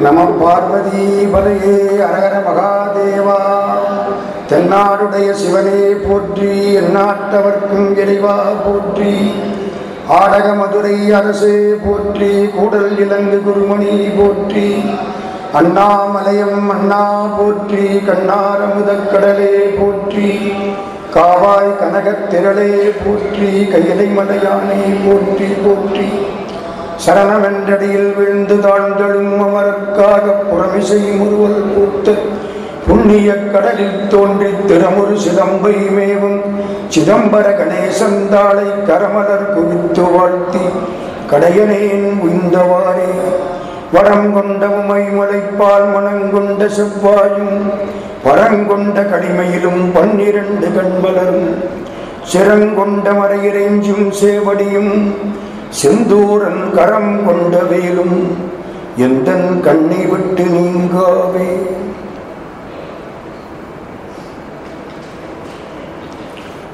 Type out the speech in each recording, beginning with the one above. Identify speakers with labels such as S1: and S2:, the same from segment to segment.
S1: நம பார்வதி பலையே அரகர மகாதேவா. தென்னாடுடைய சிவனே போற்றி எந்நாட்டவர்க்கும் இறைவா போற்றி. ஆடக மதுரை அரசே போற்றி கூடல் இலங்கு குருமணி போற்றி. அண்ணாமலையம் அண்ணா போற்றி கண்ணாரமுதக்கடலே போற்றி. காவாய் கனகத் திரளே போற்றி கையலை மலையானே போற்றி போற்றி. சரணவென்றடியில் விழுந்து தாழ்ந்தழும் அமரர்க்காக புறமிசை முறுவல் பூத்து புண்ணிய கடலில் தோன்றி திறமுறு சிதம்பை மேவும் சிதம்பர கணேசன் தாளை கரமலர் குவித்து வாழ்த்தி கடையனேன் உய்ந்தவாறே. வடம் கொண்ட உமை முளைப்பால் மனங்கொண்ட செவ்வாயும் பரங்கொண்ட கடிமையிலும் பன்னிரண்டு கண்மலரும். சிறங்கொண்ட மறையிறைஞ்சும் சேவடியும் செந்தூரன் கரம் கொண்ட வேலும் எந்தன் கண்ணை விட்டு நீங்காவே?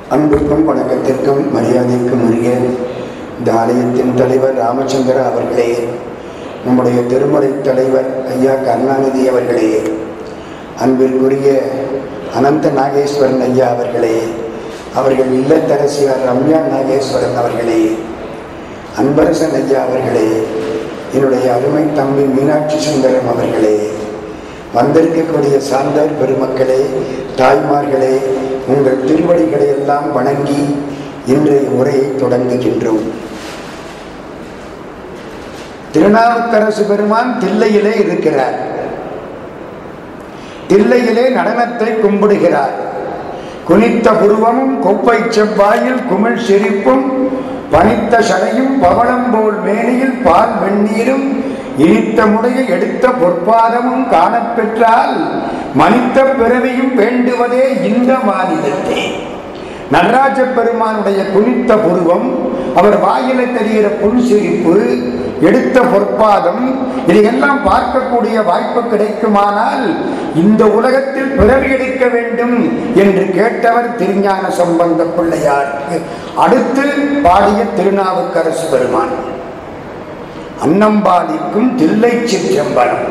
S1: அன்புக்கும் வணக்கத்திற்கும் மரியாதைக்கும் உரிய இந்த ஆலயத்தின் தலைவர் ராமச்சந்திர அவர்களே நம்முடைய திருமுறை தலைவர் ஐயா கருணாநிதி அவர்களே அன்பிற்குரிய அனந்த நாகேஸ்வரன் ஐயா அவர்களே அவர்கள் இல்லத்தரசியார் ரம்யா நாகேஸ்வரன் அவர்களே அன்பரசன் ஐயா அவர்களே என்னுடைய அருமை தம்பி மீனாட்சி சுந்தரம் அவர்களே வந்திருக்கக்கூடிய சார்ந்தார் பெருமக்களே தாய்மார்களே உங்கள் திருவடிகளை எல்லாம் வணங்கி இன்றைய உரையை தொடங்குகின்றோம். திருநாவுக்கரசு பெருமான் தில்லையிலே இருக்கிறார். தில்லையிலே நடனத்தை கும்பிடுகிறார். குனித்த புருவமும் கொப்பை செவ்வாயில் குமிழ் சிரிப்பும் பனித்த சடையும் பவளம் போல் மேனியில் பால் வெந்நீரும் இனித்த முறையை எடுத்த பொற்பாதமும் காணப்பெற்றால் மனித்த பிறவியும் வேண்டுவதே இந்த மாநிலத்தை. நடராஜ பெருமானுடைய குனித்த புருவம் அவர் வாயில தெரிகிற புல் சிரிப்பு எடுத்த பொற்பாதம் இதையெல்லாம் பார்க்கக்கூடிய வாய்ப்பு கிடைக்குமானால் இந்த உலகத்தில் பிறவி எடுக்க வேண்டும் என்று கேட்டவர் திருஞான சம்பந்த பிள்ளையார். அடுத்து பாடிய திருநாவுக்கரசு பெருமான். அன்னம்பாலிக்கும் தில்லை சிற்றம்பலம்.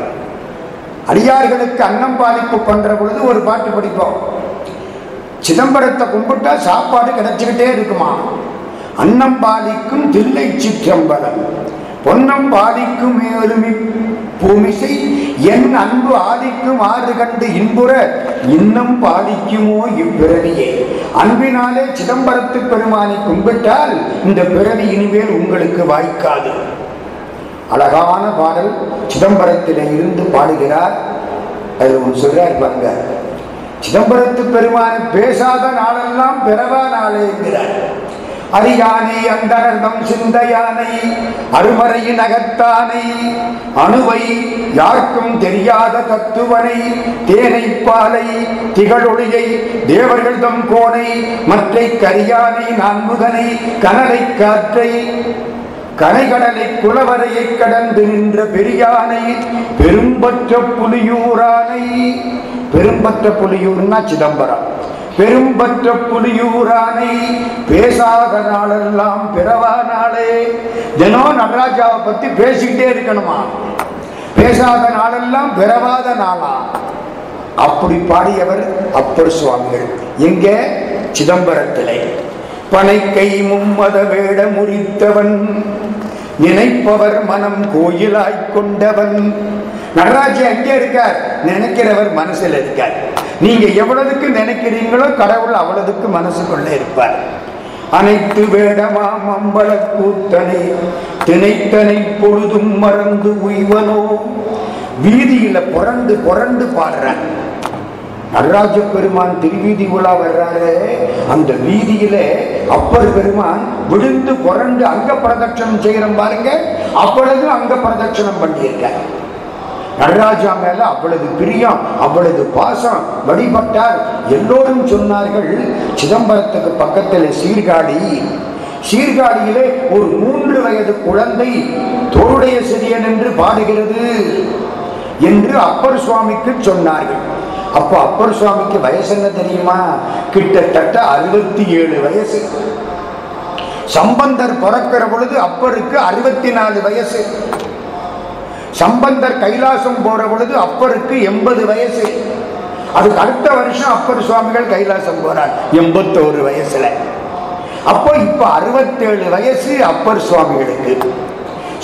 S1: அடியார்களுக்கு அன்னம்பாலிப்பு பண்ற பொழுது ஒரு பாட்டு படிப்போம். சிதம்பரத்தை கும்பிட்டா சாப்பாடு கிடைச்சிக்கிட்டே இருக்குமா? அன்னம் பாலிக்கும் தில்லை சிற்றம்பலம். பொன்னம் பாலிக்கும் மேலுமி பூமிசை என் அன்பு ஆதிக்கும் ஆறு கண்டு இன்புற இன்னம் பாதிக்குமோ இப்பிறவியே. அன்பினாலே சிதம்பரத்து பெருமானை கும்பிட்டால் இந்த பிறவி இனிமேல் உங்களுக்கு வாய்க்காது. அழகான பாடல் சிதம்பரத்திலே இருந்து பாடுகிறார். அது ஒன்று சொல்றார் பாருங்க. சிதம்பரத்து பெருமான் பேசாத நாளெல்லாம் பிறவா நாளேங்கிறார் அரியானை அந்தனர்தம் சிந்தையானை அருமறையின் அகத்தானை அணுவை யாருக்கும் தெரியாத தத்துவனை தேனை பாலை திகழொழியை தேவர்கள் தம் கோனை மற்றை கரியானை நான்முகனை கனலை காற்றை கனைகடலை குலவரையை கடந்து நின்ற பெரியானை பெரும்பற்ற புலியூரானை. பெரும்பற்ற புலியூர்னா சிதம்பரம். பெரும்பற்ற புலியூரானை பேசாத நாளெல்லாம் பிறவா நாளே. தினம் நடராஜாவை பத்தி பேசிக்கிட்டே இருக்கணுமா? பேசாத நாளெல்லாம் பிறவாத நாளா? அப்படி பாடியவர் அப்பர் சுவாமிகள். எங்கே? சிதம்பரத்திலே. பனைக்கை மும்மத வேட முறித்தவன். நினைப்பவர் மனம் கோயிலாய் கொண்டவன். நடராஜி அங்கே இருக்கார். நினைக்கிறவர் மனசில் இருக்கார். நீங்க எவ்வளவுக்கு நினைக்கிறீங்களோ கடவுள் அவ்வளவுக்கு மனசுக்குள்ள இருப்பார். அனைத்து வேடமாம் அம்பல கூத்தனை திணைத்தனை பொழுதும் மறந்து உய்வனோ. வீதியில புரண்டு புரண்டு பாடுறான் நடராஜ பெருமான் திருவீதி உலா வர்றாரு அந்த வீதியில அப்பர் பெருமான் விழுந்து புரண்டு அங்க பிரதட்சணம் செய்யறோம் பாருங்க. அப்பொழுது அங்க பிரதட்சணம் பண்ணியிருக்க நடராஜா மேல அவ்வளவு பிரியம் அவ்வளவு பாசம் வழிபட்டார். எல்லோரும் சொன்னார்கள் சிதம்பரத்துக்கு பக்கத்தில் சீர்காழி. சீர்காழியிலே ஒரு மூன்று வயது குழந்தை தோருடைய சிறியன் என்று பாடுகிறது என்று அப்பர் சுவாமிக்கு சொன்னார்கள். அப்போ அப்பர் சுவாமிக்கு வயசு என்ன தெரியுமா? கிட்டத்தட்ட அறுபத்தி ஏழு வயசு. சம்பந்தர் பிறக்கிற பொழுது அப்பருக்கு அறுபத்தி நாலு வயசு. சம்பந்தர் கைலாசம் போற பொழுது அப்பருக்கு எண்பது வயசு. அதுக்கு அடுத்த வருஷம் அப்பர் சுவாமிகள் கைலாசம் போறார் எண்பத்தோரு வயசுல. அப்போ இப்ப அறுபத்தேழு வயசு அப்பர் சுவாமிகளுக்கு.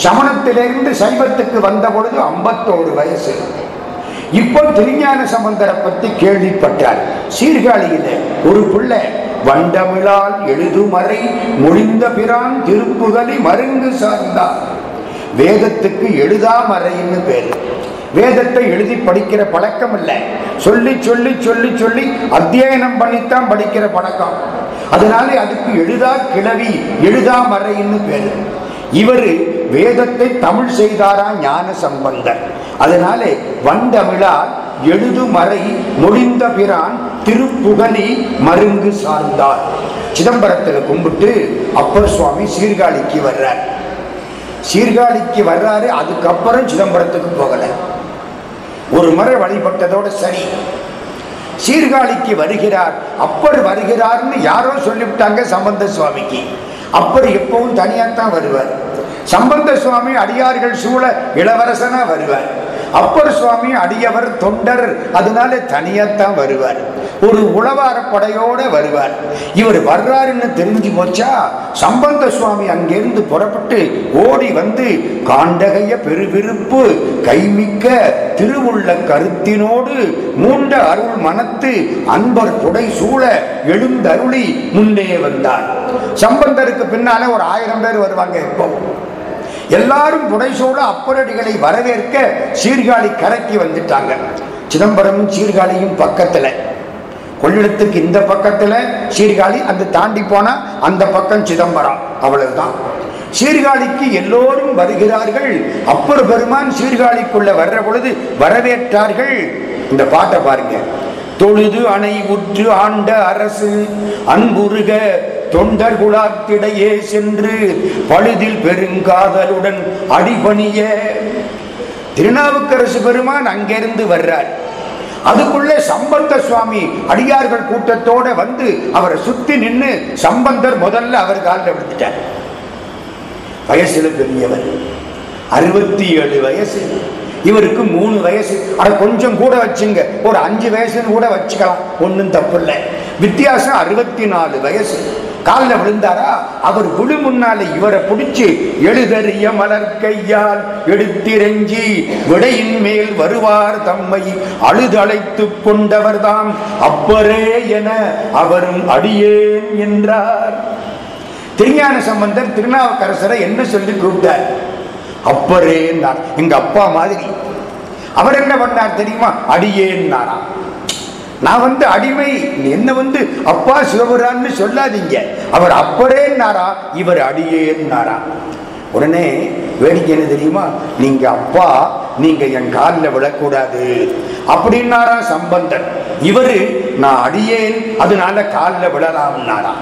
S1: சமணத்திலிருந்து சைவத்துக்கு வந்த பொழுது ஐம்பத்தோரு வயசு. இப்போ திருஞான சம்பந்தரை பத்தி கேள்விப்பட்டார். சீர்காழியில ஒரு பிள்ளை வண்டமிழால் எழுதுமறை முடிந்த பிரான் திருப்புகலி மருந்து சார்ந்தார் வேதத்துக்கு எழுதாமறைன்னு பேரு. வேதத்தை எழுதி படிக்கிற பழக்கம் இல்லை. சொல்லி சொல்லி சொல்லி சொல்லி அத்தியனம் பண்ணித்தான் படிக்கிற பழக்கம். அதனால அதுக்கு எழுதா கிளவி எழுதாமறைன்னு பேரு. இவரு வேதத்தை தமிழ் செய்தாரா ஞான சம்பந்தர். அதனாலே வண்டமிழால் எழுதுமறை முடிந்த பிரான் திருப்புகலி மருங்கு சார்ந்தார். சிதம்பரத்தில் கும்பிட்டு அப்பர் சுவாமி சீர்காழிக்கு வர்றார். சீர்காழிக்கு வர்றாரு அதுக்கப்புறம் சிதம்பரத்துக்கு போகல. ஒரு முறை வழிபட்டதோட சரி. சீர்காழிக்கு வருகிறார். அப்பர் வருகிறார்னு யாரோ சொல்லிவிட்டாங்க சம்பந்த சுவாமிக்கு. அப்பர் எப்பவும் தனியாத்தான் வருவார். சம்பந்த சுவாமி அடியார்கள் சூழ இளவரசனா வருவார். அப்பர் சுவாமி அடியவர் தொண்டர் அதனால தனியாத்தான் வருவார். ஒரு உழவார படையோட வருவார். இவர் வர்றாருன்னு தெரிஞ்சு போச்சா? சம்பந்த சுவாமி அங்கிருந்து புறப்பட்டு ஓடி வந்து காண்டகைய பெருவிருப்பு கைமிக்க திருவுள்ள கருத்தினோடு மூண்ட அருள் மனத்து அன்பர் புடை சூழ எழுந்தருளி முன்னே வந்தார். சம்பந்தருக்கு பின்னால ஒரு ஆயிரம் பேர் வருவாங்க எப்போ எல்லாரும் புடைசூழ அப்பரடிகளை வரவேற்க சீர்காழி கரைக்கு வந்துட்டாங்க. சிதம்பரமும் சீர்காழியும் பக்கத்துல. கொள்ளிடத்துக்கு இந்த பக்கத்துல சீர்காழி அந்த தாண்டி போனா அந்த பக்கம் சிதம்பரம். அவ்வளவுதான். சீர்காழிக்கு எல்லோரும் வருகிறார்கள். அப்பர் பெருமான் சீர்காழிக்குள்ள வர்ற பொழுது வரவேற்றார்கள். இந்த பாட்டை பாருங்க. தொழுது அணை உற்று ஆண்ட அரசு அன்புருக தொண்டர் குலாத்திடையே சென்று பழுதில் பெருங்காதலுடன் அடிபணிய. திருநாவுக்கரசு பெருமான் அங்கிருந்து வர்றார். அதுக்குள்ளே சம்பந்த சுவாமி அடியார்கள் கூட்டத்தோட வந்து அவரை சுத்தி நின்று சம்பந்தர் முதல்ல அவர் காலில் விழுந்துட்டார். வயசுல பெரியவர். அறுபத்தி ஏழு வயசு. இவருக்கு மூணு வயசு. அதை கொஞ்சம் கூட வச்சுங்க. ஒரு அஞ்சு வயசுன்னு கூட வச்சுக்கலாம். ஒன்றும் தப்பு இல்லை வித்தியாசம் அறுபத்தி நாலு வயசு. காலில் விழுந்தாரா? அவர் விழு முன்னால இவரை பிடிச்சி எழுதறிய மலர் கையால் எடுத்திரஞ்சி விடையின் மேல் வருவார் தம்மை. அழுதழைத்து கொண்டவர்தாம். அப்பரே என அவரும் அடியேன் என்றார். திருஞான சம்பந்தர் திருநாவுக்கரசரை என்ன சொல்லி கூப்பிட்டார்? அப்பரேன்னார் எங்க அப்பா மாதிரி. அவர் என்ன பண்ணார் தெரியுமா? அடியேன்னாராம் நான் வந்து அடிமை. என்ன வந்து அப்பா சிவபுரான்னு சொல்லாதீங்க. அவர் அப்பரேன்னாரா இவர் அடியேன்னாரா உடனே வேடிக்கை என்ன தெரியுமா? நீங்க அப்பா நீங்க என் காலில் விழக்கூடாது. அப்படின்னாரா சம்பந்தன். இவரு நான் அடியேன் அதனால காலில் விழலாம்னாரா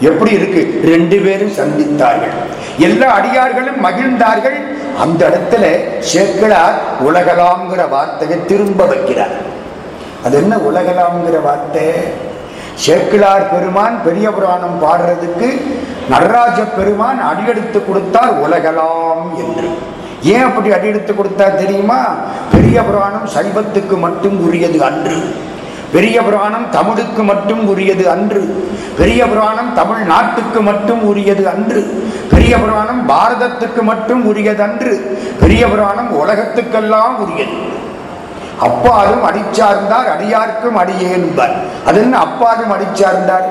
S1: எப்படி இருக்கு? ரெண்டு பேரும் சந்தித்தார்கள். எல்லா அடியார்களும் மகிழ்ந்தார்கள். அந்த இடத்துல சேக்கிழார் உலகலாம்ங்கிற வார்த்தையை திரும்ப வைக்கிறார். அது என்ன உலகலாம்ங்கிற வார்த்தை? சேக்கிழார் பெருமான் பெரிய புராணம் பாடுறதுக்கு நடராஜ பெருமான் அடியெடுத்து கொடுத்தார் உலகலாம் என்று. ஏன் அப்படி அடியெடுத்து கொடுத்தார் தெரியுமா? பெரிய புராணம் சைவத்துக்கு மட்டும் உரியது அன்று. பெரிய புராணம் தமிழுக்கு மட்டும் உரியது அன்று. பெரிய புராணம் தமிழ் நாட்டுக்கு மட்டும் உரியது அன்று. பெரிய புராணம் பாரதத்துக்கு மட்டும் உரியது அன்று. பெரிய புராணம் உலகத்துக்கெல்லாம் உரியது. அப்பாரும் அடிச்சார்ந்தார் அடியார்க்கும் அடியே என்பார். அது என்ன? அப்பாரும் அடிச்சார்ந்தார்.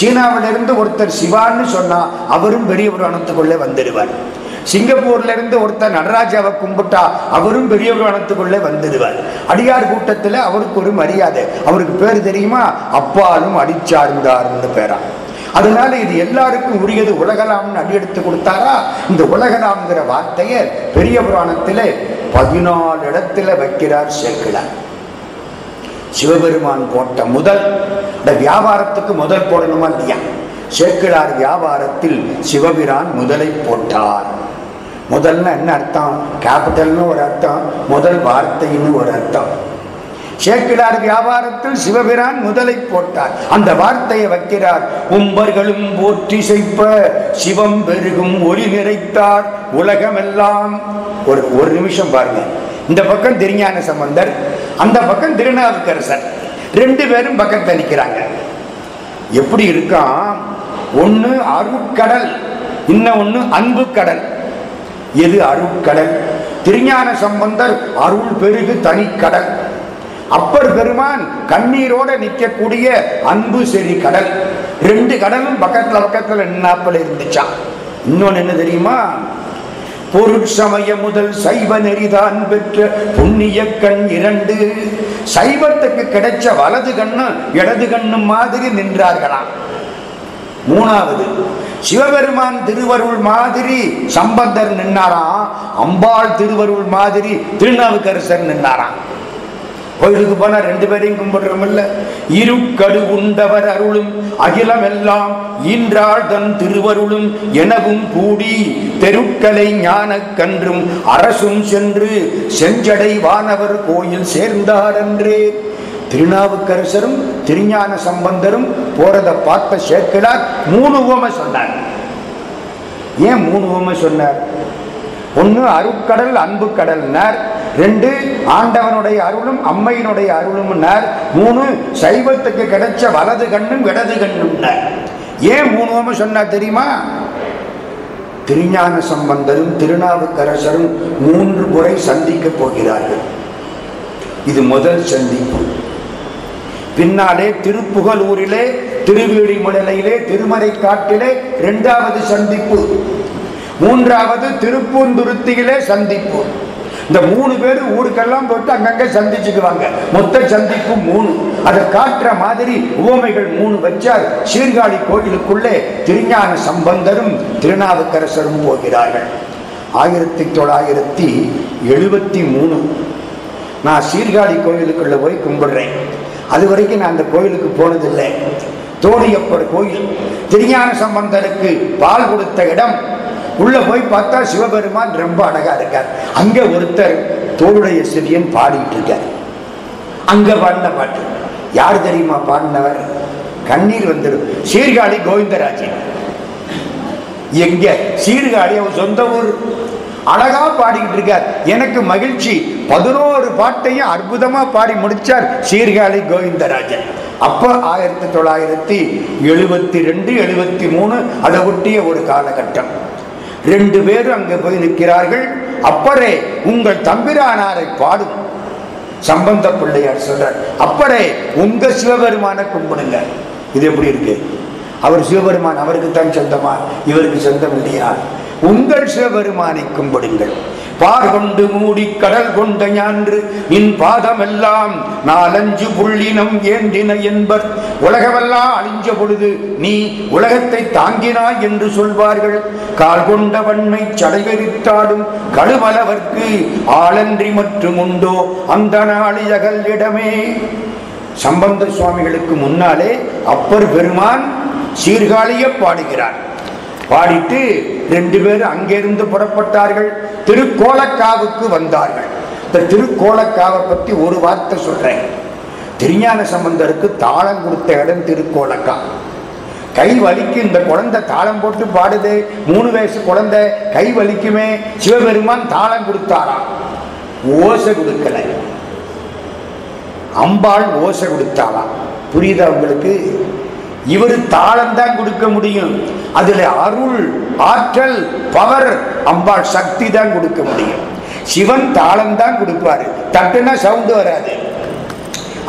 S1: சீனாவிலிருந்து ஒருத்தர் சிவான்னு சொன்னா அவரும் பெரிய புராணத்துக்குள்ளே வந்துடுவார். சிங்கப்பூர்ல இருந்து ஒருத்தர் நடராஜாவை கும்பிட்டா அவரும் பெரிய புராணத்துக்குள்ளே வந்துடுவார். அடியார் கூட்டத்துல அவருக்கு ஒரு மரியாதை. அவருக்கு பேர் தெரியுமா? அப்பாலும் அடிச்சார்ந்தார்னு பேரா. அதனால இது எல்லாருக்கும் உரியது உலகலாம்னு அடியெடுத்து கொடுத்தாரா? இந்த உலகலாம்ங்கிற வார்த்தையை பெரிய புராணத்தில் பதினாலு இடத்துல வைக்கிறார் சேர்க்கிறார் சிவபெருமான் போட்ட முதல் இந்த வியாபாரத்துக்கு முதல் போடணுமா இல்லையா? சேக்கிழார் வியாபாரத்தில் சிவபிரான் முதலை போட்டார். முதல்ல என்ன அர்த்தம்? கேபிட்டல்னு ஒரு அர்த்தம் முதல் வார்த்தைன்னு ஒரு அர்த்தம். சேக்கிழார் வியாபாரத்தில் சிவபிரான் முதலை போட்டார். அந்த வார்த்தையை வைக்கிறார். உம்பர்களும் போற்றி செய்ப்ப சிவம் பெருகும் ஒளி நிறைத்தார். உலகமெல்லாம் ஒரு ஒரு நிமிஷம் பாருங்க. இந்த பக்கம் திருஞான சம்பந்தர் அந்த பக்கம் திருநாவுக்கரசர். ரெண்டு பேரும் பக்கத்தை நிற்கிறாங்க எப்படி இருக்கான் ஒன்று அருட்கடல் இன்னும் ஒன்று அன்பு கடல் எது அருட்கடல்? திருஞான சம்பந்தர் அருள் பெருகு தனிக்கடல் அப்பர் பெருமான் கண்ணீரோட நிற்கக்கூடிய அன்பு செறி கடல். ரெண்டு கடலும் பக்கத்துல பக்கத்துல நின்னாப்பல இருந்துச்சான் இன்னொன்னு என்ன தெரியுமா? பொருட்சமய முதல் சைவ நெறிதான் பெற்ற புண்ணிய கண் இரண்டு. சைவத்துக்கு கிடைச்ச வலது கண்ணு இடது கண்ணு மாதிரி நின்றார்களாம். மூணாவது சிவபெருமான் திருவருள் மாதிரி சம்பந்தர் நின்னாராம் அம்பாள் திருவருள் மாதிரி திருநாவுக்கரசர் நின்னாராம் கோயிலுக்கு போனா ரெண்டு பேரையும் கும்பிடுறோம் இல்ல இருக்கடு உண்டவர் அருளும் அகிலம் எல்லாம் ஈன்றாள் தன் திருவருளும் எனவும் கூடி தெருக்கலை ஞான கன்றும் அரசும் சென்று செஞ்சடை வானவர் கோயில் சேர்ந்தார் என்றே திருநாவுக்கரசரும் திருஞான சம்பந்தரும் போறத பார்த்த சேர்க்கலார் மூணு ஓமை சொன்னார். ஏன் மூணு ஓமை சொன்னார்? ஒன்று அருட்கடல் அன்பு கடல்னார் ரெண்டு ஆண்டவனுடைய அருளும் அம்மையினுடைய அருளும்னார். மூணு சைவத்துக்கு கிடைச்ச வலது கண்ணும் இடது கண்ணும்னார். ஏன் மூணு ஓமை சொன்னார் தெரியுமா? திருஞான சம்பந்தரும் திருநாவுக்கரசரும் மூன்று முறை சந்திக்க போகிறார்கள். இது முதல் சந்திப்பு. பின்னாலே திருப்புகலூரிலே திருவேடிமலையிலே திருமறை காட்டிலே இரண்டாவது சந்திப்பு. மூன்றாவது திருப்பூந்துருத்தியிலே சந்திப்பு. இந்த மூணு பேர் ஊருக்கெல்லாம் போட்டு அங்கங்கே சந்திச்சுக்குவாங்க. மொத்த சந்திப்பு மூணு. அதை காட்டுற மாதிரி உவமைகள் மூணு வச்சார். சீர்காழி கோயிலுக்குள்ளே திருஞான சம்பந்தரும் திருநாவுக்கரசரும் போகிறார்கள். ஆயிரத்தி தொள்ளாயிரத்தி எழுபத்தி மூணு. நான் சீர்காழி கோயிலுக்குள்ளே போய் கும்பிடுறேன். அது வரைக்கும் நான் அந்த கோயிலுக்கு போனதில்லை. தோழியப்பர் கோயில். திருஞான சம்பந்தருக்கு பால் கொடுத்த இடம். உள்ள போய் பார்த்தா சிவபெருமான் ரொம்ப அழகா இருக்கார். அங்க ஒருத்தர் தோளுடைய சிறியன் பாடிட்டு இருக்கார். அங்க பாடின பாட்டு. யார் தெரியுமா பாடினவர்? கண்ணீர் வந்துடும். சீர்காழி கோவிந்தராஜன். எங்க? சீர்காழி அவர் சொந்த ஊர். அழகா பாடிக்கிட்டு இருக்கார். எனக்கு மகிழ்ச்சி. பதினோரு பாட்டையும் அற்புதமா பாடி முடிச்சார் சீர்காழி கோவிந்தராஜன். அப்ப ஆயிரத்தி தொள்ளாயிரத்தி எழுபத்தி ரெண்டு எழுபத்தி மூணு அதை ஒட்டிய ஒரு காலகட்டம். ரெண்டு பேரும் அங்க போய் நிற்கிறார்கள். அப்பரே உங்கள் தம்பிரானாரை பாடும். சம்பந்த பிள்ளையார் சொல்றார் அப்பரே உங்க சிவபெருமான கும்பிடுங்க. இது எப்படி இருக்கு? அவர் சிவபெருமான் அவருக்கு தான் சொந்தமா? இவருக்கு சொந்தம் இல்லையா உங்கள் சிவபெருமானைக்கும் கொடுங்கள். பார் கொண்டு மூடி கடல் கொண்ட ஞான்று நின் பாதமெல்லாம் நாலஞ்சு புள்ளினம் ஏந்தின என்பர். உலகமெல்லாம் அழிஞ்ச பொழுது நீ உலகத்தை தாங்கினாய் என்று சொல்வார்கள். கால் கொண்ட வன்மை சடைகரித்தாலும் கழுமலவர்க்கு ஆளன்றி மற்றும் உண்டோ அந்த நாளியகல் இடமே. சம்பந்த சுவாமிகளுக்கு முன்னாலே அப்பர் பெருமான் சீர்காழிய பாடுகிறார். பாடிட்டு ரெண்டு பேரும் அங்கிருந்து புறப்பட்டார்கள். திருக்கோலக்காவுக்கு வந்தார்கள். இந்த திருக்கோலக்காவை பத்தி ஒரு வார்த்தை சொல்றேன். திருஞான சம்பந்தருக்கு தாளம் கொடுத்த இடம் திருக்கோலக்கா. கை வலிக்கு இந்த குழந்தை தாளம் போட்டு பாடுது. மூணு வயசு குழந்தை கை வலிக்குமே. சிவபெருமான் தாளம் கொடுத்தாராம் ஓசை கொடுக்கல. அம்பாள் ஓசை கொடுத்தாலாம் புரியுதா உங்களுக்கு? இவர் தாளம் தான் கொடுக்க முடியும். அதுல அருள் ஆற்றல் பவர் அம்பாள் சக்தி தான் கொடுக்க முடியும். சிவன் தாளம் தான் கொடுப்பாரு. தட்டுனா சவுண்டு வராது.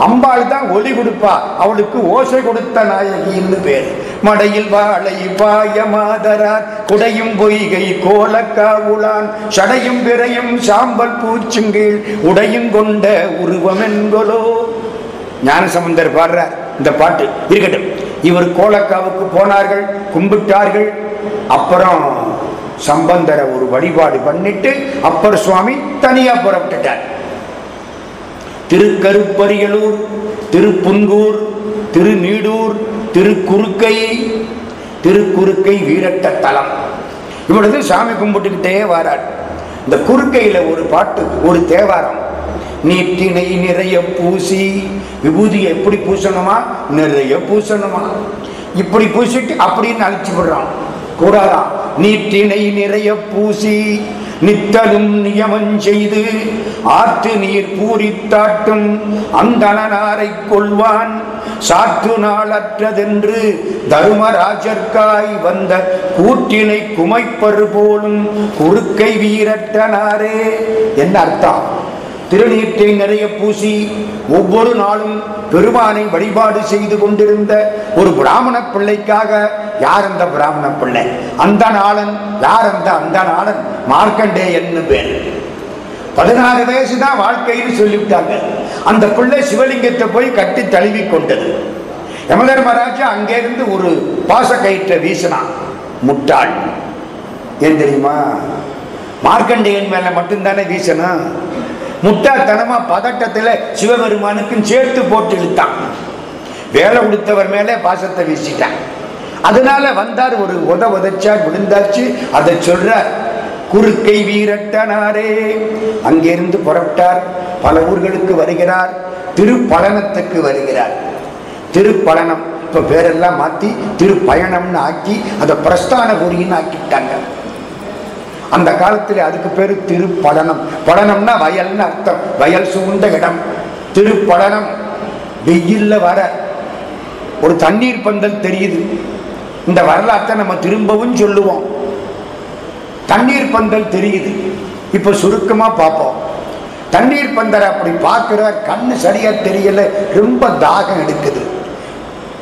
S1: அம்பாள் தான் ஒளி கொடுப்பா. அவளுக்கு ஓசை கொடுத்த நாயகின்னு பேர். மடையில் வாழை பாய மாதரார் குடையும் பொய்கை கோலக்காவுளான் சடையும் பிறையும் சாம்பல் பூச்சுங்கீழ் உடையும் கொண்ட உருவம் என்கொலோ ஞானசம்பந்தர் பாடுறார். இந்த பாட்டு இருக்கட்டும். இவர் கோலக்காவுக்கு போனார்கள் கும்பிட்டார்கள். அப்புறம் சம்பந்தரை ஒரு வழிபாடு பண்ணிட்டு அப்பர் சுவாமி தனியா புறப்பட்டுட்டார். திருக்கருப்பரியலூர் திருப்புன்கூர் திருநீடூர் திருக்குறுக்கை திருக்குறுக்கை வீரட்ட தலம் இவ்வளவு சாமி கும்பிட்டுக்கிட்டே வாரார். இந்த குறுக்கையில ஒரு பாட்டு ஒரு தேவாரம். நீட்டினை நிறைய பூசி விபூதியை எப்படி பூசணுமா? நிறைய பூசணுமா? இப்படி பூசிட்டு அப்படின்னு அழைச்சி விடுறான். கூடாதான் நீற்றினை நிறைய பூசி நித்தலும் நியமம் செய்து ஆற்று நீர் பூரித்தாட்டும் அந்தனாரை கொள்வான். சாற்று நாளற்றதென்று தருமராஜர்க்காய் வந்த கூற்றினை குமைப்பரு போலும் குறுக்கை வீரட்டனாரே என்ன அர்த்தம்? திருநீற்றை நிறைய பூசி ஒவ்வொரு நாளும் பெருமானை வழிபாடு செய்து கொண்டிருந்த ஒரு பிராமண பிள்ளைக்காக யார் அந்த பிராமண பிள்ளை? அந்த நாளன் யார் அந்த அந்த நாளன்? மார்க்கண்டேயன்னு பேர். பதினாறு வயசு தான் வாழ்க்கைன்னு சொல்லிவிட்டாங்க அந்த பிள்ளை சிவலிங்கத்தை போய் கட்டி தழுவி கொண்டது. யமதர்மராஜா அங்கிருந்து ஒரு பாச கயிற்றை வீசினான். முட்டாள். ஏன் தெரியுமா? மார்க்கண்டேயன் மேல மட்டும்தானே வீசணும். முட்டாள்தனமாக பதட்டத்தில் சிவபெருமானுக்கும் சேர்த்து போட்டு இழுத்தான். வேலை கொடுத்தவர் மேலே பாசத்தை வீசிட்டான். அதனால வந்தார் ஒரு உத உதச்சார் விழுந்தாச்சு. அதை சொல்றார் குறுக்கை வீரட்டனாரே அங்கிருந்து புறப்பட்டார். பல ஊர்களுக்கு வருகிறார் திருப்பழனத்துக்கு வருகிறார். திருப்பழனம் இப்ப பேரெல்லாம் மாத்தி திருப்பயணம்னு ஆக்கி அதை பிரஸ்தான குறின்னு ஆக்கிட்டாங்க. அந்த காலத்தில் அதுக்கு பேரு திருப்படனம். படனம்னா வயல்னு அர்த்தம். வயல் சூழ்ந்த இடம். திருப்படனம். வெயில்ல வர. ஒரு தண்ணீர் பந்தல் தெரியுது. இந்த வரலாற்றை நம்ம திரும்பவும் சொல்லுவோம். தண்ணீர் பந்தல் தெரியுது. இப்ப சுருக்கமா பார்ப்போம். தண்ணீர் பந்தல் அப்படி பார்க்கிறார். கண்ணு சரியா தெரியல. ரொம்ப தாகம் எடுக்குது.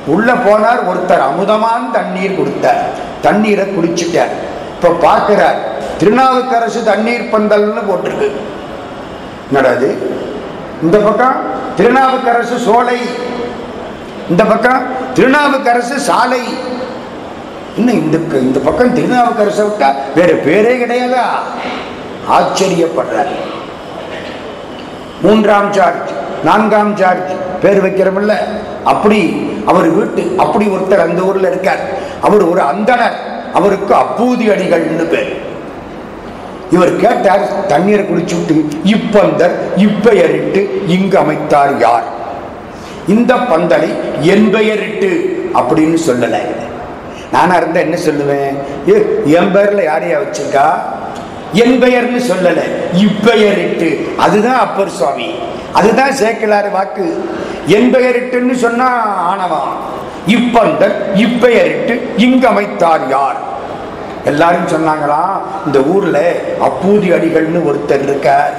S1: உள்ள போனார். ஒருத்தர் அமுதமான தண்ணீர் கொடுத்தார். தண்ணீரை குடிச்சிட்டார். இப்ப பார்க்கிறார். திருநாவுக்கரசு தண்ணீர் பந்தல்னு போட்டிருக்கு. என்னடாது? இந்த பக்கம் திருநாவுக்கரசு சோலை. இந்த பக்கம் திருநாவுக்கரசு சாலை. இன்னும் இந்த இந்த பக்கம் திருநாவுக்கரசை விட்டா வேற பேரே கிடையாதா? ஆச்சரியப்படுறார். மூன்றாம் சார்ஜ் நான்காம் சார்ஜ் பேர் வைக்கிறமில்ல. அப்படி அவர் வீட்டு அப்படி ஒருத்தர் அந்த ஊரில் இருக்கார். அவர் ஒரு அந்தனர் அவருக்கு அப்பூதி அடிகள்னு பேர். இவர் கேட்டார் தண்ணீரை குடிச்சுட்டு இப்பந்தர் இப்பெயரிட்டு இங்கு அமைத்தார் யார்? இந்த பந்தலை என் பெயரிட்டு அப்படின்னு சொல்லலை. நானாக இருந்தால் என்ன சொல்லுவேன்? ஏ, என் பெயரில் யாரையா வச்சிருக்கா? என் பெயர்னு சொல்லலை இப்பெயரிட்டு அதுதான் அப்பர் சுவாமி. அதுதான் சேக்கிலாறு வாக்கு. என் பெயரிட்டுன்னு சொன்னா ஆணவம் இப்பந்தர் இப்பெயரிட்டு இங்கு அமைத்தார் யார்? எல்லாரும் சொன்னாங்களா இந்த ஊர்ல அப்பூதி அடிகள்னு ஒருத்தர் இருக்கார்.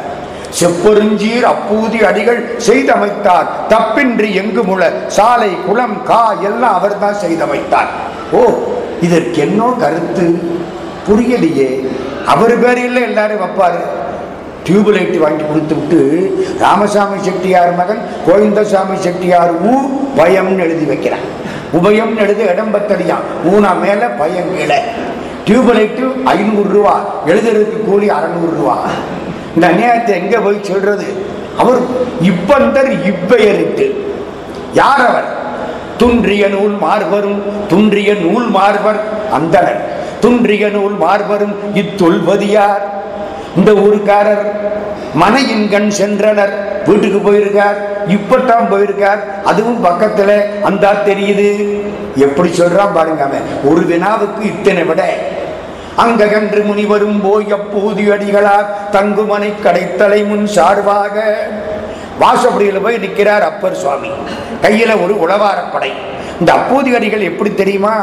S1: செப்பெருஞ்சீர் அப்பூதி அடிகள் செய்தமைத்தார். தப்பின்றி எங்கு முள சாலை குளம் கா எல்லாம் அவர் தான் செய்தமைத்தார். ஓ இதற்கு என்ன கருத்து? புரியலையே. அவர் பேரில் எல்லாரும் வைப்பாரு. டியூப் லைட் வாங்கி கொடுத்து விட்டு ராமசாமி செட்டியார் மகன் கோவிந்தசாமி செட்டியார் ஊ பயம்னு எழுதி வைக்கிறான் உபயம்னு எழுதி இடம் பத்தடியான் ஊனா மேல பயம் கீழே டியூப் லைட்டு ஐநூறு ரூபா எழுதுறதுக்கு கூலி அறநூறு ரூபா. இந்த அநியாயத்தை எங்க போய் சொல்றது? அவர் இப்பந்தர் இப்பெயரிட்டு. யார் அவர்? துன்றிய நூல் மார்பரும் துன்றிய நூல் மார்பர் அந்தனர். துன்றிய நூல் மார்பரும் இத்தொல்வதியார் இந்த ஊருக்காரர் மனையின் கண் சென்றனர். வீட்டுக்கு போயிருக்கார். இப்பத்தான் போயிருக்கார். அதுவும் பக்கத்துல அந்த தெரியுது. எப்படி சொல்றான் பாருங்க அவன். ஒரு வினாவுக்கு இத்தனை விட. அங்க கன்று முனிவரும் போய் அப்பூதி அடிகளார் தங்குமனை கடைத்தலை முன் சார்பாக வாசப்படியில் போய் நிற்கிறார் அப்பர் சுவாமி. கையில் ஒரு உளவாரப்படை இந்த அப்பூதி அடிகள் எப்படி தெரியுமா?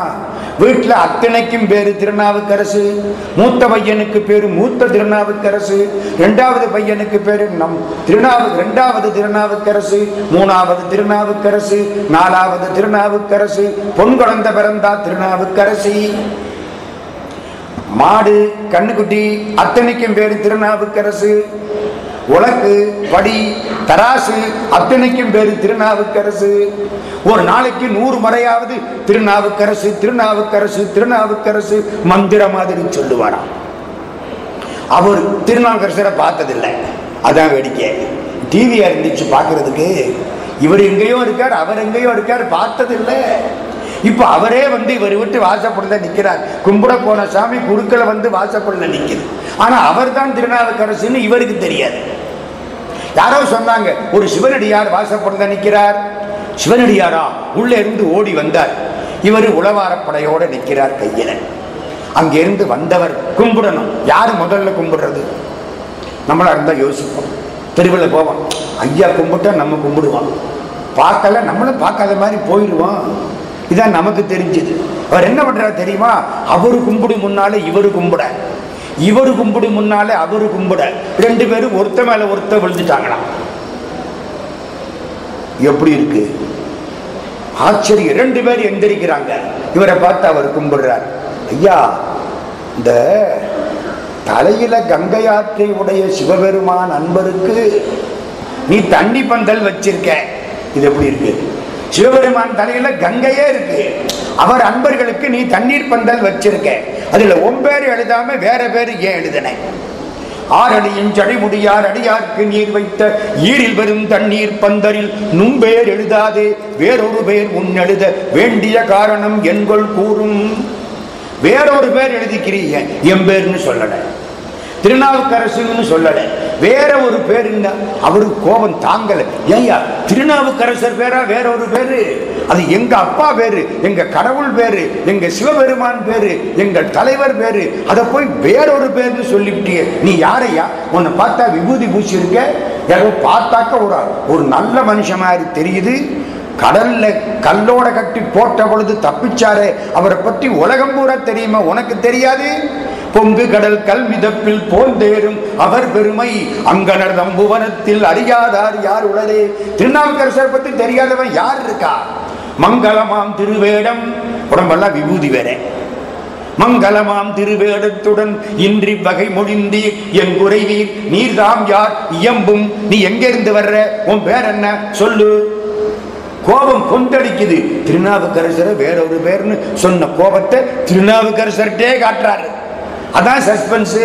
S1: வீட்டில் அத்தனைக்கும் பேரு திருநாவுக்கரசு மூத்த பையனுக்கு பேரு மூத்த திருநாவுக்கரசு ரெண்டாவது பையனுக்கு பேரு நம் திருநாவு ரெண்டாவது திருநாவுக்கரசு மூணாவது திருநாவுக்கரசு நாலாவது திருநாவுக்கரசு பொன் குழந்த பிறந்தா திருநாவுக்கரசி. மாடு கண்ணுக்குட்டி அத்தனைக்கும் பேரு திருநாவுக்கரசு. உலக்கு படி தராசு அத்தனைக்கும் பேரு திருநாவுக்கரசு. ஒரு நாளைக்கு நூறு முறையாவது திருநாவுக்கரசு திருநாவுக்கரசு திருநாவுக்கரசு மந்திர மாதிரி சொல்லுவாராம் அவர் திருநாவுக்கரசரை பார்த்ததில்லை. அதான் வேடிக்கை. டிவியா இருந்துச்சு பார்க்கறதுக்கு. இவர் எங்கேயோ இருக்கார் அவர் எங்கேயோ இருக்கார் பார்த்ததில்லை. இப்போ அவரே வந்து இவர் விட்டு வாசப்படல நிற்கிறார் கும்பிட போன சாமி குருக்களை வந்து வாசப்படல நிற்கிறது ஆனால் அவர் தான் திருநாவுக்கரசுன்னு இவருக்கு தெரியாது. யாரோ சொன்னாங்க ஒரு சிவனடியார் வாசப்படல நிற்கிறார் சிவனடியாரா? உள்ளே இருந்து ஓடி வந்தார். இவர் உளவாரப்படையோடு நிற்கிறார் கையில. அங்கிருந்து வந்தவர் கும்பிடணும். யார் முதல்ல கும்பிடுறது? நம்மளா இருந்தால் யோசிப்போம். தெருவில் போவோம். ஐயா கும்பிட்டா நம்ம கும்பிடுவோம் பார்க்கல நம்மளும் பார்க்காத மாதிரி போயிடுவோம் இதான் நமக்கு தெரிஞ்சது. அவர் என்ன பண்ணுறாரு தெரியுமா? அவரு கும்பிடு முன்னாலே இவரு கும்பிட. இவரு கும்பிடு முன்னாலே அவரு கும்பிட. ரெண்டு பேரும் ஒருத்த மேல ஒருத்த விழுந்துட்டாங்களாம். எப்படி இருக்கு? ஆச்சரியம். ரெண்டு பேர் எந்திரிக்கிறாங்க. இவரை பார்த்து அவர் கும்பிடுறார். ஐயா இந்த தலையில கங்கையாற்றை உடைய சிவபெருமான் அன்பருக்கு நீ தண்ணி பந்தல் வச்சிருக்க. இது எப்படி இருக்கு? சிவபெருமான் தலையில கங்கையே இருக்கு. அவர் அன்பர்களுக்கு நீ தண்ணீர் பந்தல் வச்சிருக்க. அதுல ஒன்பேர் எழுதாம வேற பேர் ஏன் எழுதின? ஆறடியும் ஜடிமுடியார் அடியார்க்கு நீர் வைத்த ஈரில் வரும் தண்ணீர் பந்தரில் நும்பேர் எழுதாதே. வேறொரு பேர் உன் எழுத வேண்டிய காரணம் என்கொள் கூறும். வேறொரு பேர் எழுதிக்கிறீங்க. எம்பேர்னு சொல்லலை. திருநாவுக்கரசுன்னு சொல்லலை. வேற ஒரு பேர் என்ன அவருக்கு கோபம் தாங்கல. ஏயா திருநாவுக்கரசர் பேரா வேற ஒரு பேரு? அது எங்க அப்பா பேரு எங்க கடவுள் பேரு எங்க சிவபெருமான் பேரு எங்கள் தலைவர் பேரு அதை போய் வேறொரு பேர்னு சொல்லிவிட்டிய. நீ யாரையா? உன்னை பார்த்தா விபூதி பூசி யாரோ பார்த்தாக்க ஒரு ஒரு நல்ல மனுஷன் மாதிரி தெரியுது. கடல்ல கல்லோட கட்டி போட்ட பொழுது தப்பிச்சாரே. அவரை பற்றி உலகம் பூரா தெரியுமா? உனக்கு தெரியாது? பொங்கு கடல் கல்விதப்பில் போந்தேறும் அவர் பெருமை. அங்கனர் தம்புவனத்தில் அறியாதார் யார் உளரே? திருநாவுக்கரசர் பத்தி தெரியாதவன் யார் இருக்கா? மங்களமாம் திருவேடம். உடம்பெல்லாம் விபூதி வேற. மங்களமாம் திருவேடத்துடன் இன்றி வகை முடிந்தீர் என் குறைவீர் நீர்தாம் யார்? இயம்பும். நீ எங்கிருந்து வர்ற? உன் பேர் என்ன சொல்லு. கோபம் கொந்தடிக்குது திருநாவுக்கரசரை வேறொரு பேர்னு சொன்ன கோபத்தை திருநாவுக்கரசர்கிட்டே காட்டுறாரு. அதான் சஸ்பென்ஸ்.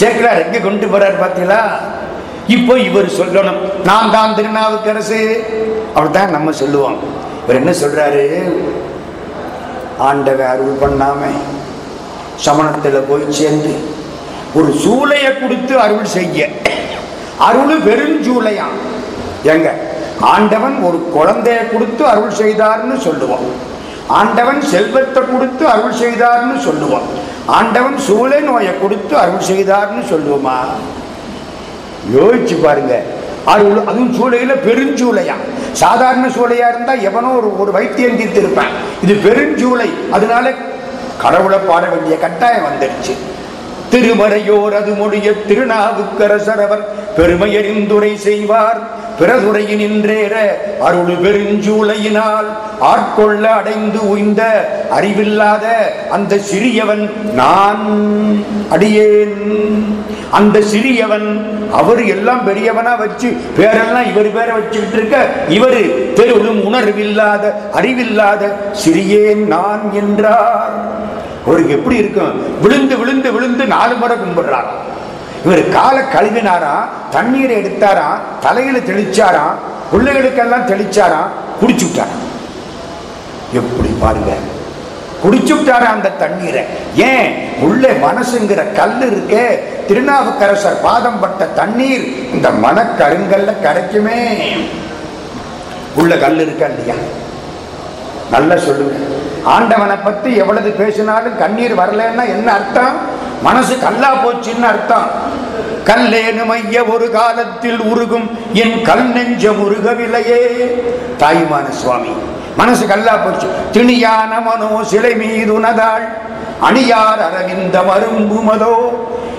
S1: சேக்கலார் எங்க கொண்டு போறாரு பார்த்தீங்களா இப்போ இவர் சொல்லணும். நான் தான் திருநாவுக்கரசு. அப்படித்தான் நம்ம சொல்லுவோம். இவர் என்ன சொல்றாரு? ஆண்டவை அருள் பண்ணாம சமணத்தில் போய் சேர்ந்து ஒரு சூளையை கொடுத்து அருள் செய்ய. அருள் பெருஞ்சூளையாம் எங்க ஆண்டவன் ஒரு குழந்தைய கொடுத்து அருள் செய்தார்னு சொல்லுவோம். ஆண்டவன் செல்வத்தை கொடுத்து அருள் செய்தார்னு சொல்லுவோம். ஆண்டவன் சூளை நோயை கொடுத்து அருள் செய்தார்னு சொல்லுவோமா? யோசிச்சு பாருங்க. அருள் அதுவும் சூளையில் பெருஞ்சூளையா சாதாரண சூளையா இருந்தால் எவனோ ஒரு ஒரு வைத்தியம் தீர்த்து இருப்பான் இது பெருஞ்சூளை அதனால கடவுளை பாட வேண்டிய கட்டாயம் வந்துடுச்சு திருமறையோர் அது மொழிய திருநாவுக்கரசரவர் பெருமையறிந்துரை செய்வார். பிறதுரையினின்றேற அருள் பெருஞ்சூளையினால் ஆட்கொள்ள அடைந்து உய்ந்த அறிவில்லாத அந்த சிறியவன் நான் அடியேன். அந்த சிறியவன் அவர் எல்லாம் பெரியவனா வச்சு பேரெல்லாம் இவர் பேரை வச்சுக்கிட்டு இருக்க இவரு தெருளும் உணர்வில்லாத அறிவில்லாத சிறியேன் நான் என்றார். அவருக்கு எப்படி இருக்கும் விழுந்து விழுந்து விழுந்து நாலு முறை கும்பிடுறாராம். இவர் காலை கழுவினாராம் தண்ணீரை எடுத்தாராம் தலையில தெளிச்சாராம் பிள்ளைகளுக்கெல்லாம் தெளிச்சாராம் குடிச்சு விட்டாராம் எப்படி பாருங்க. குடிச்சு விட்டாரா அந்த தண்ணீரை? ஏன்? உள்ளே மனசுங்கிற கல் இருக்கே. திருநாவுக்கரசர் பாதம் பட்ட தண்ணீர் இந்த மனக்கருங்கல்ல கரைக்குமே. உள்ள கல் இருக்கா இல்லையா? நல்லா சொல்லுங்க. ஆண்டவனை பத்தி எவ்வளவு பேசினாலும் கண்ணீர் வரலன்னா என்ன அர்த்தம்? மனசு கல்லா போச்சுன்னு அர்த்தம். கல்லேனு மைய ஒரு காலத்தில் உருகும் என் கல் நெஞ்ச உருகவில்லையே. தாய்மான சுவாமி மனசு கல்லா போச்சு. திணியான மனோ சிலை மீது உனதாள். அணியார் அரவிந்த மரும்புமதோ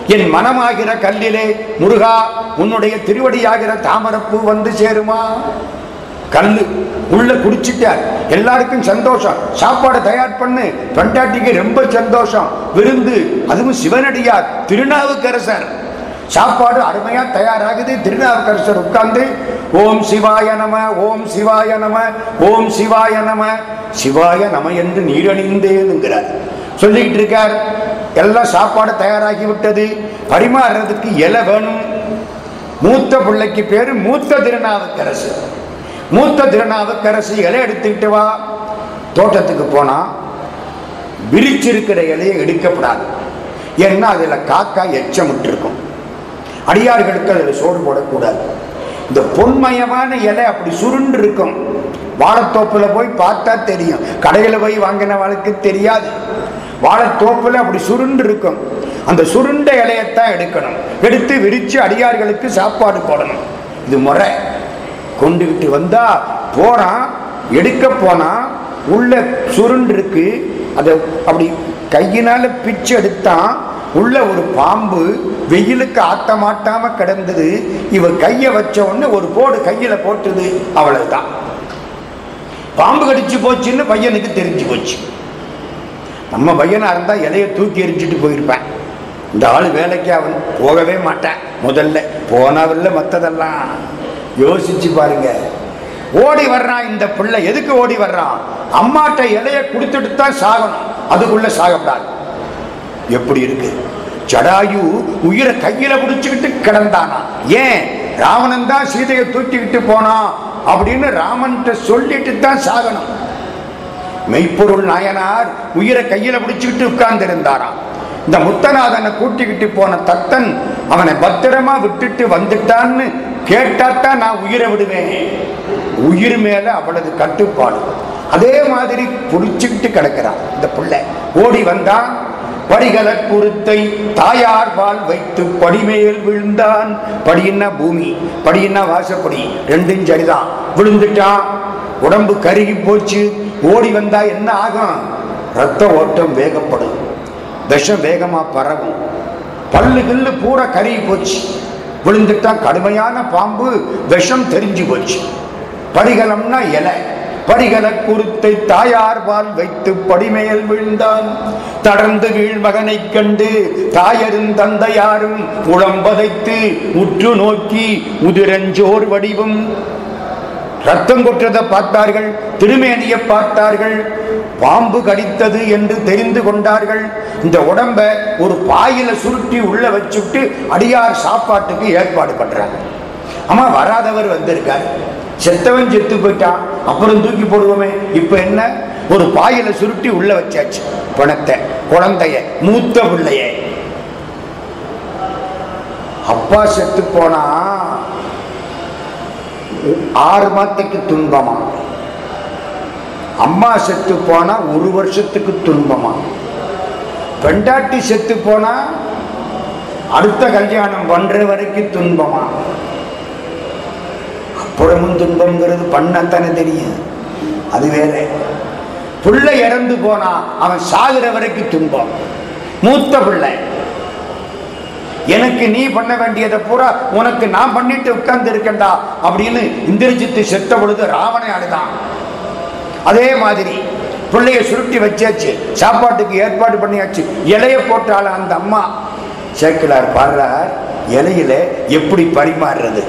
S1: என் மனமாகிற கல்லிலே முருகா உன்னுடைய திருவடியாகிற தாமரப்பூ வந்து சேருமா? கல்லு உள்ள குடிச்சிட்டார். எல்லாருக்கும் சந்தோஷம். சாப்பாடு தயார் பண்ணு. பெண்டாட்டிக்கு ரொம்ப சந்தோஷம். விருந்து அதுவும் சிவனடியார் திருநாவுக்கரசர். சாப்பாடு அருமையா தயாராகுது. திருநாவுக்கரசர் உட்கார்ந்து ஓம் சிவாய நம ஓம் சிவாய நம ஓம் சிவாய நம சிவாய நம என்று நீரணிந்தேனுங்கிறார். சொல்லிக்கிட்டு இருக்கார். எல்லாம் சாப்பாடு தயாராகி விட்டது. பரிமாறுறதுக்கு இலை வேணும். மூத்த பிள்ளைக்கு பேரு மூத்த திருநாவுக்கரசு மூத்த திருநாவுக்கரசு இலை எடுத்துக்கிட்டு வா. தோட்டத்துக்கு போனா விரிச்சிருக்கிற இலையை எடுக்கப்படாது. ஏன்னா அதில் காக்கா எச்சமிட்டு இருக்கும் அடியார்களுக்கு அதில் சோறு போடக்கூடாது. இந்த பொன்மயமான இலை அப்படி சுருண்டு இருக்கும் வாழைத்தோப்பில் போய் பார்த்தா தெரியும். கடையில் போய் வாங்கினவளுக்கு தெரியாது. வாழைத்தோப்பில் அப்படி சுருண்டு இருக்கும் அந்த சுருண்ட இலையத்தான் எடுக்கணும். எடுத்து விரித்து அடியார்களுக்கு சாப்பாடு போடணும். இது முறை. கொண்டுகிட்டு வந்தா போறான் எடுக்க போனா உள்ள சுருண்டு இருக்கு அதை அப்படி கையினால பிச்சு எடுத்தான் உள்ள ஒரு பாம்பு வெயிலுக்கு ஆத்த மாட்டாம கிடந்தது இவ கைய வச்ச உடனே ஒரு போடு கையில போட்டுது அவ்வளவுதான். பாம்பு கடிச்சு போச்சுன்னு பையனுக்கு தெரிஞ்சு போச்சு. நம்ம பையனா இருந்தா இலைய தூக்கி எரிஞ்சிட்டு போயிருப்பேன். இந்த ஆள் வேலைக்கு அவன் போகவே மாட்டேன். முதல்ல போனவில்லை மற்றதெல்லாம் யோசிச்சு பாருங்க. ஓடி வர்றான் இந்த பிள்ளை எதுக்கு ஓடி வர்றான் அம்மாட்ட இலைய கொடுத்துட்டு தான் சாகணும். அதுக்குள்ள சாகப்படாது. எப்படி இருக்கு? ஜடாயு உயிரை கையில பிடிச்சுக்கிட்டு கிடந்தானா? ஏன்? ராவணன் தான் சீதையை தூக்கிக்கிட்டு போனான் அப்படின்னு ராமன்கிட்ட சொல்லிட்டு தான் சாகணும். மெய்ப்பொருள் நாயனார் உயிரை கையில பிடிச்சுக்கிட்டு உட்கார்ந்து இருந்தாராம் இந்த முத்தநாதனை கூட்டிக்கிட்டு போன தத்தன் அவனை பத்திரமா விட்டுட்டு வந்துட்டான்னு கேட்டாத்தான் நான் உயிரை விடுவேன். உயிர் மேல அவளது கட்டுப்பாடு. அதே மாதிரி புடிச்சுக்கிட்டு கிடக்கிறான் இந்த பிள்ளை. ஓடி வந்தான் படிகல குருத்தை தாயார் பால் வைத்து படிமேல் விழுந்தான். படின்னா பூமி? படின்னா வாசப்படி? ரெண்டும் சரிதான் விழுந்துட்டான். உடம்பு கருகி போச்சு. ஓடி வந்தா என்ன ஆகும்? ரத்த ஓட்டம் வேகப்படும். விஷம் வேகமா பரவும். பல்லு கில்லு பூரா கருகி போச்சு. விழுந்துட்டா கடுமையான பாம்பு விஷம் தெரிஞ்சு போச்சு. படிகலம்னா இலை. படிகல குருத்தை தாயார் பால் வைத்து படிமேல் விழுந்தான். தடர்ந்து வீழ் மகனைக் கண்டு தாயரும் தந்தையாரும் உளம்பதைத்து உற்று நோக்கி உதிரஞ்சோர் வடிவும். ரத்தம் கொற்றதை பார்த்தார்கள். திருமேனியை பார்த்தார்கள். பாம்பு கடித்தது என்று தெரிந்து கொண்டார்கள். இந்த உடம்ப ஒரு பாயில சுருட்டி உள்ள வச்சுட்டு அடியார் சாப்பாட்டுக்கு ஏற்பாடு பண்றாங்க. ஆமா வராதவர் வந்திருக்கார். செத்தவன் செத்து போயிட்டான் அப்புறம் தூக்கி போடுவோமே. இப்ப என்ன? ஒரு பாயில சுருட்டி உள்ள வச்சாச்சு. பணத்தை குழந்தைய மூத்த பிள்ளைய. அப்பா செத்து போனா ஆறு மாத்தைக்கு துன்பமா? அம்மா செத்து போனா ஒரு வருஷத்துக்கு துன்பமா? பெண்டாட்டி செத்து போனா அடுத்த கல்யாணம் பண்ற வரைக்கும் துன்பமா? அப்புறமும் துன்பம்ங்கிறது பண்ணத்தானே தெரியும். அது வேற. பிள்ளை இறந்து போனா அவன் சாகுற வரைக்கும் துன்பம். மூத்த பிள்ளை எனக்கு நீ பண்ண வேண்டியதை பூரா உனக்கு நான் பண்ணிட்டு உட்கார்ந்து இருக்கேன்டா அப்படின்னு இந்திரஜித்து செத்த பொழுது ராவணை அழுதான். அதே மாதிரி பிள்ளைய சுருட்டி வச்சாச்சு சாப்பாட்டுக்கு ஏற்பாடு பண்ணியாச்சு. இலைய போட்டால அந்த அம்மா. சேக்கிலார் பாடுறார் இலையில எப்படி பரிமாறுறது?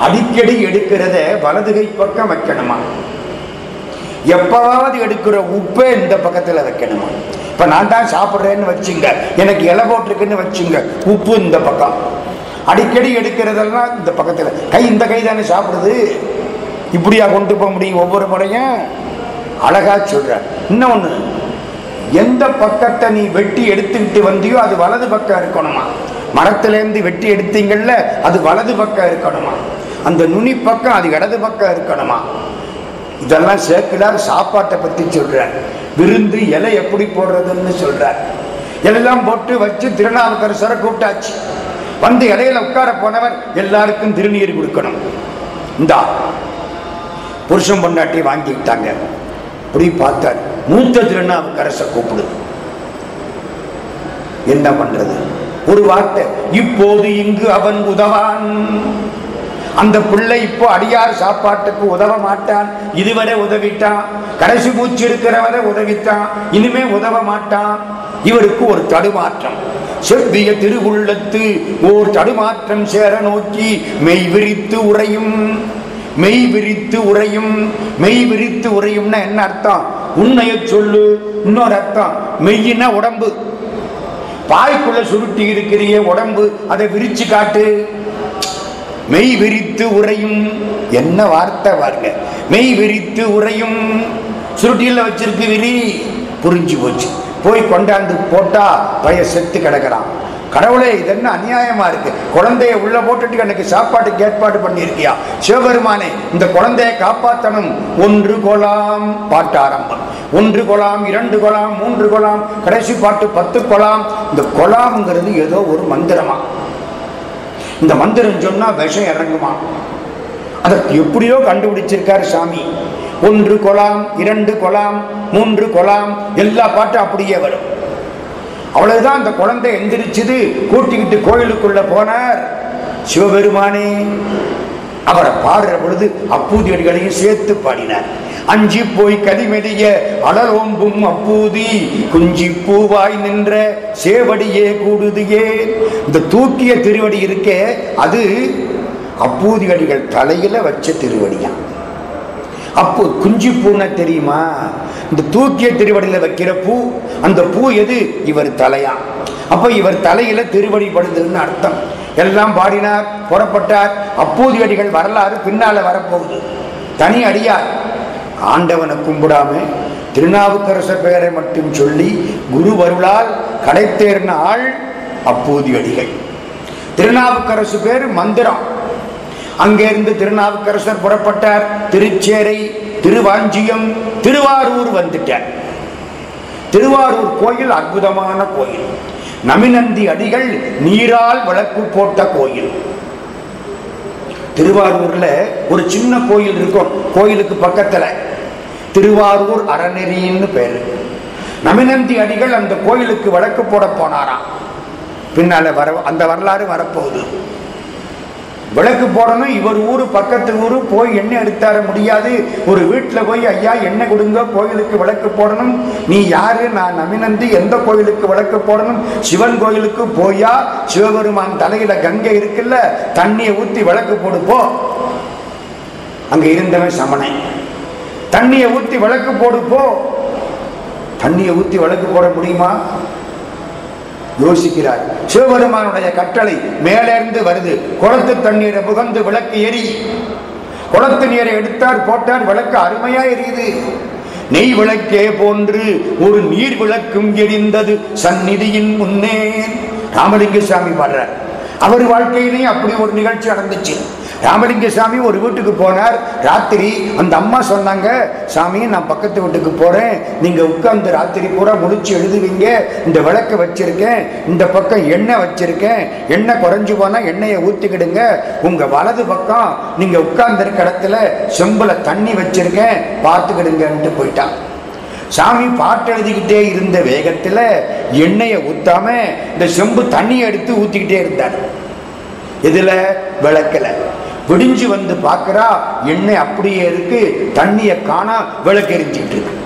S1: அடிக்கடி எடுக்கிறத வலதுகை பக்கம் வைக்கணுமா? எப்பவாவது எடுக்கிற உப்பே இந்த பக்கத்தில் வைக்கணுமா? இப்ப நான் தான் சாப்பிட்றேன்னு வச்சுங்க எனக்கு இலை போட்டிருக்குன்னு வச்சுங்க உப்பு இந்த பக்கம். அடிக்கடி எடுக்கிறதெல்லாம் இந்த பக்கத்தில். கை இந்த கை தானே சாப்பிடுது. இப்படியா கொண்டு போக முடியும் ஒவ்வொரு முறையும்? அழகா சொல்ற. இன்னொன்று எந்த பக்கத்தை நீ வெட்டி எடுத்துக்கிட்டு வந்தியோ அது வலது பக்கம் இருக்கணுமா? மரத்திலேருந்து வெட்டி எடுத்தீங்கல்ல அது வலது பக்கம் இருக்கணுமா? அந்த நுனி பக்கம் அது இடது பக்கம் இருக்கணுமா? இதெல்லாம் சேர்க்கிறார் சாப்பாட்டை பற்றி சொல்கிறார் விருந்து இலை எப்படி போடுறதுன்னு சொல்கிறார் எல்லாம் போட்டு வச்சு திருநாவுக்கரசரை கூப்பிட்டாச்சு. வந்து இலையில உட்கார போனவர் எல்லாருக்கும் திருநீர் கொடுக்கணும். இந்தா புருஷன் பொண்டாட்டி வாங்கிக்கிட்டாங்க. அப்படி பார்த்தார். மூத்த திருநாவுக்கரசை கூப்பிடு என்ன பண்றது? ஒரு வார்த்தை இப்போது இங்கு அவன் உதவான். அந்த பிள்ளை இப்போ அடியார் சாப்பாட்டுக்கு உதவ மாட்டான். இதுவரை உதவிட்டான். கடைசி மூச்சு இருக்கிறவரை உதவிட்டான் இனிமே உதவ மாட்டான். இவருக்கு ஒரு தடுமாற்றம். செவ்விய திருவுள்ளத்து ஓர் தடுமாற்றம் சேர நோக்கி மெய் விரித்து உறையும். மெய் விரித்து உறையும் மெய் விரித்து உறையும்னா என்ன அர்த்தம்? உண்மைய சொல்லு இன்னொரு அர்த்தம் மெய்யின உடம்பு. பாய்க்குள்ள சுருட்டி இருக்கிறிய உடம்பு அதை விரிச்சு காட்டு. மெய் விரித்து உறையும் என்ன வார்த்தை பாருங்க. மெய் விரித்து உறையும் சுருட்டியில் வச்சிருக்கு விரி புரிஞ்சு போச்சு. போய் கொண்டாந்து போட்டா பய செத்து கிடக்கிறான். கடவுளே இது என்ன அநியாயமா இருக்கு? குழந்தைய உள்ள போட்டுட்டு எனக்கு சாப்பாட்டுக்கு ஏற்பாடு பண்ணியிருக்கியா? சிவபெருமானே இந்த குழந்தைய காப்பாற்றணும். ஒன்று கொலாம் பாட்டு ஆரம்பம். ஒன்று கொலாம் இரண்டு கொலாம் மூன்று கொலாம் கடைசி பாட்டு பத்து கொலாம். இந்த கொலாம்ங்கிறது ஏதோ ஒரு மந்திரமா? இந்த மந்திரம் சொன்னா விஷம் இறங்குமா? அதை எப்படியோ கண்டுபிடிச்சிருக்காரு சாமி. ஒன்று கொலாம் இரண்டு கொலாம் மூன்று கொலாம் எல்லா பாட்டும் அப்படியே வரும். அவ்வளவுதான் அந்த குழந்தை எந்திரிச்சது. கூட்டிக்கிட்டு கோயிலுக்குள்ள போனார். சிவபெருமானே அவரை பாடுற பொழுது அப்பூதி அடிகளையும் சேர்த்து பாடினார். அஞ்சி போய் கதிமெடிய அடலோம்பும் அப்பூதி குஞ்சி பூவாய் நின்ற சேவடியே கூடுதியே. இந்த தூக்கிய திருவடி இருக்கே அது அப்பூதி அடிகள் தலையில வச்ச திருவடியான் அப்போ குஞ்சு பூனை தெரியுமா? இந்த தூக்கிய திருவடியில் வைக்கிற பூ அந்த பூ எது? இவர் தலையா. அப்ப இவர் தலையில திருவடி படுதுன்னு அர்த்தம். எல்லாம் பாடினார் புறப்பட்டார். அப்போது அடிகள் வரலாறு பின்னால வரப்போகுது. தனி அடியார். ஆண்டவனை கும்பிடாம திருநாவுக்கரசர் பெயரை மட்டும் சொல்லி குரு வருளால் கடைத்தேர்ன ஆள் அப்போது அடிகள். திருநாவுக்கரசு பேர் மந்திரம். அங்கிருந்து திருநாவுக்கரசர் புறப்பட்டார். திருச்சேரை திருவாஞ்சியம் திருவாரூர் வந்துட்டார். திருவாரூர் கோயில் அற்புதமான கோயில். நமிநந்தி அடிகள் நீரால் விளக்கு போட்ட கோயில். திருவாரூர்ல ஒரு சின்ன கோயில் இருக்கும். கோயிலுக்கு பக்கத்துல. திருவாரூர் அறநெறின்னு பேரு. நமிநந்தி அடிகள் அந்த கோயிலுக்கு வழக்கு போட போனாராம். பின்னால வர அந்த வரலாறு வரப்போகுது. விளக்கு போடணும். இவர் ஊரு பக்கத்து ஊரு போய் எண்ணெய் எடுத்தார முடியாது. ஒரு வீட்டில் போய் ஐயா எண்ணெய் கொடுங்க கோயிலுக்கு விளக்கு போடணும். நீ யாரு? நான் நமினந்து எந்த கோயிலுக்கு விளக்கு போடணும்? சிவன் கோயிலுக்கு போயா? சிவபெருமான் தலையில கங்கை இருக்குல்ல தண்ணியை ஊத்தி விளக்கு போடுப்போ அங்கே அங்க இருந்தவன் சமணன். தண்ணியை ஊத்தி விளக்கு போடுப்போ தண்ணியை ஊத்தி விளக்கு போட முடியுமா? யோசிக்கிறார் சிவபெருமானுடைய கட்டளை மேலிருந்து வருது. குளத்து தண்ணீரை புகந்து விளக்கு எரி குளத்து நீரை எடுத்தார் போட்டார் விளக்கு அருமையா எரியுது. நெய் விளக்கே போன்று ஒரு நீர் விளக்கும் எரிந்தது சந்நிதியின் முன்னே. ராமலிங்க சாமி பாடுறார். அவர் வாழ்க்கையிலேயே அப்படி ஒரு நிகழ்ச்சி நடந்துச்சு. ராமலிங்க சாமி ஒரு வீட்டுக்கு போனார். ராத்திரி அந்த அம்மா சொன்னாங்க சாமி நான் பக்கத்து வீட்டுக்கு போறேன். நீங்க உட்கார்ந்து ராத்திரி பூரா முடிச்சு எழுதுவீங்க. இந்த விளக்க வச்சிருக்கேன் இந்த பக்கம் எண்ணெய் வச்சிருக்கேன். எண்ணெய் குறைஞ்சு போனா எண்ணெயை ஊத்திக்கிடுங்க. உங்க வலது பக்கம் நீங்க உட்கார்ந்துருக்க இடத்துல செம்புல தண்ணி வச்சிருக்கேன். பார்த்துக்கிடுங்கன்ட்டு போயிட்டான் சாமி பாட்டு எழுதிக்கிட்டே இருந்த வேகத்தில் எண்ணெயை ஊத்தாம இந்த செம்பு தண்ணியை எடுத்து ஊத்திக்கிட்டே இருந்தார். இதில் விளக்கல. விடிஞ்சு வந்து பார்க்குறா எண்ணெய் அப்படியே இருக்கு தண்ணியை காணா விளக்கெரிஞ்சிட்டு இருக்கு.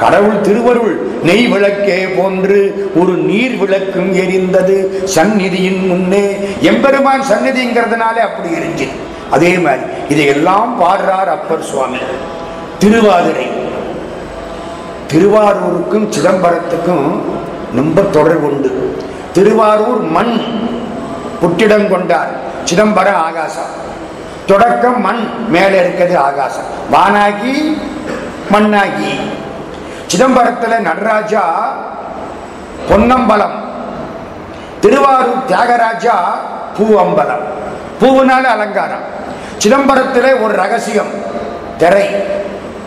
S1: கடவுள் திருவருள் நெய் விளக்கே போன்று ஒரு நீர் விளக்கும் எரிந்தது சந்நிதியின் முன்னே. எம்பெருமான் சந்நிதிங்கிறதுனாலே அப்படி எரிஞ்சு அதே மாதிரி இதையெல்லாம் பாடுறார் அப்பர் சுவாமி. திருவாதிரை. திருவாரூருக்கும் சிதம்பரத்துக்கும் ரொம்ப தொடர்பு உண்டு. திருவாரூர் மண் புட்டிடம் கொண்டார். சிதம்பரம் ஆகாசம். தொடக்கம் மண் மேலே இருக்கிறது ஆகாசம். வானாகி மண்ணாகி. சிதம்பரத்தில் நடராஜா பொன்னம்பலம். திருவாரூர் தியாகராஜா பூ அம்பலம் பூவுனால அலங்காரம். சிதம்பரத்தில் ஒரு ரகசியம் திரை.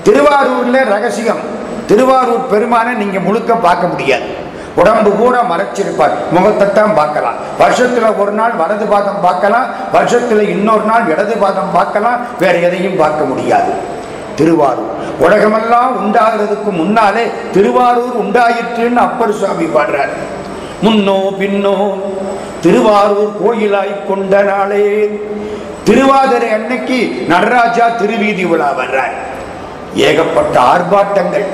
S1: திருவாரூர்ல ரகசியம் திருவாரூர் பெருமானை நீங்க முழுக்க பார்க்க முடியாது. உடம்பு பூரா மறைச்சிருப்பார். முகத்தை தான் பார்க்கலாம். வருஷத்துல ஒரு நாள் வலது பாதம் பார்க்கலாம். வருஷத்துல இன்னொரு நாள் இடது பாதம் பார்க்கலாம். வேற எதையும் பார்க்க முடியாது. திருவாரூர். உலகமெல்லாம் உண்டாகிறதுக்கு முன்னாலே திருவாரூர் உண்டாயிற்றுன்னு அப்பர் சுவாமி பாடுறார். முன்னோ பின்னோ திருவாரூர் கோயிலாய் கொண்ட நாளே. திருவாதிரை அன்னைக்கு நடராஜா திருவீதி விழா வர்றார். ஏகப்பட்ட ஆர்ப்பாட்டங்கள்.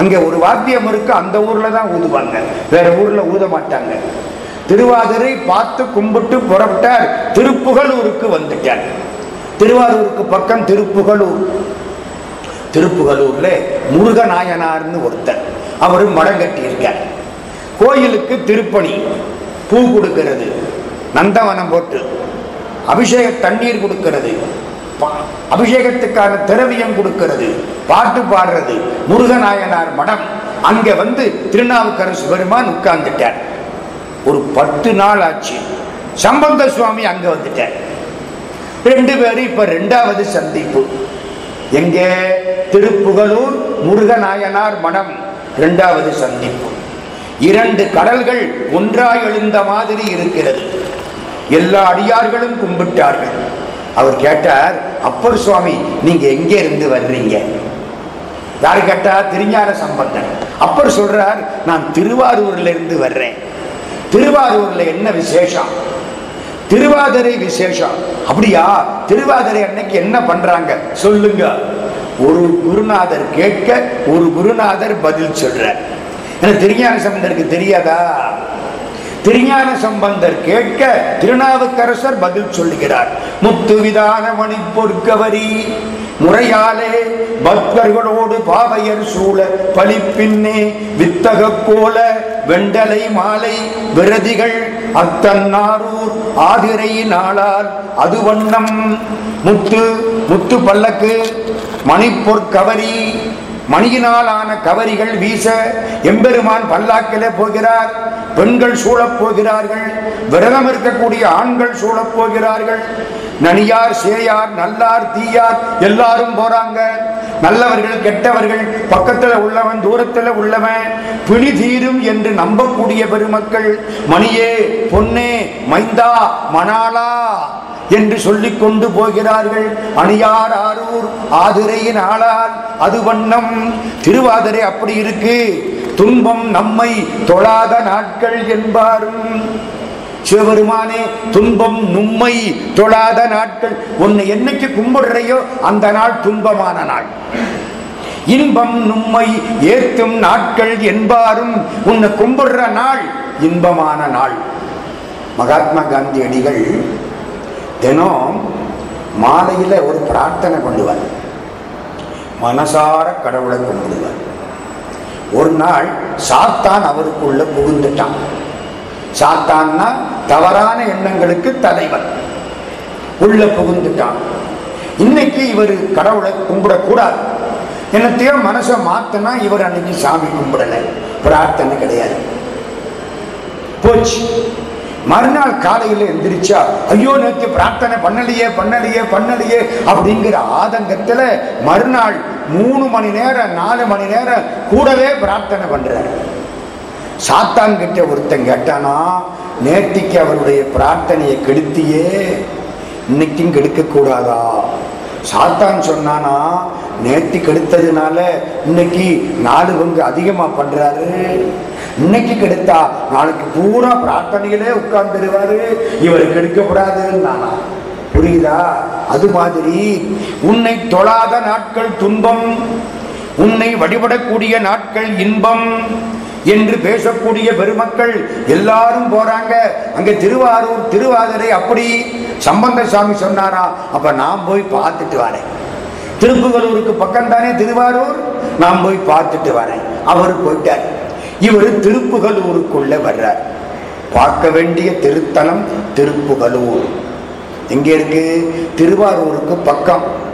S1: அங்கே ஒரு வாத்தியம் இருக்கு அந்த ஊரில் தான் ஊதுவாங்க. வேற ஊரில் ஊத மாட்டாங்க. திருவாதிரை பார்த்து கும்பிட்டு புறப்பட்டார். திருப்புகலூருக்கு வந்துட்டார். திருவாரூருக்கு பக்கம் திருப்புகலூர் திருப்புகலூர்ல முருகநாயனார்னு ஒருத்தர். அவர் மடம் கட்டியிருக்கார். கோயிலுக்கு திருப்பணி பூ கொடுக்கிறது நந்தவனம் போட்டு அபிஷேக தண்ணீர் கொடுக்கிறது. அபிஷேகத்துக்கான திரவியம் கொடுக்கிறது. பாட்டு பாடுறது. முருகநாயனார் மடம். அங்க வந்து திருநாவுக்கரசு பெருமான் உட்கார்ந்துட்டார். ஒரு பத்து நாள் ஆச்சு. சம்பந்த சுவாமி அங்க வந்துட்டார். ரெண்டு பேரும் இப்ப ரெண்டாவது சந்திப்பு. எங்க? திருப்புகலூர் முருகநாயனார் மடம். இரண்டாவது சந்திப்பு. இரண்டு கடல்கள் ஒன்றாய் எழுந்த மாதிரி இருக்கிறது. எல்லா அடியார்களும் கும்பிட்டார்கள். அவர் கேட்டார் அப்பர் சுவாமி நீங்க எங்க இருந்து வர்றீங்க? யாரு கேட்டா திருஞான சம்பந்தன். அப்பர் சொல்றார் நான் திருவாரூர்ல இருந்து வர்றேன். திருவாரூர்ல என்ன விசேஷம்? திருவாதிரை விசேஷம். அப்படியா? திருவாதிரை அன்னைக்கு என்ன பண்றாங்க? சொல்லுங்க. ஒரு குருநாதர் கேட்க ஒரு குருநாதர் பதில் சொல்றார். எனக்கு திருஞான சம்பந்தருக்கு தெரியாதா? திருஞான சம்பந்தர் கேட்க திருநாவுக்கரசர் பதில் சொல்லுகிறார். முத்துவிதான மணி பொற்கவரி முறையாலே பக்தர்களோடு பாவையர் சூழ பழிப்பின்னே வித்தக கோல வெண்டலை மாலை விரதிகள் அத்தன்னாரூர் ஆதிரை நாளால் அது வண்ணம். முத்து முத்து பல்லக்கு மணிப்பொற்கவரி மணியினால் ஆன கவரிகள் வீச எம்பெருமான் பல்லாக்கிலே போகிறார். பெண்கள் சூழப் போகிறார்கள். விரதம் இருக்கக்கூடிய ஆண்கள் சூழப் போகிறார்கள். நனியார் சேயார் நல்லார் தீயார் எல்லாரும் போறாங்க. நல்லவர்கள் கெட்டவர்கள் பக்கத்தில் உள்ளவன் தூரத்தில் உள்ளவன் பிணி தீரும் என்று நம்பக்கூடிய பெருமக்கள் மணியே பொன்னே மைந்தா மணாலா. என்று சொல்லிக் கொண்டு போகிறார்கள். அணியார் ஆரூர் ஆதிரையின் ஆளால் அது வண்ணம். திருவாதிரை அப்படி இருக்கு. துன்பம் நம்மை தொழாத நாட்கள் என்பாரும். சிவபெருமானே துன்பம் நும்மை தொழாத நாட்கள். உன்னை என்னைக்கு கும்பிடுறையோ அந்த நாள் துன்பமான நாள். இன்பம் நும்மை ஏற்கும் நாட்கள் என்பாரும். உன்னை கும்பிடுற நாள் இன்பமான நாள். மகாத்மா காந்தி அடிகள் தினம் மாலையில் ஒரு பிரார்த்தனை பண்ணுவார். மனசார கடவுளை கும்பிடுவார். ஒரு நாள் சாத்தான் அவருக்குள்ள புகுந்துட்டான். சாத்தான்னா தவறான எண்ணங்களுக்கு தலைவர். உள்ள புகுந்துட்டான். இன்னைக்கு இவர் கடவுளை கும்பிடக்கூடாது. என்னத்தையோ மனசை மாத்தினா இவர் அன்னைக்கு சாமி கும்பிடலை. பிரார்த்தனை கிடையாது. போச்சு. மறுநாள் காலையில் எந்திரிச்சா ஐயோ நேற்று பிரார்த்தனை பண்ணலையே பண்ணலையே பண்ணலையே அப்படிங்கிற ஆதங்கத்துல மறுநாள் மூணு மணி நேரம் நாலு மணி நேரம் கூடவே பிரார்த்தனை பண்றாரு. சாத்தான் கிட்ட ஒருத்தன் கேட்டானா நேற்றுக்கு அவருடைய பிரார்த்தனையை கெடுத்தியே இன்னைக்கும் கெடுக்க கூடாதா சாத்தான் சொன்னானா நேற்று கெடுத்ததுனால இன்னைக்கு நாலு பங்கு அதிகமா பண்றாரு. இன்னைக்கு கெடுத்தா நாளைக்கு பூரா பிரார்த்தனையிலே உட்கார்ந்துருவாரு. இவர் கெடுக்கப்படாதுன்னு நானா புரியுதா? அது மாதிரி உன்னை தொழாத நாட்கள் துன்பம் உன்னை வழிபடக்கூடிய நாட்கள் இன்பம் என்று பேசக்கூடிய பெருமக்கள் எல்லாரும் போறாங்க. அங்க திருவாரூர் திருவாதிரை அப்படி சம்பந்த சாமி சொன்னாரா? அப்ப நான் போய் பார்த்துட்டு வரேன். திருப்புகலூருக்கு பக்கம் தானே திருவாரூர்? நான் போய் பார்த்துட்டு வரேன். அவர் போயிட்டார். இவர் திருப்புகலூருக்குள்ள வர்றார். பார்க்க வேண்டிய திருத்தலம் திருப்புகலூர். எங்க இருக்கு? திருவாரூருக்கு பக்கம்.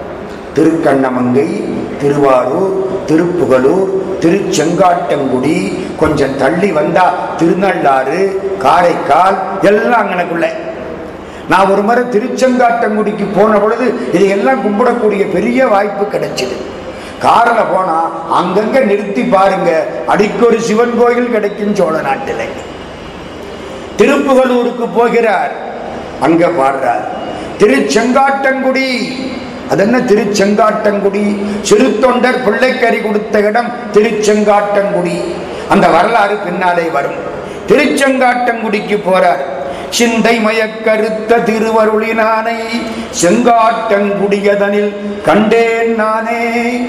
S1: திருக்கண்ணமங்கை திருவாரூர் திருப்புகலூர் திருச்செங்காட்டங்குடி கொஞ்சம் தள்ளி வந்தா திருநள்ளாறு காரைக்கால் எல்லாம் அங்கனக்குள்ள. நான் ஒரு முறை திருச்செங்காட்டங்குடிக்கு போன பொழுது இதையெல்லாம் கும்பிடக்கூடிய பெரிய வாய்ப்பு கிடைச்சிது. காரில் போனால் அங்கங்கே நிறுத்தி பாருங்க. அடிக்கொரு சிவன் கோயில் கிடைக்கும் சோழ நாட்டில். திருப்புகலூருக்கு போகிறார். அங்க பாடுறார். திருச்செங்காட்டங்குடி. அது என்ன திருச்செங்காட்டங்குடி? சிறு தொண்டர் பிள்ளைக்கறி கொடுத்த இடம் திருச்செங்காட்டங்குடி. அந்த வரலாறு பின்னாலே வரும். திருச்செங்காட்டங்குடிக்கு போறார். சிந்தை மயக்கருத்த திருவருளினானை செங்காட்டங்குடியதனில் கண்டேன் நானே.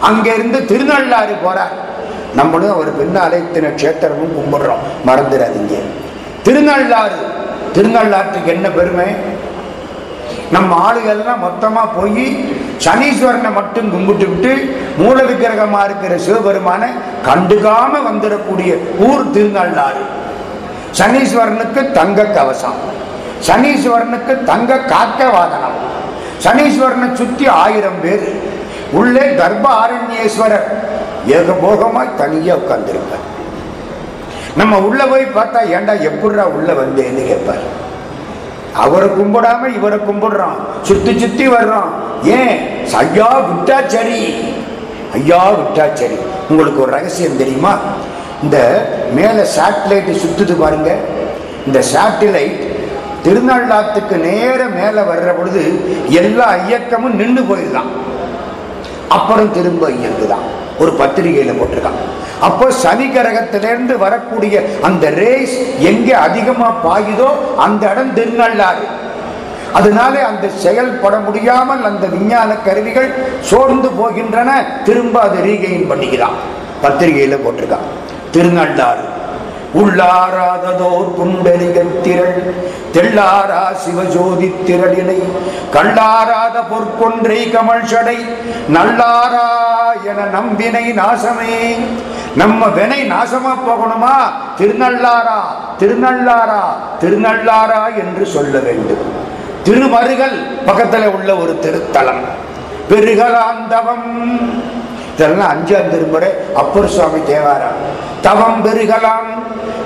S1: அங்கிருந்து திருநள்ளாறு போறார். நம்மளும் அவர் பின்னாலே இத்தனை கஷேத்திரமும் கும்பிடுறோம். மறந்துடாதீங்க. திருநள்ளாறு. திருநள்ளாற்றுக்கு என்ன பெருமை? நம்ம ஆளுகள்லாம் மொத்தமா போய் சனீஸ்வரனை மட்டும் கும்பிட்டு விட்டு மூல விக்கிரகமா இருக்கிற சிவபெருமானை கண்டுக்காம வந்துடக்கூடிய ஊர் திருநள்ளாறு. சனீஸ்வரனுக்கு தங்க கவசம். சனீஸ்வரனுக்கு தங்க காக்க வாகனம். சனீஸ்வரனை சுத்தி ஆயிரம் பேர். உள்ளே கர்ப்ப ஆரண்யேஸ்வரர் ஏகபோகமாய் தனியா உட்கார்ந்துருப்பார். நம்ம உள்ள போய் பார்த்தா ஏன்டா எப்படா உள்ள வந்தேன்னு கேட்பார். அவரை கும்பிடாம இவரை கும்பிடுறோம் சுத்தி சுத்தி வர்றோம் ஏன்? ஐயா விட்டா சரி ஐயா விட்டா சரி உங்களுக்கு ஒரு ரகசியம் தெரியுமா? இந்த மேலே சேட்டலைட்டு சுற்றுது பாருங்க. இந்த சேட்டலைட் திருநள்ளாத்துக்கு நேர மேலே வர்ற பொழுது எல்லா இயக்கமும் நின்று போயிடலாம் அப்புறம் திரும்ப இயங்குதான். ஒரு பத்திரிகையில் போட்டிருக்கான். அப்போ சனி கிரகத்திலிருந்து வரக்கூடிய அந்த ரேஸ் எங்கே அதிகமாக பாயுதோ அந்த இடம் திருநள்ளாறு. அதனால அந்த செயல்பட முடியாமல் அந்த விஞ்ஞான கருவிகள் சோர்ந்து போகின்றன. திரும்ப அது ரீகெயின் பண்ணிக்கிறான். பத்திரிகையில் போட்டிருக்கான். திருநள்ளாறு. உள்ளாராததோர் குண்டலிகத் திரள் தெள்ளாரா சிவஜோதி திரளினை கள்ளாராத பொற்கொன்றை கமல் சடை நல்லாரா என நம்பினை நாசமே. நம்ம வினை நாசமா போகணுமா? திருநள்ளாரா திருநள்ளாரா திருநள்ளாரா என்று சொல்ல வேண்டும். திருமருகல் பக்கத்துல உள்ள ஒரு திருத்தலம். பெருகலாந்தவம். இதெல்லாம் அஞ்சாம் திருமுறை அப்பர் சுவாமி தேவாரம். தவம் பெருகலாம்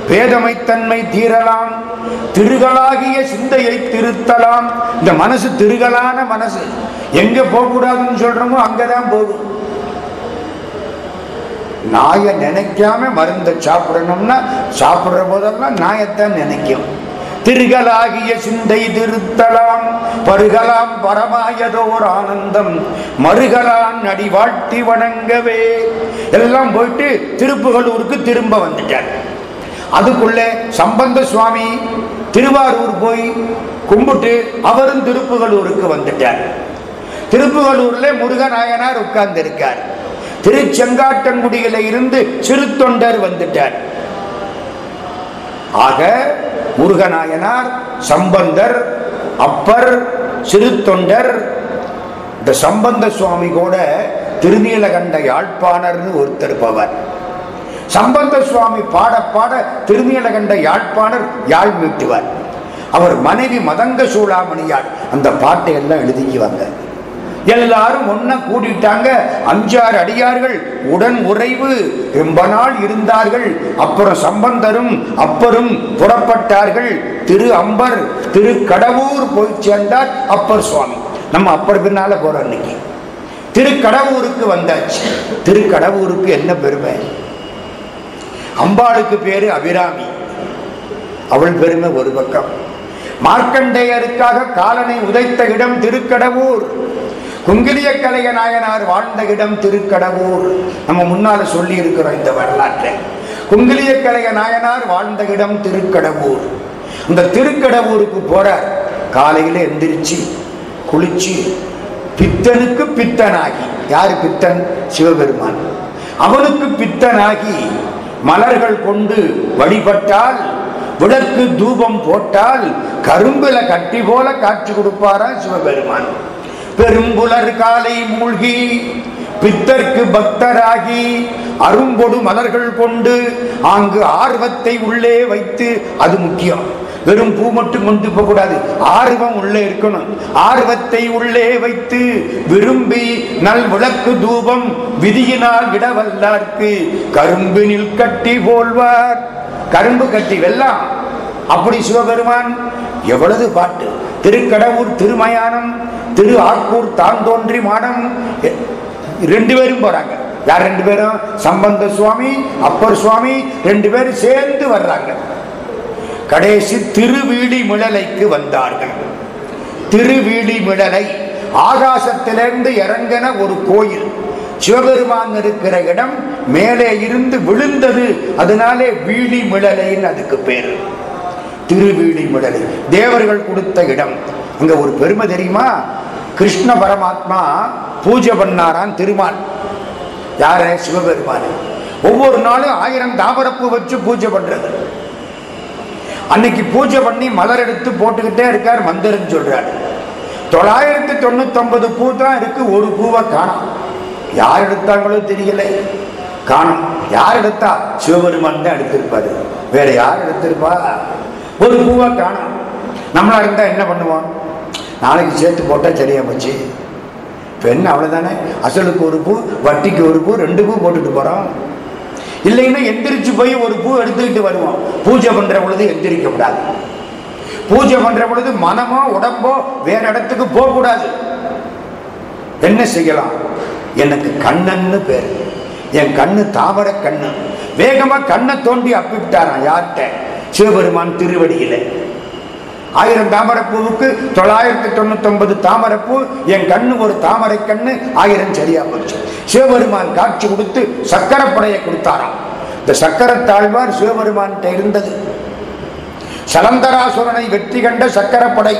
S1: வேதமைத்தன்மை தீரலாம் திருகளாகிய சிந்தையை திருத்தலாம். இந்த மனசு திருகலான மனசு. எங்க போகக்கூடாதுன்னு சொல்றோமோ அங்கதான் போகும். நாயை நினைக்காம மருந்தை சாப்பிடணும்னா சாப்பிடுற போதெல்லாம் நாயத்தான் நினைக்கும். திருகலாகிய சிந்தை திருத்தலாம். பருகலாம் பரமாயதோர் ஆனந்தம். மறுகலான் அடி வாழ்த்தி வணங்கவே. எல்லாம் போயிட்டு திருப்புகளூருக்கு திரும்ப வந்துட்டார். அதுக்குள்ளே சம்பந்த சுவாமி திருவாரூர் போய் கும்பிட்டு அவரும் திருப்புகளூருக்கு வந்துட்டார். திருப்புகளூர்ல முருகநாயனார் உட்கார்ந்து இருக்கார் திருச்செங்காட்டங்குடியில இருந்து சிறு தொண்டர் வந்துட்டார். ஆக முருகநாயனார் சம்பந்தர் அப்பர் சிறு தொண்டர் இந்த சம்பந்த சுவாமி கூட திருநீலகண்ட யாழ்ப்பாணர்னு ஒருத்தர் பவர் சம்பந்த சுவாமி பாட பாட திருநீலகண்ட யாழ்ப்பாணர் யாழ் மீட்டுவார். அவர் மனைவி மதங்க சூடாமணியார் அந்த பாட்டை எல்லாம் எழுதிக்குவாங்க. எல்லாரும் ஒன்ன கூடிட்டாங்க. அஞ்சாறு அடியார்கள் உடன் உறைவு ரொம்ப நாள் இருந்தார்கள். அப்புறம் சம்பந்தரும் அப்பரும் புறப்பட்டார்கள். திரு அம்பர் திரு கடவுர் போய் சேர்ந்தார் அப்பர் சுவாமி. நம்ம அப்பர் பின்னால போறோம் இன்னைக்கு. திருக்கடவுருக்கு வந்தாச்சு. திருக்கடவுருக்கு என்ன பெருமை? அம்பாளுக்கு பேரு அபிராமி. அவள் பெருமை ஒரு பக்கம். மார்க்கண்டேயருக்காக காலனை உதைத்த இடம் திருக்கடவூர். குங்கிலிய கலைய நாயனார் வாழ்ந்த இடம் திருக்கடவூர். நம்ம முன்னால சொல்லி இருக்கிறோம் இந்த வரலாற்றை. குங்கிலிய கலைய நாயனார் வாழ்ந்த இடம் திருக்கடவூர். இந்த திருக்கடவூருக்கு போறார். காலையில எந்திரிச்சு குளிச்சு பித்தனுக்கு பித்தனாகி. யாரு பித்தன்? சிவபெருமான். அவனுக்கு பித்தனாகி மலர்கள் கொண்டு வழிபட்டால் விளக்கு தூபம் போட்டால் கரும்புல கட்டி போல காட்சி கொடுப்பாரா சிவபெருமான். பெரும்புலர் காலை மூழ்கி பித்தர்க்கு பக்தராகி அரும்பொடு மலர்கள் கொண்டு அங்கு ஆர்வத்தை உள்ளே வைத்து அது முக்கியம். வெறும் பூ மட்டும் கொண்டு போக கூடாது. ஆர்வம் உள்ளே இருக்கணும். ஆர்வத்தை உள்ளே வைத்து விரும்பி நல் விளக்கு தூபம் விதியினால் விடவல்லார்க்கு கரும்பினில் கட்டி போல்வார். கரும்பு கட்டி வெல்லாம். அப்படி சிவபெருமான் எவ்வளவு பாட்டு. திருக்கடவுர் திருமயானம் திரு ஆக்கூர் தான் தோன்றி மாடம் ரெண்டு பேரும் போறாங்க. யார் ரெண்டு பேரும்? சம்பந்த சுவாமி அப்பர் சுவாமி ரெண்டு பேரும் சேர்ந்து வர்றாங்க. கடைசி திருவீடி மிளலைக்கு வந்தார்கள். திருவீடி மிளலை ஆகாசத்திலிருந்து இறங்கின ஒரு கோயில். சிவபெருமான் இருக்கிற இடம் மேலே இருந்து விழுந்தது. அதனாலே வீழி மிளலைன்னு அதுக்கு பேரு. திருவீழி தேவர்கள் கொடுத்த இடம். அங்க ஒரு பெருமை தெரியுமா? கிருஷ்ண பரமாத்மா பூஜை பண்ணாரான் திருமான் யாரே? சிவபெருமான். ஒவ்வொரு நாளும் ஆயிரம் தாமரப்பு வச்சு பூஜை பண்றது. அன்னைக்கு பூஜை பண்ணி மலர் எடுத்து போட்டுக்கிட்டே இருக்கார் மந்திரம் சொல்றாரு. தொள்ளாயிரத்தி தொண்ணூத்தொன்பது பூ தான் இருக்கு ஒரு பூவை காணும். யார் எடுத்தாங்களோ தெரியல. காணும். யார் எடுத்தா? சிவபெருமான் தான் எடுத்திருப்பாரு. வேற யார் எடுத்திருப்பா? ஒரு பூவாக காணும். நம்மளா இருந்தா என்ன பண்ணுவோம்? நாளைக்கு சேர்த்து போட்டா சரியா போச்சு. பெண் என்ன அவ்வளவுதானே? அசலுக்கு ஒரு பூ வட்டிக்கு ஒரு பூ ரெண்டு பூ போட்டுட்டு போறோம். இல்லைன்னா எந்திரிச்சு போய் ஒரு பூ எடுத்துக்கிட்டு வருவோம். பூஜை பண்ற பொழுது எந்திரிக்க கூடாது. பூஜை பண்ற பொழுது மனமோ உடம்போ வேற இடத்துக்கு போக கூடாது. என்ன செய்யலாம்? எனக்கு கண்ணன்னு பேரு. என் கண்ணு தாவர கண்ணு. வேகமா கண்ணை தோண்டி அப்பிவிட்டாராம் யார்கிட்ட? சிவபெருமான் திருவடியில. ஆயிரம் தாமரைப்பூவுக்கு தொள்ளாயிரத்தி தொண்ணூத்தி ஒன்பது தாமரைப்பூ என் கண்ணு ஒரு தாமரை கண்ணு ஆயிரம் சரியா போச்சு. சிவபெருமான் காட்சி கொடுத்து சக்கரப்படையை கொடுத்தாராம். இந்த சக்கரத்தாழ்வார் சிவபெருமான்கிட்ட இருந்தது. சலந்தராசுரனை வெற்றி கண்ட சக்கரப்படை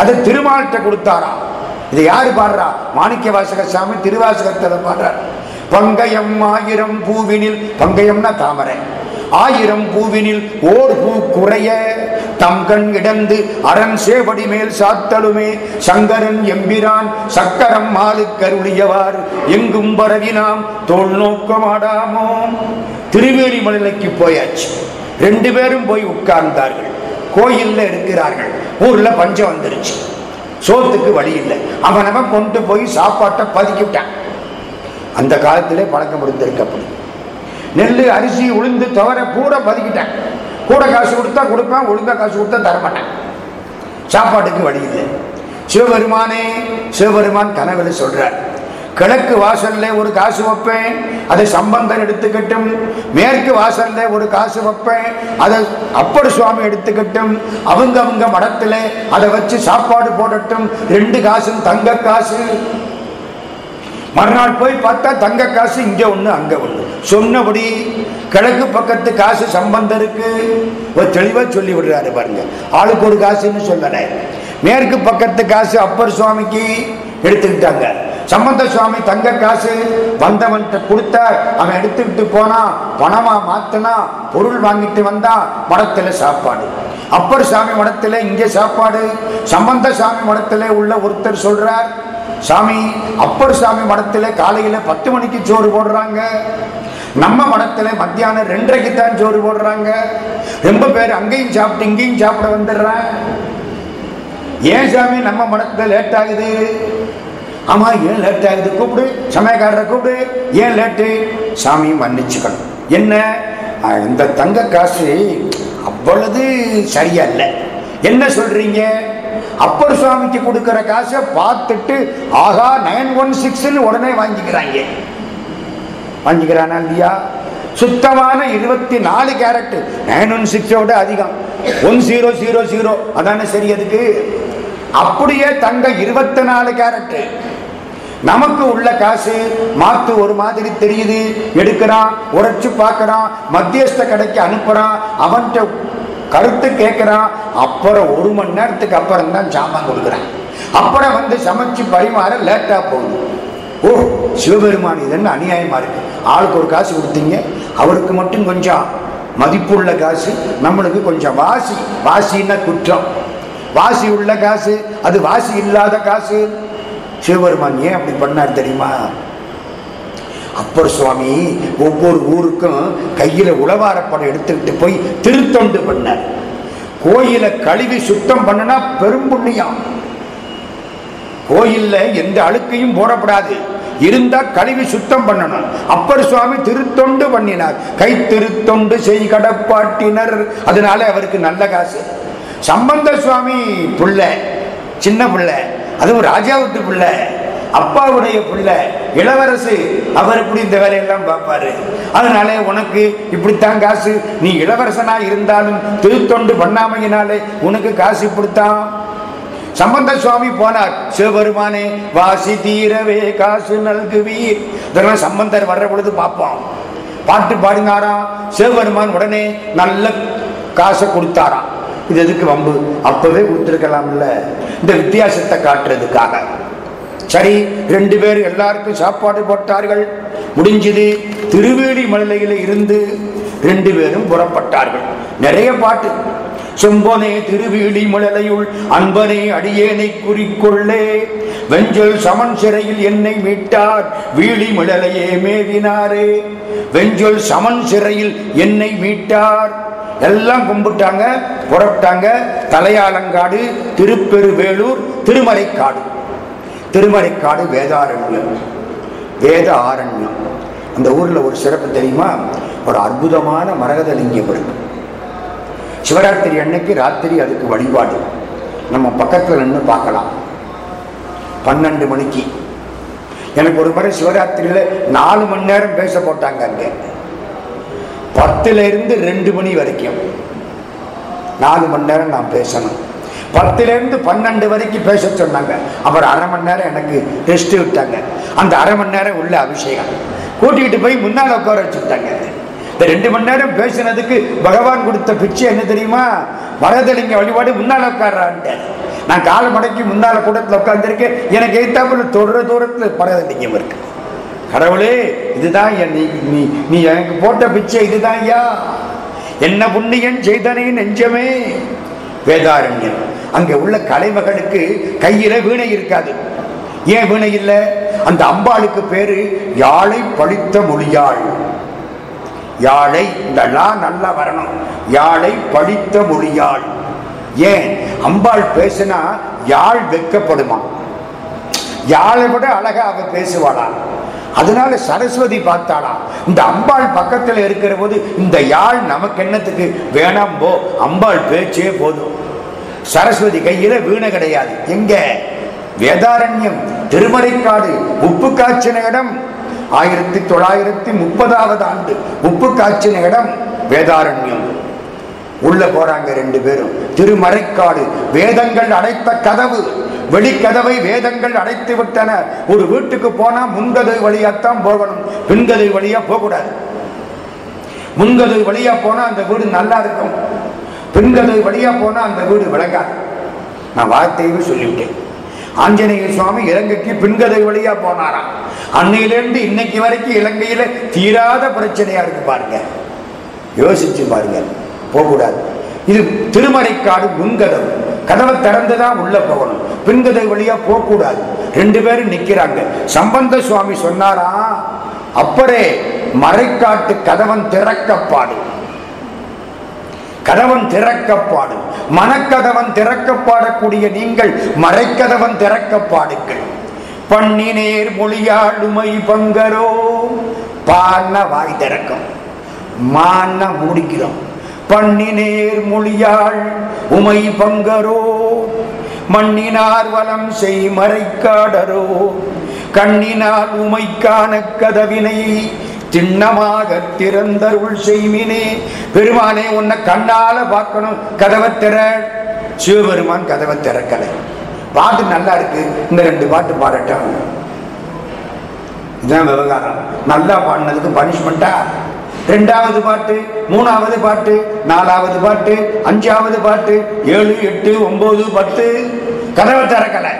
S1: அது திருமால்கிட்ட கொடுத்தாராம். இது யாரு பாடுறா? மாணிக்க வாசக சாமி திருவாசகத்தில் பாடுறார். பங்கயம் ஆயிரம் பூவினில் பங்கயம்னா தாமரை. ஆயிரம் பூவினில் ஓர் பூ குறைய தம் கண் இடந்து அரண் சேவடி மேல் சாத்தலுமே சங்கரன் எம்பிரான் சக்கரம் மாலுக்கருளியவார் எங்கும் பரவினாம் தோல் நோக்கமாடாமோ திருவேலிமலைக்கு போயாச்சு. ரெண்டு பேரும் போய் உட்கார்ந்தார்கள். கோயில்ல இருக்கிறார்கள். ஊர்ல பஞ்சம் வந்துருச்சு. சோத்துக்கு வழி இல்லை. அவனவன் கொண்டு போய் சாப்பாட்டை பதுக்கிவிட்டான். அந்த காலத்திலே பழக்கம் இருந்திருக்கப்படும். நெல் அரிசி உளுந்து துவர பூரா பதுக்கிட்டேன் கூட காசு கொடுத்தா கொடுப்பேன் ஒழுங்காக காசு கொடுத்தா தரமாட்டேன். சாப்பாட்டுக்கு வழி இல்லை. சிவபெருமானே சிவபெருமான் கனவுல சொல்றார் கிழக்கு வாசல்ல ஒரு காசு வைப்பேன் அதை சம்பந்தன் எடுத்துக்கட்டும். மேற்கு வாசல்ல ஒரு காசு வைப்பேன் அதை அப்பர் சுவாமி எடுத்துக்கட்டும். அவங்க அவங்க மடத்துல அதை வச்சு சாப்பாடு போடட்டும். ரெண்டு காசும் தங்க காசு. மறுநாள் போய் பார்த்தா தங்க காசு இங்க ஒண்ணு அங்க ஒண்ணு. சொன்னபடி கிழக்கு பக்கத்து காசு சம்பந்தருக்கு ஒரு தெளிவா சொல்லி விடுறாரு பாருங்க. ஆளுக்கு ஒரு காசுன்னு சொல்லல. மேற்கு பக்கத்து காசு அப்பர் சுவாமிக்கு எடுத்துக்கிட்டாங்க. சம்பந்த சுவாமி தங்க காசு வந்தவன்கிட்ட கொடுத்த அவன் எடுத்துக்கிட்டு போனா பணமா மாத்தினா பொருள் வாங்கிட்டு வந்தா மடத்துல சாப்பாடு. அப்பர் சாமி மடத்துல இங்கே சாப்பாடு. சம்பந்த சாமி மடத்துல உள்ள ஒருத்தர் சொல்றார் சாமி அப்பர் சாமி மடத்துல காலையில பத்து மணிக்கு சோறு போடுறாங்க. நம்ம மடத்துல மத்தியானம் ரெண்டரைக்கு தான் சோறு போடுறாங்க. ரொம்ப பேர் அங்கேயும் சாப்பிட்டு இங்கேயும் சாப்பிட வந்துடுறான் ஏன் சாமி நம்ம மடத்துல லேட் ஆகுது? ஆமா ஏன் லேட் ஆகுது? கூப்பிடு. சமயக்காரரை கூப்பிடு. ஏன் லேட்டு சாமி மன்னிச்சுக்கணும். என்ன? இந்த தங்க காசு அவ்வளவு சரியா இல்லை. என்ன சொல்றீங்க? அப்பர் சுவாமிக்கு கொடுக்கிற காசை பார்த்துட்டு ஆகா நைன் ஒன் சிக்ஸ்னு உடனே வாங்கிக்கிறாங்க. வாங்கிக்கிறானா இல்லையா? சுத்தமான இருபத்தி நாலு கேரட். நைன் ஒன் சிக்ஸோட அதிகம். ஒன் ஜீரோ ஜீரோ ஜீரோ அதானே சரி அதுக்கு? அப்படியே தங்க இருபத்தி நாலு கேரட் நமக்கு உள்ள காசு மாத்து ஒரு மாதிரி தெரியுது. எடுக்கிறான் உரைச்சு பார்க்கறான் மத்தியஸ்த கடைக்கு அனுப்புறான் அவன்கிட்ட கருத்து கேட்கிறான் அப்புறம் ஒரு மணி நேரத்துக்கு அப்புறம் தான் சாமான் கொடுக்குறான் அப்புறம் வந்து சமைச்சு பரிமாற லேட்டா போகுது. ஓ சிவபெருமான் இது என்ன அநியாயமா இருக்கு? ஆளுக்கு ஒரு காசு கொடுத்தீங்க அவருக்கு மட்டும் கொஞ்சம் மதிப்புள்ள காசு நம்மளுக்கு கொஞ்சம் வாசி வாசின்னா குற்றம். வாசி உள்ள காசு அது வாசி இல்லாத காசு. சிவபெருமான் ஏன் அப்படி பண்ணார் தெரியுமா? அப்பர் சுவாமி ஒவ்வொரு ஊருக்கும் கையில உளவாரப்படம் எடுத்துக்கிட்டு போய் திருத்தொண்டு பண்ணார். கோயிலை கழுவி சுத்தம் பண்ணுனா பெரும் புண்ணியம். கோயில்ல எந்த அழுக்கையும் போடப்படாது. இருந்தா கழுவி சுத்தம் பண்ணணும். அப்பர் சுவாமி திருத்தொண்டு பண்ணினார். கை திருத்தொண்டு செய் கடப்பாட்டினர். அதனால அவருக்கு நல்ல காசு. சம்பந்த சுவாமி பிள்ளை சின்ன பிள்ளை அதுவும் ராஜாவுக்கு பிள்ளை அப்பாவுடைய பிள்ளை இளவரசு அவர் எப்படி இந்த வேலையெல்லாம் பார்ப்பாரு. அதனால உனக்கு இப்படித்தான் காசு. நீ இளவரசனா இருந்தாலும் திருத்தொண்டு பண்ணாமையினாலே உனக்கு காசு இப்படித்தான். சம்பந்த சுவாமி போனார். சிவபெருமானே வாசி தீரவே காசு நல்குவீர். இதெல்லாம் சம்பந்தர் வர்ற பொழுது பார்ப்போம். பாட்டு பாடினாராம். சிவபெருமான் உடனே நல்ல காசை கொடுத்தாராம். இது எதுக்கு வம்பு? அப்பவே கொடுத்துருக்கலாம்ல. இந்த வித்தியாசத்தை காட்டுறதுக்காக. சரி ரெண்டு பேர் எல்லாருக்கும் சாப்பாடு போட்டார்கள். முடிஞ்சது திருவேலி மலையில இருந்து ரெண்டு பேரும் புறப்பட்டார்கள். நிறைய பாட்டு. செம்பனே திருவீழி மழலையுள் அன்பனே அடியேனை குறிக்கொள்ளே. வெஞ்சல் சமன் சிறையில் என்னை மீட்டார் வீழி மழலையே மேவினாரே வெஞ்சொல் சமன் சிறையில் என்னை மீட்டார் எல்லாம் கும்பிட்டாங்க புறப்பட்டாங்க. தலையாலங்காடு திருப்பெருவேலூர் திருமலைக்காடு. திருமலைக்காடு வேதாரண்யம். வேத ஆரண்யம் அந்த ஊரில் ஒரு சிறப்பு தெரியுமா? ஒரு அற்புதமான மரகத லிங்கம் இருக்கு. சிவராத்திரி அன்னைக்கு ராத்திரி அதுக்கு வழிபாடு. நம்ம பக்கத்தில் நின்று பார்க்கலாம். பன்னெண்டு மணிக்கு. எனக்கு ஒரு முறை சிவராத்திரியில் நாலு மணி நேரம் பேச போட்டாங்க அங்கே. பத்துல இருந்து ரெண்டு மணி வரைக்கும். நாலு மணி நேரம் நான் பேசணும். பத்துல இருந்து பன்னெண்டு வரைக்கும் பேச சொன்னாங்க. அப்புறம் அரை மணி நேரம் எனக்கு ரெஸ்ட் விட்டாங்க. அந்த அரை மணி நேரம் உள்ள அபிஷேகம். கூட்டிகிட்டு போய் முன்னால் உட்கார வச்சுட்டாங்க இந்த ரெண்டு மணி நேரம் பேசினதுக்கு பகவான் கொடுத்த பிச்சை என்ன தெரியுமா? வரதலிங்க வழிபாடு முன்னால் உட்கார்றான்ட்டு. நான் கால மடக்கி முன்னால் கூடத்தில் உட்காந்துருக்கேன் எனக்கு எய்த்தாப்புல தொடர தூரத்தில் வரதலிங்கம் இருக்கு. கடவுளே இதுதான் நீ நீ எனக்கு போட்ட பிச்சை இதுதான் ஐயா. என்ன புண்ணியன் செய்தனே நெஞ்சமே. வேதாரண்யம் அங்கே உள்ள கலைமகளுக்கு கையில வீணை இருக்காது. ஏன் வீணை இல்லை? அந்த அம்பாளுக்கு பேரு யாழை பழித்த மொழியாள். யாழை இந்த லா நல்லா வரணும். யாழை பழித்த மொழியாள். ஏன்? அம்பாள் பேசினா யாழ் வெக்கப்படுமா? யாழை விட அழகா அவ பேசுவாளா? அதனால சரஸ்வதி பார்த்தாளாம் இந்த அம்பாள் பக்கத்தில் இருக்கிற போது இந்த யாழ் நமக்கு என்னத்துக்கு? வேணாம் போ அம்பாள் பேச்சே போதும். சரஸ்வதி கையில வீணை கிடையாது. எங்க? வேதாரண்யம் திருமறைக்காடு உப்பு காய்ச்சின இடம். ஆயிரத்தி தொள்ளாயிரத்தி முப்பதாவது ஆண்டு உப்பு காய்ச்சின இடம் வேதாரண்யம். உள்ள போறாங்க ரெண்டு பேரும். திருமறைக்காடு வேதங்கள் அடைத்த கதவு. வெளிக்கதவை வேதங்கள் அடைத்து விட்டன. ஒரு வீட்டுக்கு போனா முன்கதை வழியாத்தான் போகணும். பின்கதை வழியா போகக்கூடாது. முன்கதை வழியா போனா அந்த வீடு நல்லா இருக்கும். பின்கதை வழியா போனா அந்த வீடு விளங்காது. நான் வார்த்தையுமே சொல்லிவிட்டேன். ஆஞ்சநேய சுவாமி இலங்கைக்கு பின்கதை வழியா போனாராம். அன்னையிலிருந்து இன்னைக்கு வரைக்கும் இலங்கையில தீராத பிரச்சனையா இருக்கு பாருங்க. யோசிச்சு பாருங்க. போகக்கூடாது. இது திருமறைக்காடு முன்கதவு கதவை. திறந்துதான் உள்ள போகணும். பின்கதை வழியா போகக்கூடாது. ரெண்டு பேரும் நிக்கிறாங்க. சம்பந்த சுவாமி சொன்னாரா? அப்பரே மறைக்காட்டு கதவன் திறக்கப்பாடு கதவன் திறக்கப்பாடு மனக்கதவன் திறக்கப்பாடக்கூடிய நீங்கள் மறைக்கதவன் திறக்கப்பாடுங்கள். பண்ணினேர் மொழியாளுமை பங்கரோ. பான வாய் திறக்கும். மான மூடிக்கிறோம். பண்ணினேர் மொழியாள் உமை பங்கரோ மண்ணினார் வலம் செய் மறைக்காடரோ கண்ணினால் உமைக்கான கதவினை திண்ணமாக திறந்தருள் செய்மினே. பெருமானே உன்னை கண்ணால பார்க்கணும். கதவை திற. சிவபெருமான் கதவை திறக்கலை. பாட்டு நல்லா இருக்கு. இந்த ரெண்டு பாட்டு பாடட்டும். இதுதான் விவகாரம். நல்லா பாடினதுக்கு பனிஷ்மெண்டா ரெண்டாவது பாட்டு மூணாவது பாட்டு நாலாவது பாட்டு அஞ்சாவது பாட்டு ஏழு எட்டு ஒன்பது பத்து. கதவை திறக்கலை.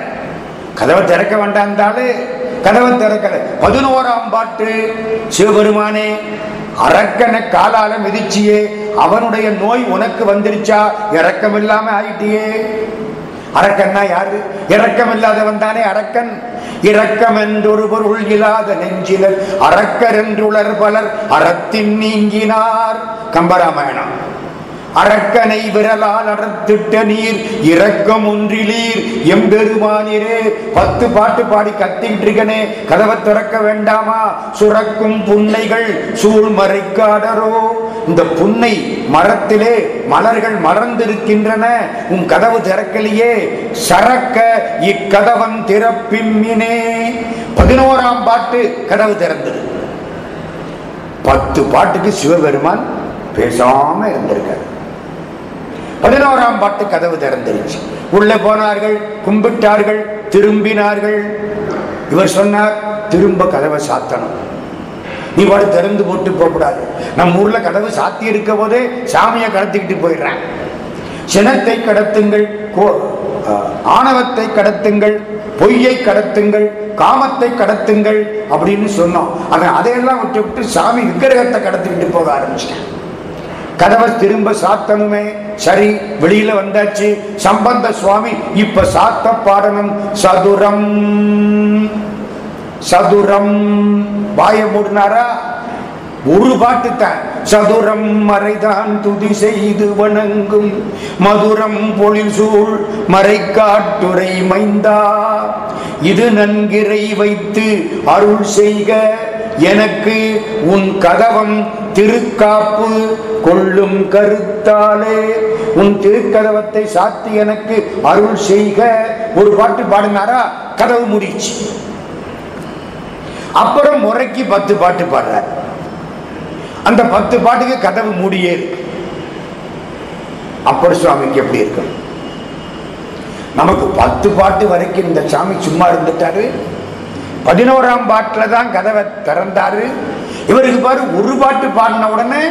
S1: கதவை திறக்க வேண்டாம்தாலே கதவை திறக்கலை. பதினோராம் பாட்டு சிவபெருமானே அரக்கனை காலால மிதிச்சியே அவனுடைய நோய் உனக்கு வந்துருச்சா? இறக்கம் இல்லாம ஆயிட்டியே. அரக்கன்னா யாரு? இறக்கம் இல்லாதவன் தானே அரக்கன். இரக்கம் என்றொரு பொருள் இல்லாத நெஞ்சினர் அரக்கர் என்றுளர் பலர் அறத்தின் நீங்கினார். கம்பராமாயணம். அரக்கனை விரலால் அடர்த்திட்ட நீர் இரக்கம் ஒன்றிலீர் எம்பெருமானிரே பத்து பாட்டு பாடி கத்திக்கிட்டு இருக்கனே கதவை திறக்க வேண்டாமா? சுரக்கும் புன்னைகள் சூழ் மறைக்காடரோ இந்த புன்னை மரத்திலே மலர்கள் மறந்திருக்கின்றன. உன் கதவு திறக்கலையே. சரக்க இக்கதவன் திறப்பிம்மினே பதினோராம் பாட்டு கதவு திறந்தது. பத்து பாட்டுக்கு சிவபெருமான் பேசாம இருந்திருக்காரு. பதினோராம் பாட்டு கதவு திறந்துருச்சு. உள்ளே போனார்கள் கும்பிட்டார்கள் திரும்பினார்கள். இவர் சொன்னார் திரும்ப கதவை சாத்தணும். நீ கூட திறந்து போட்டு போகக்கூடாது. நம்ம ஊர்ல கதவு சாத்தி இருக்க போதே சாமியை கடத்திக்கிட்டு போயிடுறேன். சினத்தை கடத்துங்கள் கோ- ஆணவத்தை கடத்துங்கள் பொய்யை கடத்துங்கள் காமத்தை கடத்துங்கள் அப்படின்னு சொன்னோம். அதை அதையெல்லாம் விட்டு விட்டு சாமி விக்கிரகத்தை கடத்திக்கிட்டு போக ஆரம்பிச்சிட்டேன். கதவை திரும்ப சாத்தணுமே சரி வெளியில வந்தாச்சு. சம்பந்த சுவாமி இப்ப சாத்த பாடணும். சதுரம். சதுரம். வாய மூடினாரா? ஒரு பாட்டு தான். சதுரம் மறைதான் துதி செய்து வணங்கும். மதுரம் பொழில் சூழ் மறைக்காட்டுரை மைந்தா. இது நன்கிறை வைத்து அருள் செய்க. எனக்கு உன் கதவம் திருக்காப்பு கொள்ளும் கருத்தாலே. உன் திருக்கதவத்தை சாத்தி எனக்கு அருள் செய்க. ஒரு பாட்டு பாடினாரா? கதவு முடிச்சு அப்புறம் முறைக்கு பத்து பாட்டு பாடுறார். அந்த பத்து பாட்டுக்கு கதவு மூடியே இருக்கு. அப்பர் சுவாமிக்கு எப்படி இருக்கும் நமக்கு பத்து பாட்டு வரைக்கும் இந்த சாமி சும்மா இருந்துட்டாரு. பதினோராம் பாட்டுல தான் கதவை திறந்தாரு. இவருக்கு பாரு ஒரு பாட்டு பாடின உடனே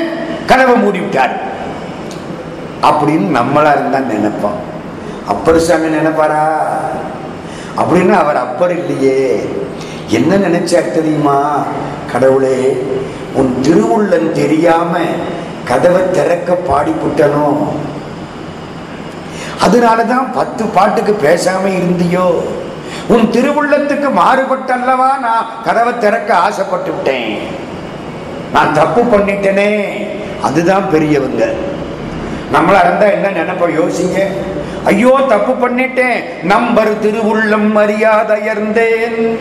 S1: கதவை மூடி விட்டாரு அப்படின்னு நம்மளா இருந்தா நினைப்போம். அப்பர் சாமி நினைப்பாரா? அப்படின்னு அவர் அப்பர் இல்லையே. என்ன நினைச்சார் தெரியுமா? கடவுளே உன் திருவுள்ளன் தெரியாம கதவை திறக்க பாடிப்புட்டனோ? அதனாலதான் பத்து பாட்டுக்கு பேசாம இருந்தியோ? உன் திருவுள்ளத்துக்கு மாறுபட்டல்லவா? நான் கதவை திறக்க ஆசைப்பட்டு விட்டேன். நான் தப்பு பண்ணிட்டேனே. அதுதான் பெரியவங்க. நம்மளா இருந்தா என்ன நினைப்போம் யோசிங்க. ஐயோ தப்பு பண்ணிட்டேன். நம்பர் திருவுள்ளம் மரியாதையர்ந்தேன்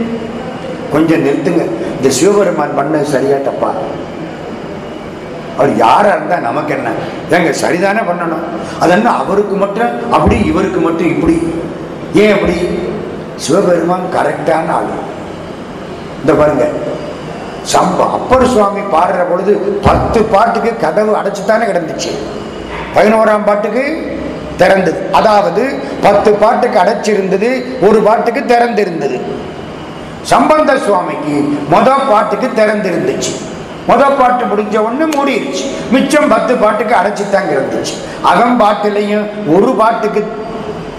S1: கொஞ்சம் நிறுத்துங்க. இந்த சிவபெருமான் பண்ணது சரியா தப்பா? அவர் யாரா இருந்தா நமக்கு என்ன? ஏங்க சரிதானே பண்ணணும். அதென்ன அவருக்கு மட்டும் அப்படி இவருக்கு மட்டும் இப்படி? ஏன் அப்படி? சிவபெருமான் கரெக்டான ஆள். இந்த பாருங்க. சம்ப அப்பர் சுவாமி பாடுற பொழுது பத்து பாட்டுக்கு கதவு அடைச்சுத்தானே கிடந்துச்சு. பதினோராம் பாட்டுக்கு திறந்தது. அதாவது பத்து பாட்டுக்கு அடைச்சிருந்தது ஒரு பாட்டுக்கு திறந்திருந்தது. சம்பந்த சுவாமிக்கு மொத பாட்டுக்கு திறந்திருந்துச்சு. மொத பாட்டு முடிஞ்ச ஒன்று மூடிடுச்சு மிச்சம் பத்து பாட்டுக்கு அடைச்சித்தாங்க இருந்துச்சு. அகம் பாட்டுலையும் ஒரு பாட்டுக்கு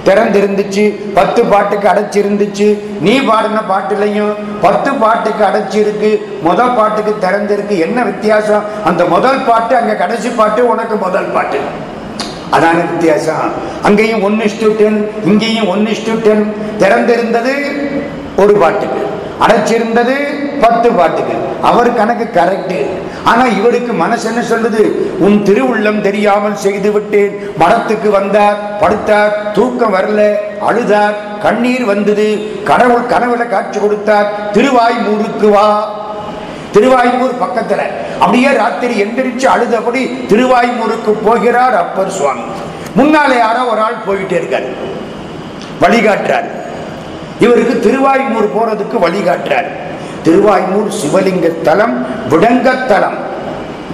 S1: திறந்திருந்துச்சு பத்து பாட்டுக்கு அடைச்சிருந்துச்சு. நீ பாடின பாட்டுலையும் பத்து பாட்டுக்கு அடைச்சிருக்கு முதல் பாட்டுக்கு திறந்திருக்கு. என்ன வித்தியாசம்? அந்த முதல் பாட்டு அங்க கடைசி பாட்டு உனக்கு முதல் பாட்டு. அதான வித்தியாசம்? அங்கேயும் ஒன்று இஸ்டு டென் இங்கேயும் ஒன்று இஸ்டு டென். திறந்திருந்தது ஒரு பாட்டுக்கு. அடைச்சிருந்தது பத்து பாட்டுக்கு அவர் கணக்கு கரெக்ட் ஆனா இவருக்கு மனசு என்ன சொல்லுது? உன் திருவுள்ளம் தெரியாமல் செய்து விட்டேன். மரத்துக்கு வந்தார் படுத்தார் தூக்கம் வரல அழுதார் கண்ணீர் வந்தது. கடவுள் கனவுல காட்சி கொடுத்தார் திருவாய்மூருக்கு வா. திருவாய்மூர் பக்கத்துல. அப்படியே ராத்திரி எந்திரிச்சு அழுதபடி திருவாய்மூருக்கு போகிறார் அப்பர் சுவாமி. முன்னாலே யாரோ ஒரு ஆள் போயிட்டே இருக்காரு. வழிகாட்டுறாரு. இவருக்கு திருவாய்மூர் போறதுக்கு வழிகாட்டுறாரு. திருவாய்மூர் சிவலிங்க தலம் விடங்கத்தலம்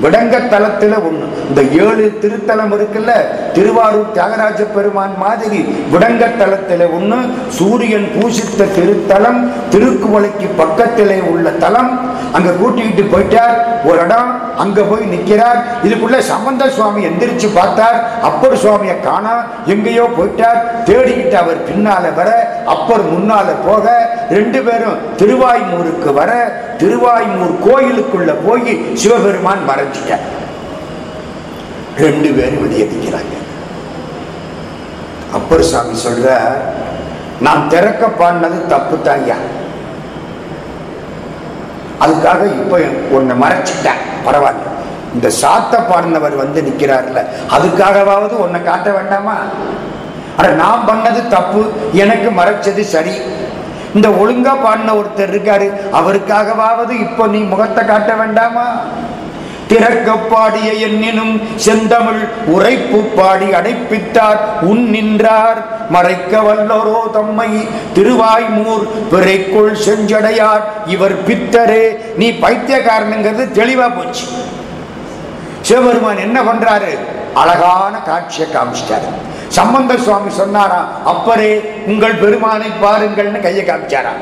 S1: விடங்கத்தலத்துல ஒண்ணு. இந்த ஏழு திருத்தலம் இருக்குல்ல திருவாரூர் தியாகராஜ பெருமான் மாதிரி விடங்கத்தலத்துல ஒண்ணு சூரியன் பூசித்த திருத்தலம் திருக்குவளைக்கு பக்கத்திலே உள்ள தலம் அங்க கூட்டிக்கிட்டு போயிட்டார் ஒரு இடம் அங்க போய் நிக்கிறார். இதுக்குள்ள சம்பந்த சுவாமி எந்திரிச்சு பார்த்தார். அப்பர் சுவாமியை காணா எங்கேயோ போயிட்டார். தேடிக்கிட்டு அவர் பின்னால வர அப்பர் முன்னால போக ரெண்டு பேரும் திருவாய்மூருக்கு வர திருவாய்மூர் கோயிலுக்குள்ள போய் சிவபெருமான் மறைஞ்சிட்டார் ரெண்டு பேரும் வெளியே நிற்கிறாங்க அப்பர் சாமி சொல்ற நான் திறக்க பாடினது தப்பு தாய்யா அதுக்காக இப்ப உன்னை மறைச்சிட்டேன். பரவாயில்ல. இந்த சாத்த பாடினவர் வந்து நிற்கிறார்ல அதுக்காகவாவது உன்னை காட்ட வேண்டாமா? அட நான் பண்ணது தப்பு எனக்கு மறைச்சது சரி. இந்த ஒழுங்கா பாடின ஒருத்தர் இருக்காரு அவருக்காகவாவது இப்போ நீ முகத்தை காட்ட வேண்டாமா? திறக்க பாடிய எண்ணினும் செந்தமிழ் உரைப்பு பாடி அடைப்பித்தார் உன் நின்றார் மறைக்க வல்லோரோ தம்மை. திருவாய்மூர் பிறைக்குள் செஞ்சடையார். இவர் பித்தரே நீ பைத்தியக்காரனுங்கிறது தெளிவா போச்சு. சிவபெருமான் என்ன பண்றாரு அழகான காட்சியை காமிச்சிட்டாரு. சம்பந்த சுவாமி சொன்னாரா அப்பரே உங்கள் பெருமானை பாருங்கள்னு கையை காமிச்சாராம்.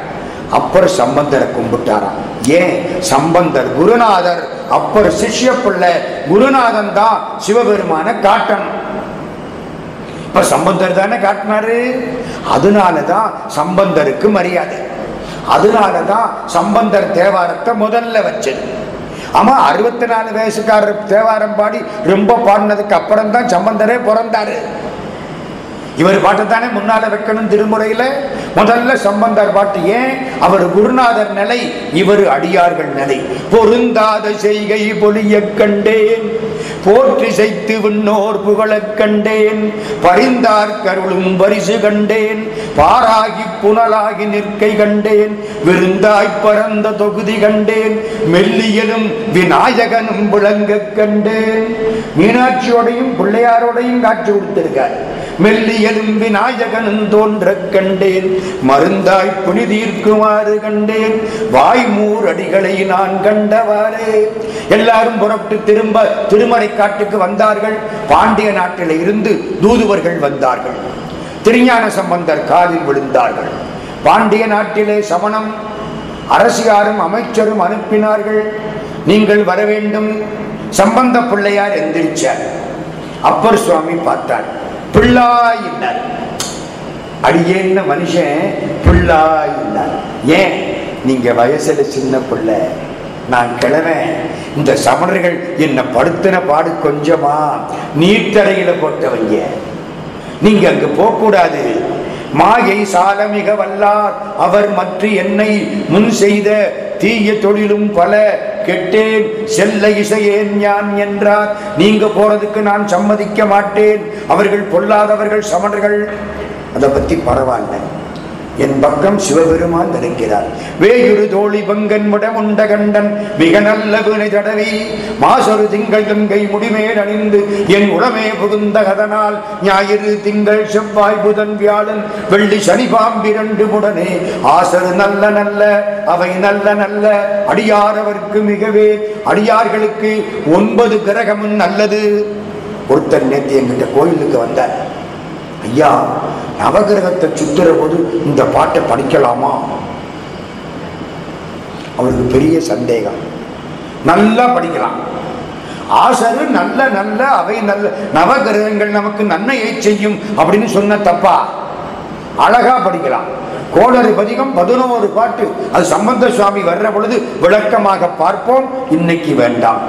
S1: அப்பர் சம்பந்தரை கும்பிட்டாராம். ஏன்? சம்பந்தர் குருநாதர் அப்பர் சிஷ்ய பிள்ளை குருநாதன் தான் சிவபெருமான காட்டணும் இப்ப சம்பந்தர் தானே காட்டினாரு? அதனாலதான் சம்பந்தருக்கு மரியாதை. அதனாலதான் சம்பந்தர் தேவாரத்தை முதல்ல வச்சது. ஆமா அறுபத்தி நாலு வயசுக்காரர் தேவாரம் பாடி ரொம்ப பாடினதுக்கு அப்புறம் தான் சம்பந்தரே பிறந்தாரு. இவர் பாட்டு தானே முன்னால வைக்கணும் திருமுறையில? முதல்ல சம்பந்தர் பாட்டு ஏன்? அவர் குருநாதர் நிலை இவர் அடியார்கள் நிலை. பொருந்தாத செய்கை பொலிய கண்டேன். போற்றி செய்து விண்ணோர் புகழக் கண்டேன். பரிந்தார் கருளும் பரிசு கண்டேன். பாராகி புனலாகி நிற்கை கண்டேன். விருந்தாய் பரந்த தொகுதி கண்டேன். மெல்லியலும் விநாயகனும் விளங்க கண்டேன். மீனாட்சியோடையும் பிள்ளையாரோடையும் காட்சி கொடுத்திருக்கார். மெல்லியலும் விநாயகனும் தோன்ற கண்டேன். மருந்தாய் புனிதீர்க்குமாறு கண்டேன். வாய்மூர் அடிகளை நான் கண்டவாறே. எல்லாரும் புறப்பட்டு திரும்ப திருமறை காட்டுக்கு வந்தார்கள். பாண்டிய நாட்டில் இருந்து தூதுவர்கள் வந்தார்கள். திருஞான சம்பந்தர் காலில் விழுந்தார்கள். பாண்டிய நாட்டிலே சமணம் அரசியாரும் அமைச்சரும் அனுப்பினார்கள். நீங்கள் வர வேண்டும் சம்பந்த பிள்ளையார் எந்திரிச்சார். அப்பர் சுவாமி பார்த்தார். பிள்ளாய் என்றார் அடியேன்ன மனுஷன் பிள்ளாய் என்றார் ஏன்? நீங்க வயசுல சின்ன பிள்ளை. நான் கிழவன். இந்த சமணர்கள் என்ன படுத்தின பாடு கொஞ்சமா நீர்த்தடையில போட்டவங்க. நீங்க அங்க போகக்கூடாது. மாயை சாலமிக வல்லார். அவர் மற்ற என்னை முன் செய்த தீய தொழிலும் பல கெட்டேன். செல்ல இசையேன் ஞான் என்றார். நீங்க போறதுக்கு நான் சம்மதிக்க மாட்டேன். அவர்கள் பொல்லாதவர்கள் சமணர்கள். அதை பத்தி பரவாயில்லை. என் பக்கம் சிவபெருமான் நினைக்கிறார் வேயுரு தோழி பங்கன் உண்ட கண்டன் மிக நல்ல வினை தடவி மாசொரு திங்கள் கங்கை முடிமேல் அணிந்து என் உடமே புகுந்த கதனால் ஞாயிறு திங்கள் செவ்வாய் புதன் வியாழன் வெள்ளி சனி பாம்பிரண்டு முடனே ஆசரு நல்ல நல்ல அவை நல்ல நல்ல அடியாரவர்க்கு மிகவே அடியார்களுக்கு ஒன்பது கிரகமும் நல்லது. ஒருத்தர் நேற்று எங்கிட்ட கோயிலுக்கு வந்தார். ஐயா நவகிரகத்தை சுத்துற போது இந்த பாட்டை படிக்கலாமா? அவருக்கு பெரிய சந்தேகம். நல்லா படிக்கலாம். ஆசரு நல்ல நல்ல அவை நல்ல நவகிரகங்கள் நமக்கு நன்மையை செய்யும் அப்படின்னு சொன்ன தப்பா? அழகா படிக்கலாம். கோளறு பதிகம் பதினோரு பாட்டு. அது சம்பந்த சுவாமி வர்ற பொழுது விளக்கமாக பார்ப்போம். இன்னைக்கு வேண்டாம்.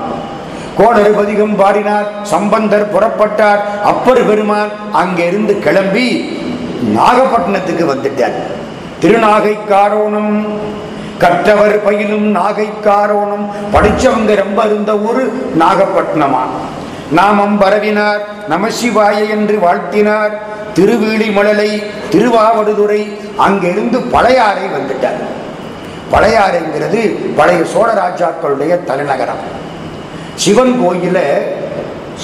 S1: கோளறு பதிகம் பாடினார் சம்பந்தர் புறப்பட்டார் அப்பர் பெருமான் அங்கிருந்து கிளம்பி நாகப்பட்டினத்துக்கு வந்துட்டார். திருநாகைக்காரோணம் கற்றவர் பயிலும் நாகைக்காரோணம் படிச்சவங்க ரொம்ப இருந்த ஊரு நாகப்பட்டினமா நாமம் பரவினார் நமசிவாய என்று வாழ்த்தினார். திருவீழிமலலை திருவாவடுதுறை அங்கிருந்து பழையாறை வந்துட்டார். பழையாறைங்கிறது பழைய சோழராஜாக்களுடைய தலைநகரம். சிவன் கோயில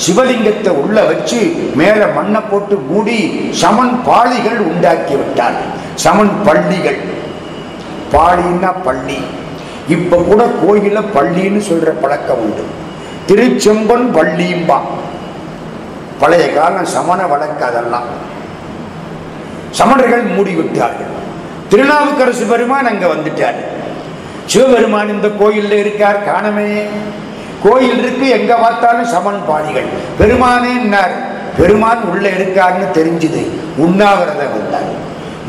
S1: சிவலிங்கத்தை உள்ள வச்சு மேல மண்ணை போட்டு மூடி சமன் பாளிகள் உண்டாக்கி விட்டார். சமன் பள்ளிகள். பாலின்னா பள்ளி. இப்ப கூட கோயில பள்ளின்னு சொல்ற பழக்கம் உண்டு. திருச்செம்பன் பள்ளியும்பா. பழைய காலம் சமண வழக்கு அதெல்லாம். சமணர்கள் மூடிவிட்டார்கள். திருநாவுக்கரசு பெருமான் அங்க வந்துட்டார். சிவபெருமான் இந்த கோயில்ல இருக்கார் காணமே. கோயில் இருக்கு எங்க பார்த்தாலும் சமன் பாணிகள். பெருமானே பெருமான் உள்ள இருக்காருன்னு தெரிஞ்சுது. உண்ணாவிரதம் இருந்தார்.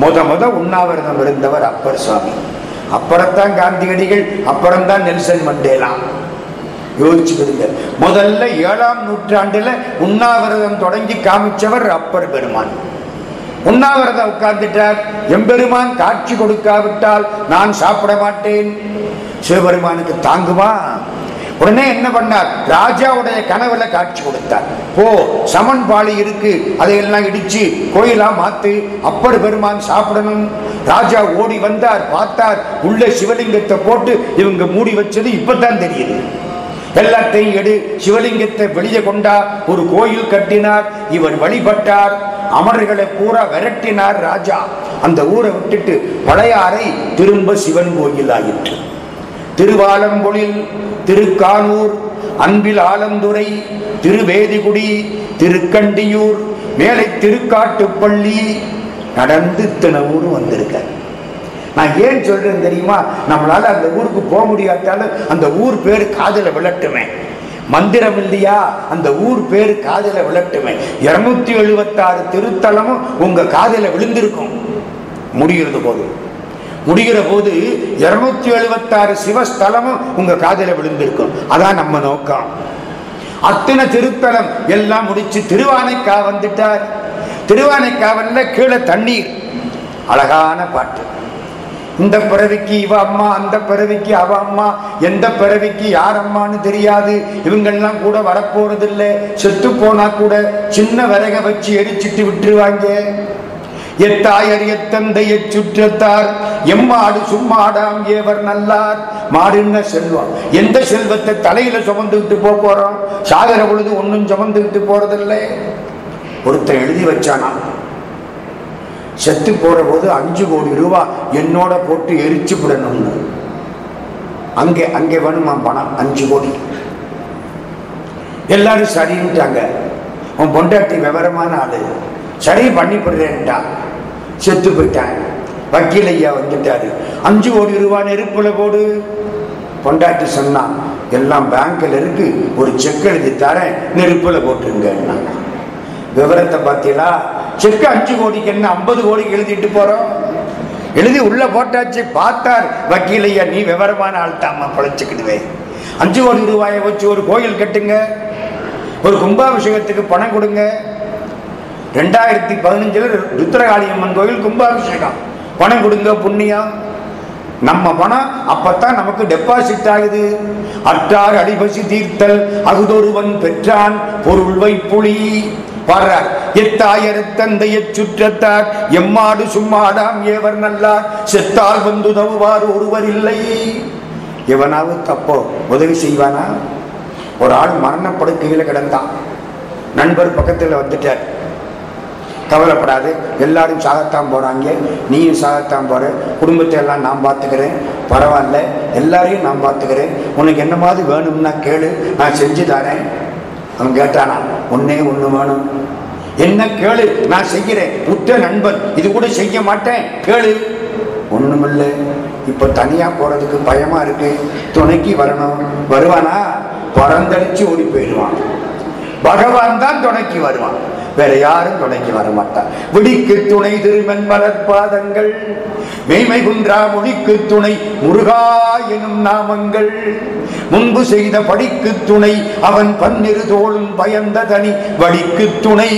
S1: முத முத உண்ணாவிரதம் இருந்தவர் அப்பர் சுவாமி. அப்புறத்தான் காந்தியடிகள் அப்புறம்தான் நெல்சன் மண்டேலா. யோசிச்சுக்கிடுங்க முதல்ல ஏழாம் நூற்றாண்டுல உண்ணாவிரதம் தொடங்கி காமிச்சவர் அப்பர் பெருமான். உண்ணாவிரதம் உட்கார்ந்துட்டார். எம்பெருமான் காட்சி கொடுக்காவிட்டால் நான் சாப்பிட மாட்டேன். சிவபெருமானுக்கு தாங்குமா? உடனே என்ன பண்ணார்? ராஜாவுடைய கனவுல காட்சி கொடுத்தார். போ சமன் பாலி இருக்கு. அதையெல்லாம் இடிச்சு கோயிலா மாத்து அப்பர் பெருமான் சாப்பிடணும். ராஜா ஓடி வந்தார் பார்த்தார். உள்ள சிவலிங்கத்தை போட்டு இவங்க மூடி வச்சது இப்பதான் தெரியுது. எல்லாத்தையும் எடு சிவலிங்கத்தை வெளியே கொண்டார் ஒரு கோயில் கட்டினார். இவர் வழிபட்டார். அமர்களை பூரா விரட்டினார் ராஜா. அந்த ஊரை விட்டுட்டு பழையாறை திரும்ப சிவன் கோயில் ஆயிற்று திருவாலம்பொழில் திருக்கானூர் அன்பில் ஆலந்துறை திருவேதிகுடி திருக்கண்டியூர் மேலை திருக்காட்டுப்பள்ளி நடந்து இத்தனை ஊரும் வந்திருக்க நான் ஏன் சொல்றேன் தெரியுமா? நம்மளால அந்த ஊருக்கு போக முடியாட்டாலும் அந்த ஊர் பேர் காதல விளட்டுமே மந்திரம் இல்லையா? அந்த ஊர் பேர் காதல விளட்டுமே இருநூத்தி எழுபத்தாறு திருத்தலமும் உங்க காதல விழுந்திருக்கும். முடிகிறது போது முடிகிற போது இருநூத்தி எழுபத்தாறு சிவஸ்தலமும் உங்க காதல விழுந்திருக்கும். அதான் நம்ம நோக்கம். அத்தனை திருத்தலம் எல்லாம் முடிச்சு திருவானைக்கா வந்துட்டார். திருவானைக்காவல்ல கீழே தண்ணீர். அழகான பாட்டு. இந்த பிறவிக்கு இவ அம்மா அந்த பிறவிக்கு அவ அம்மா எந்த பிறவிக்கு யார் அம்மான்னு தெரியாது. இவங்கெல்லாம் கூட வரப்போறதில்லை. செத்து போனா கூட சின்ன விறக வச்சு எரிச்சிட்டு விட்டுருவாங்க. எத்தாயர் எத்தந்தை சுற்றத்தார்? எம்மாடு சும்மாடாம் ஏவர் நல்லார்? மாடுன்ன செல்வம். எந்த செல்வத்தை தலையில சுமந்துக்கிட்டு போக போறோம்? சாகர பொழுது ஒன்றும் சுமந்துக்கிட்டு போறதில்லை. ஒருத்தன் எழுதி வச்சானா? செத்து போற போது அஞ்சு கோடி ரூபாய் என்னோட போட்டு எரிச்சு விடணும்னு அங்கே அங்கே வேணுமா பணம் அஞ்சு கோடி. எல்லாரும் சரின்ட்டாங்க. உன் பொண்டாட்டி விவரமான ஆளு. சரி பண்ணி பண்ணிவிடுறேன்டா செத்து போயிட்டாங்க வக்கீல் ஐயா வந்துட்டாரு. அஞ்சு கோடி ரூபாய் நெருப்புல போடு. பொண்டாட்டி சொன்னான் எல்லாம் பேங்க்ல இருக்கு. ஒரு செக் எழுதி தரேன். நெருப்புல போட்டுருங்க விவரத்தை பார்த்தீங்களா? செக் அஞ்சு கோடிக்கு என்ன? ஐம்பது கோடிக்கு எழுதிட்டு போறோம். எழுதி உள்ள போட்டாச்சு. பார்த்தார் வக்கீல் ஐயா நீ விவரமான ஆள் தாம்மா பிழைச்சுக்கிடுவே. அஞ்சு கோடி ரூபாயை வச்சு ஒரு கோயில் கட்டுங்க. ஒரு கும்பாபிஷேகத்துக்கு பணம் கொடுங்க. ரெண்டாயிரத்தி பதினஞ்சில் ருத்ரகாளியம்மன் கோயில் கும்பாபிஷேகம். பணம் கொடுங்க புண்ணியம் நம்ம பணம் அப்பத்தான் நமக்கு டெபாசிட் ஆகுது. அற்றார் அடிபசி தீர்த்தல் அகுதொருவன் பெற்றான் பொருள் வைப்புளி வர்றார் எத்தாயர தந்தைய சுற்றத்தார் எம்மாடு சும்மாடாம் ஏவர் நல்லார் செத்தால் வந்து உதவுவார் ஒருவர் இல்லை. எவனாவது தப்போ உதவி செய்வானா? ஒரு ஆள் மரணப்படுக்கையில் கிடந்தான். நண்பர் பக்கத்தில் வந்துட்டார். கவலைப்படாது. எல்லாரும் சாகத்தான் போகிறாங்க நீயும் சாகத்தான் போகிற குடும்பத்தை எல்லாம் நான் பார்த்துக்கிறேன். பரவாயில்ல. எல்லாரையும் நான் பார்த்துக்கிறேன். உனக்கு என்ன மாதிரி வேணும்னா கேளு. நான் செஞ்சு தரேன். அவன் கேட்டானா ஒன்னே ஒன்று வேணும். என்ன கேளு? நான் செய்கிறேன். உற்ற நண்பன். இது கூட செய்ய மாட்டேன். கேளு. ஒன்றுமில்லை இப்போ தனியாக போகிறதுக்கு பயமாக இருக்கு. துணைக்கு வரணும். வருவானா? பறந்தடிச்சு ஓடி போயிடுவான். பகவான் தான் துணைக்கு வருவான். வேற யாரும் துணைக்கு வர விடிக்கு துணை திருமன் மலர்பாதங்கள் மேமை குன்றா மொழிக்கு துணை முருகா எனும் நாமங்கள். முன்பு செய்த படிக்கு துணை அவன் பன்னிரு தோளும் பயந்த தனி. வடிக்கு துணை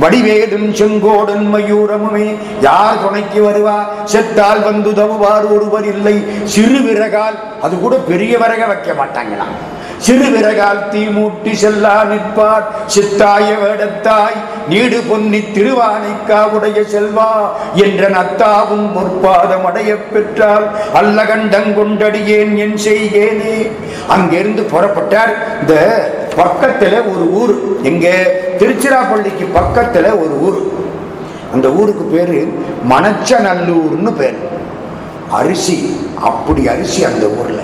S1: வடிவேடும் செங்கோடன் மயூரமுமே. யார் துணைக்கு வருவா? செத்தால் வந்து தவுவார் ஒருவர் இல்லை. சிறு விறகால் அது கூட பெரிய விறக வைக்க மாட்டாங்களாம். சிறுவிரகால் தீ மூட்டி செல்லா நிற்பார் சித்தாய வேடத்தாய் நீடு பொன்னி திருவானைக்காவுடைய செல்வா என்ற நத்தாவும் பொற்பாதம் அடைய பெற்றால் அல்ல கண்டங்கொண்டடியேன் என் செய்கேனே. அங்கிருந்து புறப்பட்டார். இந்த பக்கத்துல ஒரு ஊர். எங்க திருச்சிராப்பள்ளிக்கு பக்கத்துல ஒரு ஊர். அந்த ஊருக்கு பேரு மணச்சநல்லூர்னு பேர். அரிசி அப்படி அரிசி அந்த ஊர்ல.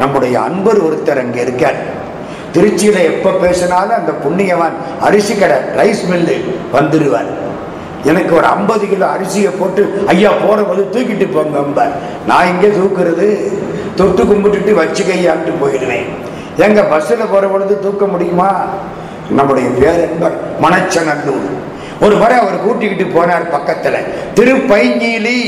S1: நம்முடைய அன்பர் ஒருத்தர் அங்கே இருக்கார். திருச்சியில் எப்போ பேசினாலும் அந்த புண்ணியவான் அரிசி கடை ரைஸ் மில்லு வந்துடுவார் எனக்கு ஒரு ஐம்பது கிலோ அரிசியை போட்டு ஐயா போகிற போது தூக்கிட்டு போங்க நான் இங்கே தூக்குறது தொட்டு கும்பிட்டுட்டு வச்சு கையாண்டு போயிடுவேன். எங்க பஸ்ஸில் போகிற பொழுது தூக்க முடியுமா? நம்முடைய பேரன்பர் மணச்சநல்லூர். ஒரு முறை அவர் கூட்டிக்கிட்டு போனார் பக்கத்தில் திருப்பைஞ்சீலி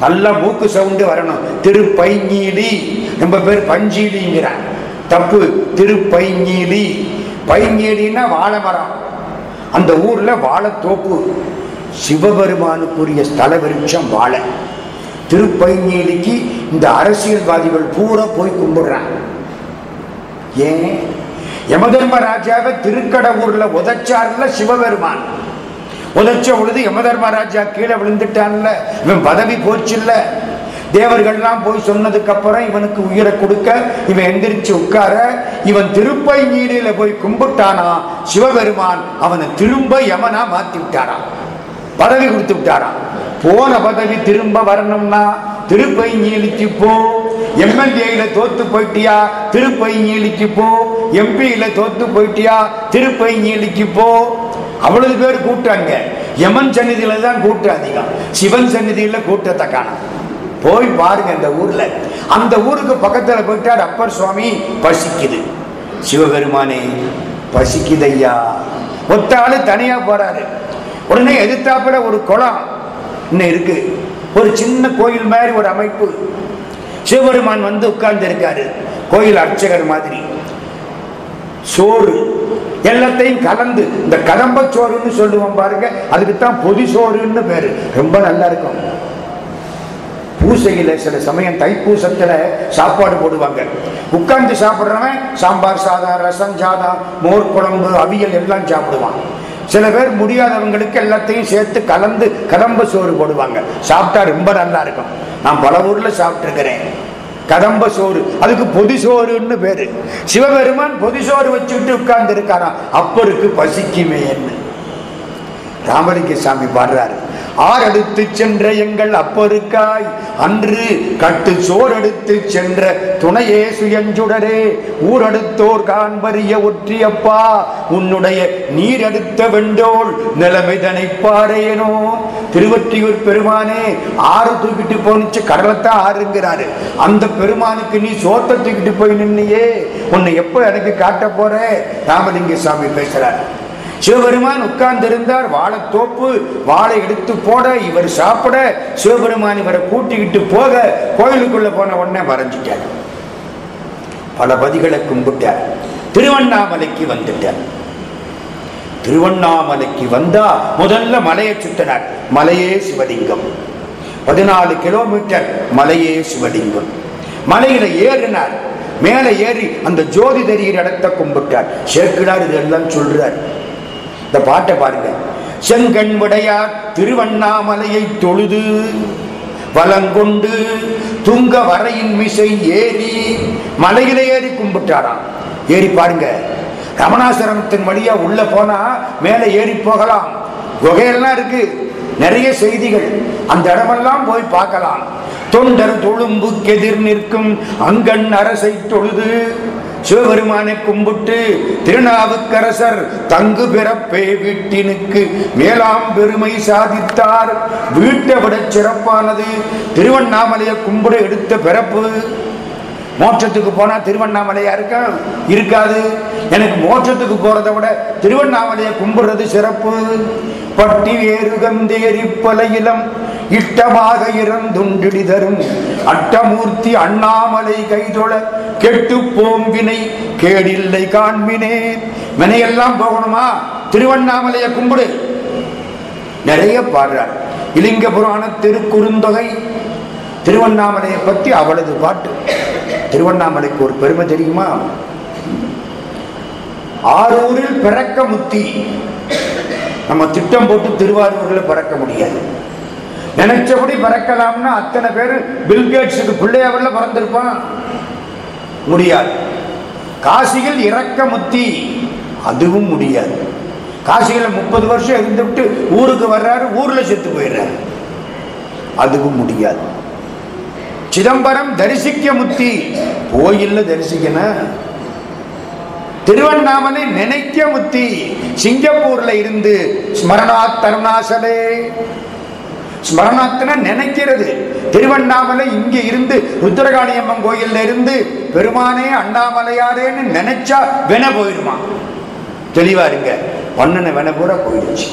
S1: நல்ல மூக்கு சவுண்டு வரணும். திருப்பைஞ்சீலி. ரொம்ப பேர் பஞ்சீலிங்கிறான் தப்பு. திருப்பைஞ்சீலி. பைஞ்சீலின்னா வாழை மரம் அந்த ஊர்ல வாழைத்தோப்பு. சிவபெருமானுக்குரிய ஸ்தல விருட்சம் வாழை. திருப்பைஞ்சீலிக்கு இந்த அரசியல்வாதிகள் பூரா போய் கும்பிடுறாங்க. ஏன்? யமதர்மராஜாவை திருக்கடவுர்ல உதச்சார்ல சிவபெருமான். உதச்ச பொழுது யமதர்மராஜா கீழே விழுந்துட்டான்ல. இவன் பதவி போச்சுல்ல. தேவர்கள்லாம் போய் சொன்னதுக்கு அப்புறம் இவனுக்கு உயிரை கொடுக்க இவன் எந்திரிச்சு உட்கார இவன் திருப்பை நீரில போய் கும்பிட்டானா? சிவபெருமான் அவனை திரும்ப யமனா மாத்தி விட்டாராம். பதவி கொடுத்து விட்டாராம். போன பதவி திரும்ப வரணும்னா திருப்பை நீலிக்கு போ. எம்எல்ஏல தோத்து போயிட்டியா? திருப்பை நீலிக்கு போ. எம்பியில தோத்து போயிட்டியா? திருப்பை நீலிக்கு போ. அவ்வளவு பேர் கூட்டாங்க யமன் சந்நிதியில தான் கூட்டம் அதிகம். சிவன் சன்னிதியில கூட்டத்தை காணும். போய் பாருங்க இந்த ஊர்ல. அந்த ஊருக்கு பக்கத்துல போயிட்டார் அப்பர் சுவாமி பசிக்குது. சிவபெருமானே பசிக்குது ஐயா ஒத்த ஆளு தனியா போறாரு. உடனே எதிர்த்தாப்புல ஒரு குளம் இன்னும் இருக்கு. ஒரு சின்ன கோயில் மாதிரி ஒரு அமைப்பு. சிவபெருமான் வந்து உட்கார்ந்து இருக்காரு கோயில் அர்ச்சகர் மாதிரி. சோறு. எல்லாத்தையும் கலந்து இந்த கதம்ப சோறுன்னு சொல்லுவோம் பாருங்க அதுக்கு தான் பொதி சோறுன்னு பேரு. ரொம்ப நல்லா இருக்கும். பூசையில் சில சமயம் தைப்பூசத்தில் சாப்பாடு போடுவாங்க. உட்கார்ந்து சாப்பிட்றவன் சாம்பார் சாதம் ரசம் சாதம் மோர் குழம்பு அவியல் எல்லாம் சாப்பிடுவான். சில பேர் முடியாதவங்களுக்கு எல்லாத்தையும் சேர்த்து கலந்து கதம்ப சோறு போடுவாங்க. சாப்பிட்டா ரொம்ப நல்லா இருக்கும். நான் பல ஊரில் சாப்பிட்ருக்கிறேன் கதம்ப சோறு. அதுக்கு பொது சோறுன்னு பேரு. சிவபெருமான் பொது சோறு வச்சுட்டு உட்கார்ந்து இருக்காராம் அப்பருக்கு பசிக்குமே என்ன? ராமலிங்க சாமி பாடுறாரு. ஆறெடுத்து சென்ற எங்கள் அப்பருக்காய். அன்று கட்டு சோறெடுத்து சென்ற துணையே சுயஞ்சுடரே ஊரடுத்தோர் காண்பறிய ஒற்றியப்பா உன்னுடைய நீரடுத்த வெண்டோள் நிலைமைதனை பாறையனோ திருவற்றியூர் பெருமானே ஆறு தூக்கிட்டு போனிச்சு கடலைத்தான் ஆறுங்கிறாரு. அந்த பெருமானுக்கு நீ சோத்தை தூக்கிட்டு போய் நின்னியே உன்னை எப்போ எனக்கு காட்ட போற? ராமலிங்க சாமி பேசுறாரு. சிவபெருமான் உட்கார்ந்திருந்தார். வாழைத்தோப்பு வாழை எடுத்து போட இவர் சாப்பிட சிவபெருமான் இவரை கூட்டிக்கிட்டு போக கோயிலுக்குள்ள போன உடனே வரைஞ்சிட்டார். பல பதிகளை கும்பிட்டார். திருவண்ணாமலைக்கு வந்துட்டார். திருவண்ணாமலைக்கு வந்தா முதல்ல மலையை சுத்தினார். மலையே சிவலிங்கம். பதினாலு கிலோமீட்டர் மலையே சிவலிங்கம். மலையில ஏறினார். மேல ஏறி அந்த ஜோதி தெரிகிற இடத்தை கும்பிட்டார். சேர்க்கிறார் இதெல்லாம் சொல்றார். இந்த பாட்டை பாருங்க. செங்கண் விடையார் திருவண்ணாமலையை தொழுது வலங்கொண்டு துங்க வரையின் மிசை ஏறி மலையில ஏறி கும்பிட்டாராம். ஏறி பாருங்க. ரமணாசிரமத்தின் வழியா உள்ள போனா மேலே ஏறி போகலாம். குகையெல்லாம் இருக்கு. நிறைய செய்திகள். அந்த இடமெல்லாம் போய் பார்க்கலாம். தொண்டர் தொழும்பு கெதிர் நிற்கும் அங்கண் அரசை தொழுது சிவபெருமானை கும்பிட்டு திருநாவுக்கரசர் தங்கு பிறப்பே வீட்டினுக்கு மேலாம் பெருமை சாதித்தார். வீட்டை விட சிறப்பானது. திருவண்ணாமலையை கும்பிட எடுத்த பிறப்பு மோட்சத்துக்கு போனா திருவண்ணாமலையா இருக்கா? இருக்காது. எனக்கு மோட்சத்துக்கு போறதை விட திருவண்ணாமலையை கும்பிடுறது சிறப்பு. பட்டி வேறு கந்தேரி பல இளம் இட்டமாக இறந்துண்டிடி தரும் அட்டமூர்த்தி அண்ணாமலை கைதொழ கெட்டு போம்பினை கேடில்லை காண்பினே. வினையெல்லாம் போகணுமா? திருவண்ணாமலையை கும்பிடு. நிறைய பாடுறார். இலிங்க புராண திருக்குறுந்தொகை திருவண்ணாமலையை பற்றி அவளது பாட்டு. திருவண்ணாமலைக்கு ஒரு பெருமை தெரியுமா? ஆரூரில் பிறக்க முத்தி. நம்ம திட்டம் போட்டு திருவாரூர்ல பிறக்க முடியாது. நினைச்சபடி பிறக்கலாம்னா அத்தனை பேர் பில்கேட்ஸுக்கு பிள்ளையவர்ல பிறந்திருப்பான். முடியாது. காசியில் இறக்க முத்தி. அதுவும் முடியாது. காசியில் முப்பது வருஷம் இருந்துவிட்டு ஊருக்கு வர்றாரு ஊர்ல செத்து போயிடுறாரு. அதுவும் முடியாது. சிதம்பரம் தரிசிக்க முத்தி. கோயில்ல தரிசிக்கன திருவண்ணாமலை நினைக்க முத்தி. சிங்கப்பூர்ல இருந்து ஸ்மரணாத் தருணாசலே ஸ்மரணாத்னா நினைக்கிறது. திருவண்ணாமலை இங்க இருந்து ருத்ரகாளியம்மன் கோயில்ல இருந்து பெருமானே அண்ணாமலையாரேன்னு நினைச்சா வென போயிடுமா தெளிவா இருங்க. பண்ணன வென பூரா போயிடுச்சு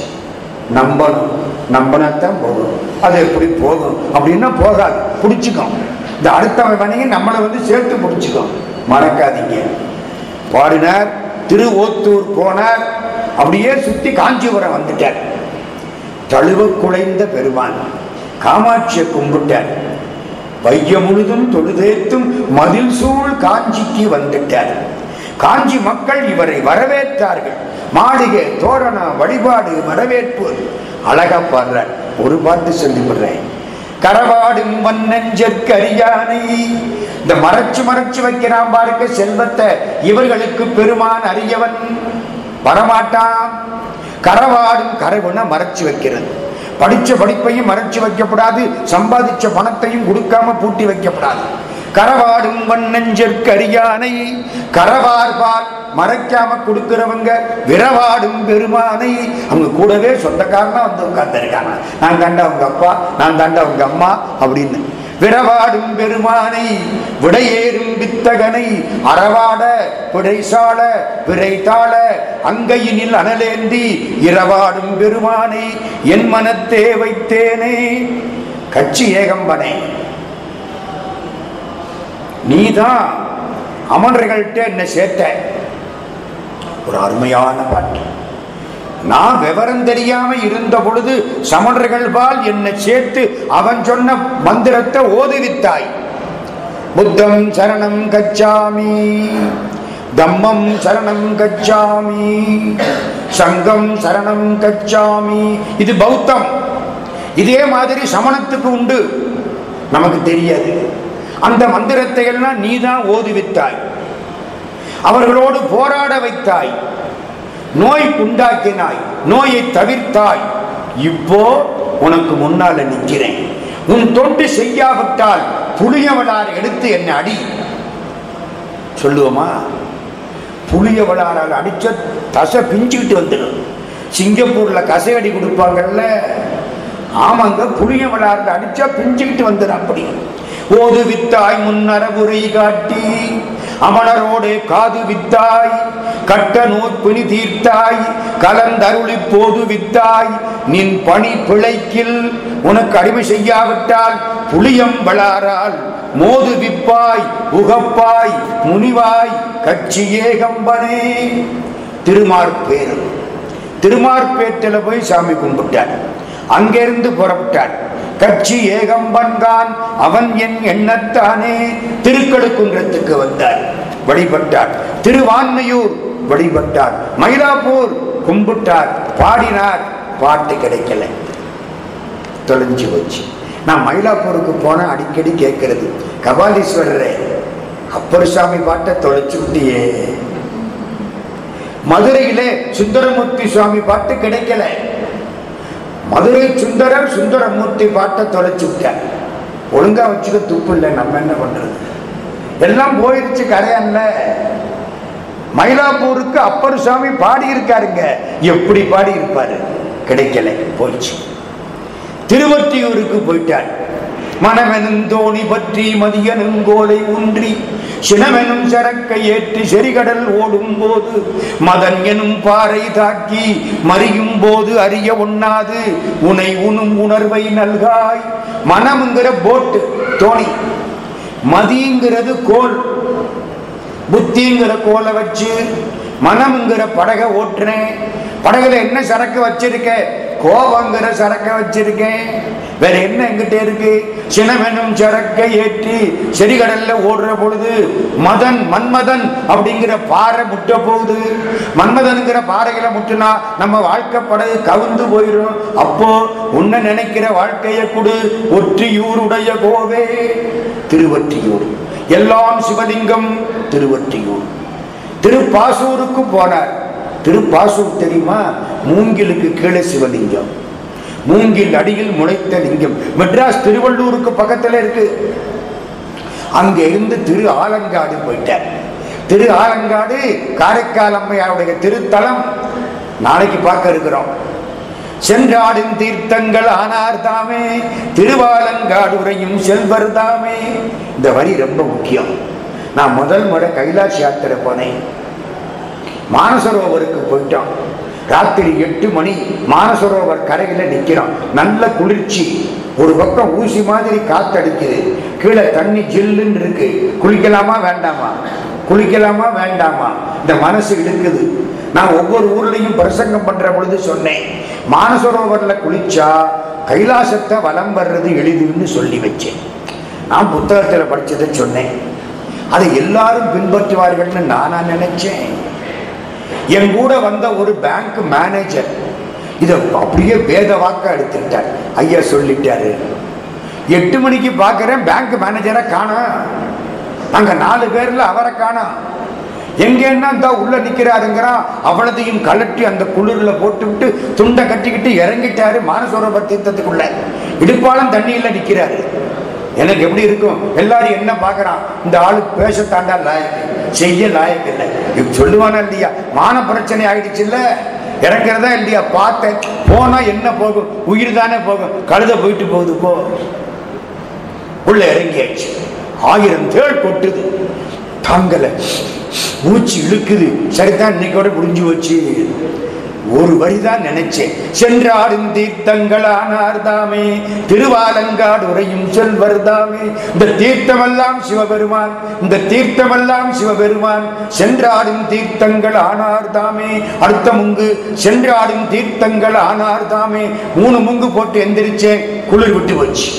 S1: நம்பணும் நம்பினாத்தான் போகும் அது எப்படி போகும் அப்படின்னா போகாது. பிடிச்சிக்கும். இந்த அடுத்தவன் வணிகம் நம்மளை வந்து சேர்த்து பிடிச்சிக்கும். மறக்காதீங்க. பாடினார் திரு ஓத்தூர் போனார் அப்படியே சுற்றி காஞ்சிபுரம் வந்துட்டார். தழுவ குலைந்த பெருமான் காமாட்சியை கும்பிட்டார். வைய முழுதும் தொழுதேத்தும் மதில் சூழ் காஞ்சிக்கு வந்துட்டார். காஞ்சி மக்கள் இவரை வரவேற்றார்கள். மாளிகை தோரணம் வழிபாடு வரவேற்பு அழகா பாடுறார் ஒரு பாட்டு சொல்லிவிடுறேன். கரவாடும் வண்ணஞ்சற்கரியானை இந்த மறைச்சு மறைச்சு வைக்கிறான் பாருங்க செல்வத்தை. இவர்களுக்கு பெருமான் அறியவன் வரமாட்டான். கரவாடும் கரவுன மறைச்சு வைக்கிறது. படிச்ச படிப்பையும் மறைச்சு வைக்கப்படாது. சம்பாதிச்ச பணத்தையும் கொடுக்காம பூட்டி வைக்கப்படாது. கரவாடும் வண்ணஞ்சற்கரியானை கரவார்பால் மறைக்காம கொடுக்கிறவங்க விரவாடும் பெருமானை. அவங்க கூடவே சொந்தக்காரனா வந்து உட்கார்ந்துருக்காங்க. நான் தாண்டா அவங்க அப்பா நான் தாண்டா அவங்க அம்மா அப்படின்னு. விரவாடும் பெருமானை விடையேறும் வித்தகனை அறவாட பிடைசால விரைத்தாள அங்கையினில் அனலேந்தி இரவாடும் பெருமானை என் மனத்தே வைத்தேனே. கட்சி ஏகம்பனே. நீதான் அமரர்கள்ட்ட என்ன சேர்த்த. ஒரு அருமையான பாட்டு. நான் விவரம் தெரியாம இருந்த பொழுது சமணர்கள் பால் என்னை சேர்த்து அவன் சொன்ன மந்திரத்தை ஓதுவித்தாய். புத்தம் சரணம் கச்சாமி தம்மம் சரணம் கச்சாமி சங்கம் சரணம் கச்சாமி. இது பௌத்தம். இதே மாதிரி சமணத்துக்கு உண்டு. நமக்கு தெரியாது. அந்த மந்திரத்தை எல்லாம் நீதான் ஓதுவித்தாய். அவர்களோடு போராட வைத்தாய். நோய் உண்டாக்கினாய். நோயை தவிர்த்தாய். இப்போ உனக்கு முன்னால நிற்கிறேன். உன் தொண்டு செய்யாவிட்டால் புளியவளார் எடுத்து என்னை அடி. சொல்லுவோமா? புளியவளாரால் அடிச்ச தசை பிஞ்சுக்கிட்டு வந்துடும். சிங்கப்பூர்ல கசையடி கொடுப்பாங்கல்ல. ஆமாங்க புளியவளார்ல அடிச்சா பிஞ்சுக்கிட்டு வந்துடும் அப்படி. ஓதுவித்தாய் முன்னரபுரை காட்டி அமணரோடு காது வித்தாய் கட்ட நோப்பினி தீர்த்தாய் கலந்தருளி போது வித்தாய் நின் பணி பிழைக்கில் உனக்கு அடிமை செய்யாவிட்டால் புளியம் வளாரால் மோது விப்பாய் உகப்பாய் முனிவாய் கட்சி ஏகம்பனே திருமார்பேர் திருமார்பேட்டில் போய் சாமி கும்பிட்டார். அங்கிருந்து புறப்பட்டார். கட்சி ஏகம்பன்கான் அவன் என் எண்ணத்தானே. திருக்கழுக்குன்றத்துக்கு வந்தார். வழிபட்டார். திருவான்மையூர் வழிபட்டார். மயிலாப்பூர் கும்பிட்டார். பாடினார். பாட்டு கிடைக்கல. தொலைஞ்சு போச்சு. நான் மயிலாப்பூருக்கு போன அடிக்கடி கேட்கறது கபாலீஸ்வரரே அப்பர் சாமி பாட்டை தொலைச்சு விட்டியே. மதுரையிலே சுந்தரமூர்த்தி சுவாமி பாட்டு கிடைக்கல. மதுரை சுந்தரம் சுந்தரமூர்த்தி பாட்டை தொலைச்சு விட்டார் ஒழுங்கா வச்சுக்க துப்பு இல்லை நம்ம என்ன பண்றது? எல்லாம் போயிடுச்சு கரையான்ல. மயிலாப்பூருக்கு அப்பர் சுவாமி பாடி இருக்காருங்க எப்படி பாடியிருப்பாரு? கிடைக்கல போயிடுச்சு திருவொற்றியூருக்கு போயிட்டார். மனமெனும் தோணி பற்றி மதியனும் கோலை ஊன்றி சினமெனும் சரக்கை ஏற்றி செறிகடல் ஓடும் போது மதன் எனும் பாறை தாக்கி மறியும் போது அறிய உண்ணாது உனை உணும் உணர்வை நல்காய். மனம்ங்கிற போட்டு தோணி. மதிங்கிறது கோல். புத்திங்கிற கோலை வச்சு மனம்ங்கிற படகை ஓட்டுறேன் படகுல என்ன சரக்கு வச்சிருக்கேன் கோபங்கிற சரக்க வச்சிருக்கேன் வேற என்ன எங்கிட்ட இருக்கு? சினமெனும் சரக்கை ஏற்றி செடிகடல்ல ஓடுற பொழுது மதன் மன்மதன் அப்படிங்கிற பாறை முட்ட போகுது. மன்மதன்கிற பாறைகளை முட்டுனா நம்ம வாழ்க்கை படகு கவுந்து போயிடும் அப்போ உன்னை நினைக்கிற வாழ்க்கையை கொடு. ஒற்றியூருடைய கோவே. திருவற்றியூர். எல்லாம் சிவலிங்கம் திருவற்றியூர். திருப்பாசூருக்கு போனார். திருப்பாசூர் தெரியுமா? மூங்கிலுக்கு கீழே சிவலிங்கம். மூங்கில் அடியில் முளைத்த லிங்கம். மெட்ராஸ் திருவள்ளூருக்கு பக்கத்துல இருக்கு. அங்க இருந்து திரு ஆலங்காடு போயிட்டார். திரு ஆலங்காடு காரைக்கால் அம்மையாருடைய திருத்தலம். நாளைக்கு பார்க்க இருக்கிறோம். சென்றாடின் தீர்த்தங்கள் ஆனார் தாமே. திருவாலங்காடுரையும் செல்வர் தாமே. இந்த வரி ரொம்ப முக்கியம். நான் முதல் முறை கைலாஷ் யாத்திரை போனேன். மானசரோவருக்கு போயிட்டோம் ராத்திரி எட்டு மணி மானசரோவர் கரையில நிக்கிறோம் நல்ல குளிர்ச்சி. ஒரு பக்கம் ஊசி மாதிரி காத்தடிக்குது. கீழே தண்ணி ஜில்லுன்னு இருக்கு. குளிக்கலாமா வேண்டாமா? குளிக்கலாமா வேண்டாமா? இந்த மனசு இழுக்குது. நான் ஒவ்வொரு ஊர்லயும் பிரசங்கம் பண்ற பொழுது சொன்னேன். மானசரோவர்ல குளிச்சா கைலாசத்தை வலம் வர்றது எளிதுன்னு சொல்லி வச்சேன். நான் புத்தகத்துல படிச்சதை சொன்னேன். அதை எல்லாரும் பின்பற்றுவார்கள்னு நானா நினைச்சேன். என் கூட வந்த ஒரு பேங்க் மேனேஜர் இதை அப்படியே வேத வாக்க எடுத்துக்கிட்டார். ஐயா சொல்லிட்டாரு எட்டு மணிக்கு பார்க்கிறேன் பேங்க் மேனேஜரை காணோம் அங்க நாலு பேர்ல அவரை காணோம் எங்கன்னா இந்த உள்ள நிக்கிறாருங்கிறான். அவ்வளதையும் கலட்டி அந்த குளிர்ல போட்டு விட்டு துண்டை கட்டிக்கிட்டு இறங்கிட்டாரு மானசோரபர் தீர்த்தத்துக்குள்ள. இடுப்பாலும் தண்ணியில நிக்கிறாரு. எனக்கு எப்படி இருக்கும்? எல்லாரும் என்ன பாக்குறான் இந்த ஆளு பேச தாண்டா லாயக்கு. செய்ய லாயக்கு இல்லை சொல்லுவானா இல்லையா? மான பிரச்சனை ஆயிடுச்சு இல்ல இல்லையா? பார்த்தேன். போனா என்ன போகும்? உயிர் தானே போகும். கழுத போயிட்டு போகுது போ. உள்ள இறங்கியாச்சு. ஆயிரம் தேள் கொட்டுது. தாங்கல. மூச்சு இழுக்குது. சரிதான் இன்னைக்கோட முடிஞ்சு வச்சு ஒரு வரிதான் நினைச்சேன். சென்றாடும் தீர்த்தங்கள் ஆனார் தாமே திருவாலங்காடு உரையும் செல்வர் தாமே. இந்த தீர்த்தமெல்லாம் சிவபெருமான் இந்த தீர்த்தமெல்லாம் சிவபெருமான் சென்றாடும் தீர்த்தங்கள் ஆனார் தாமே. அடுத்த முங்கு சென்றாடும் தீர்த்தங்கள் ஆனார் தாமே. மூணு முங்கு போட்டு எந்திரிச்சேன் குளிர் விட்டு போச்சு.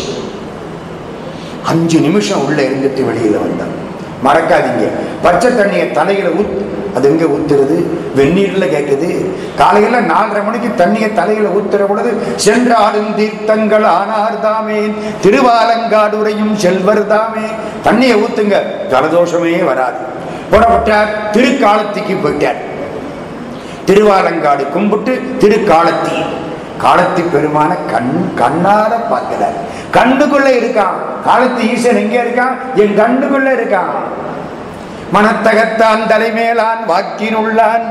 S1: அஞ்சு நிமிஷம் உள்ள இருந்துட்டு வெளியில வந்தான். மறக்காதீங்க. பச்சை தண்ணியை தலையில ஊத்து அது எங்கே ஊத்துறது? வெந்நீரில் கேட்குது காலையில் நாலரை மணிக்கு தண்ணியை தலையில் ஊத்துற பொழுது சென்றாடும் தீர்த்தங்கள் ஆனார் தாமே திருவாலங்காடுரையும் செல்வர் தாமே தண்ணியை ஊத்துங்க ஜலதோஷமே வராது. புறப்பட்டார் திருக்காலத்திக்கு போயிட்டார். திருவாலங்காடு கும்பிட்டு திருக்காலத்தி. காலத்தி பெருமான கண் கண்ணார பார்க்கிறார். கண்ணுக்குள்ள இருக்கான். காலத்து ஈசன் எங்க இருக்கான்? என் கண்ணுக்குள்ள இருக்கான். மனத்தகத்தான் தலைமேலான் வாக்கினுள்ளான்.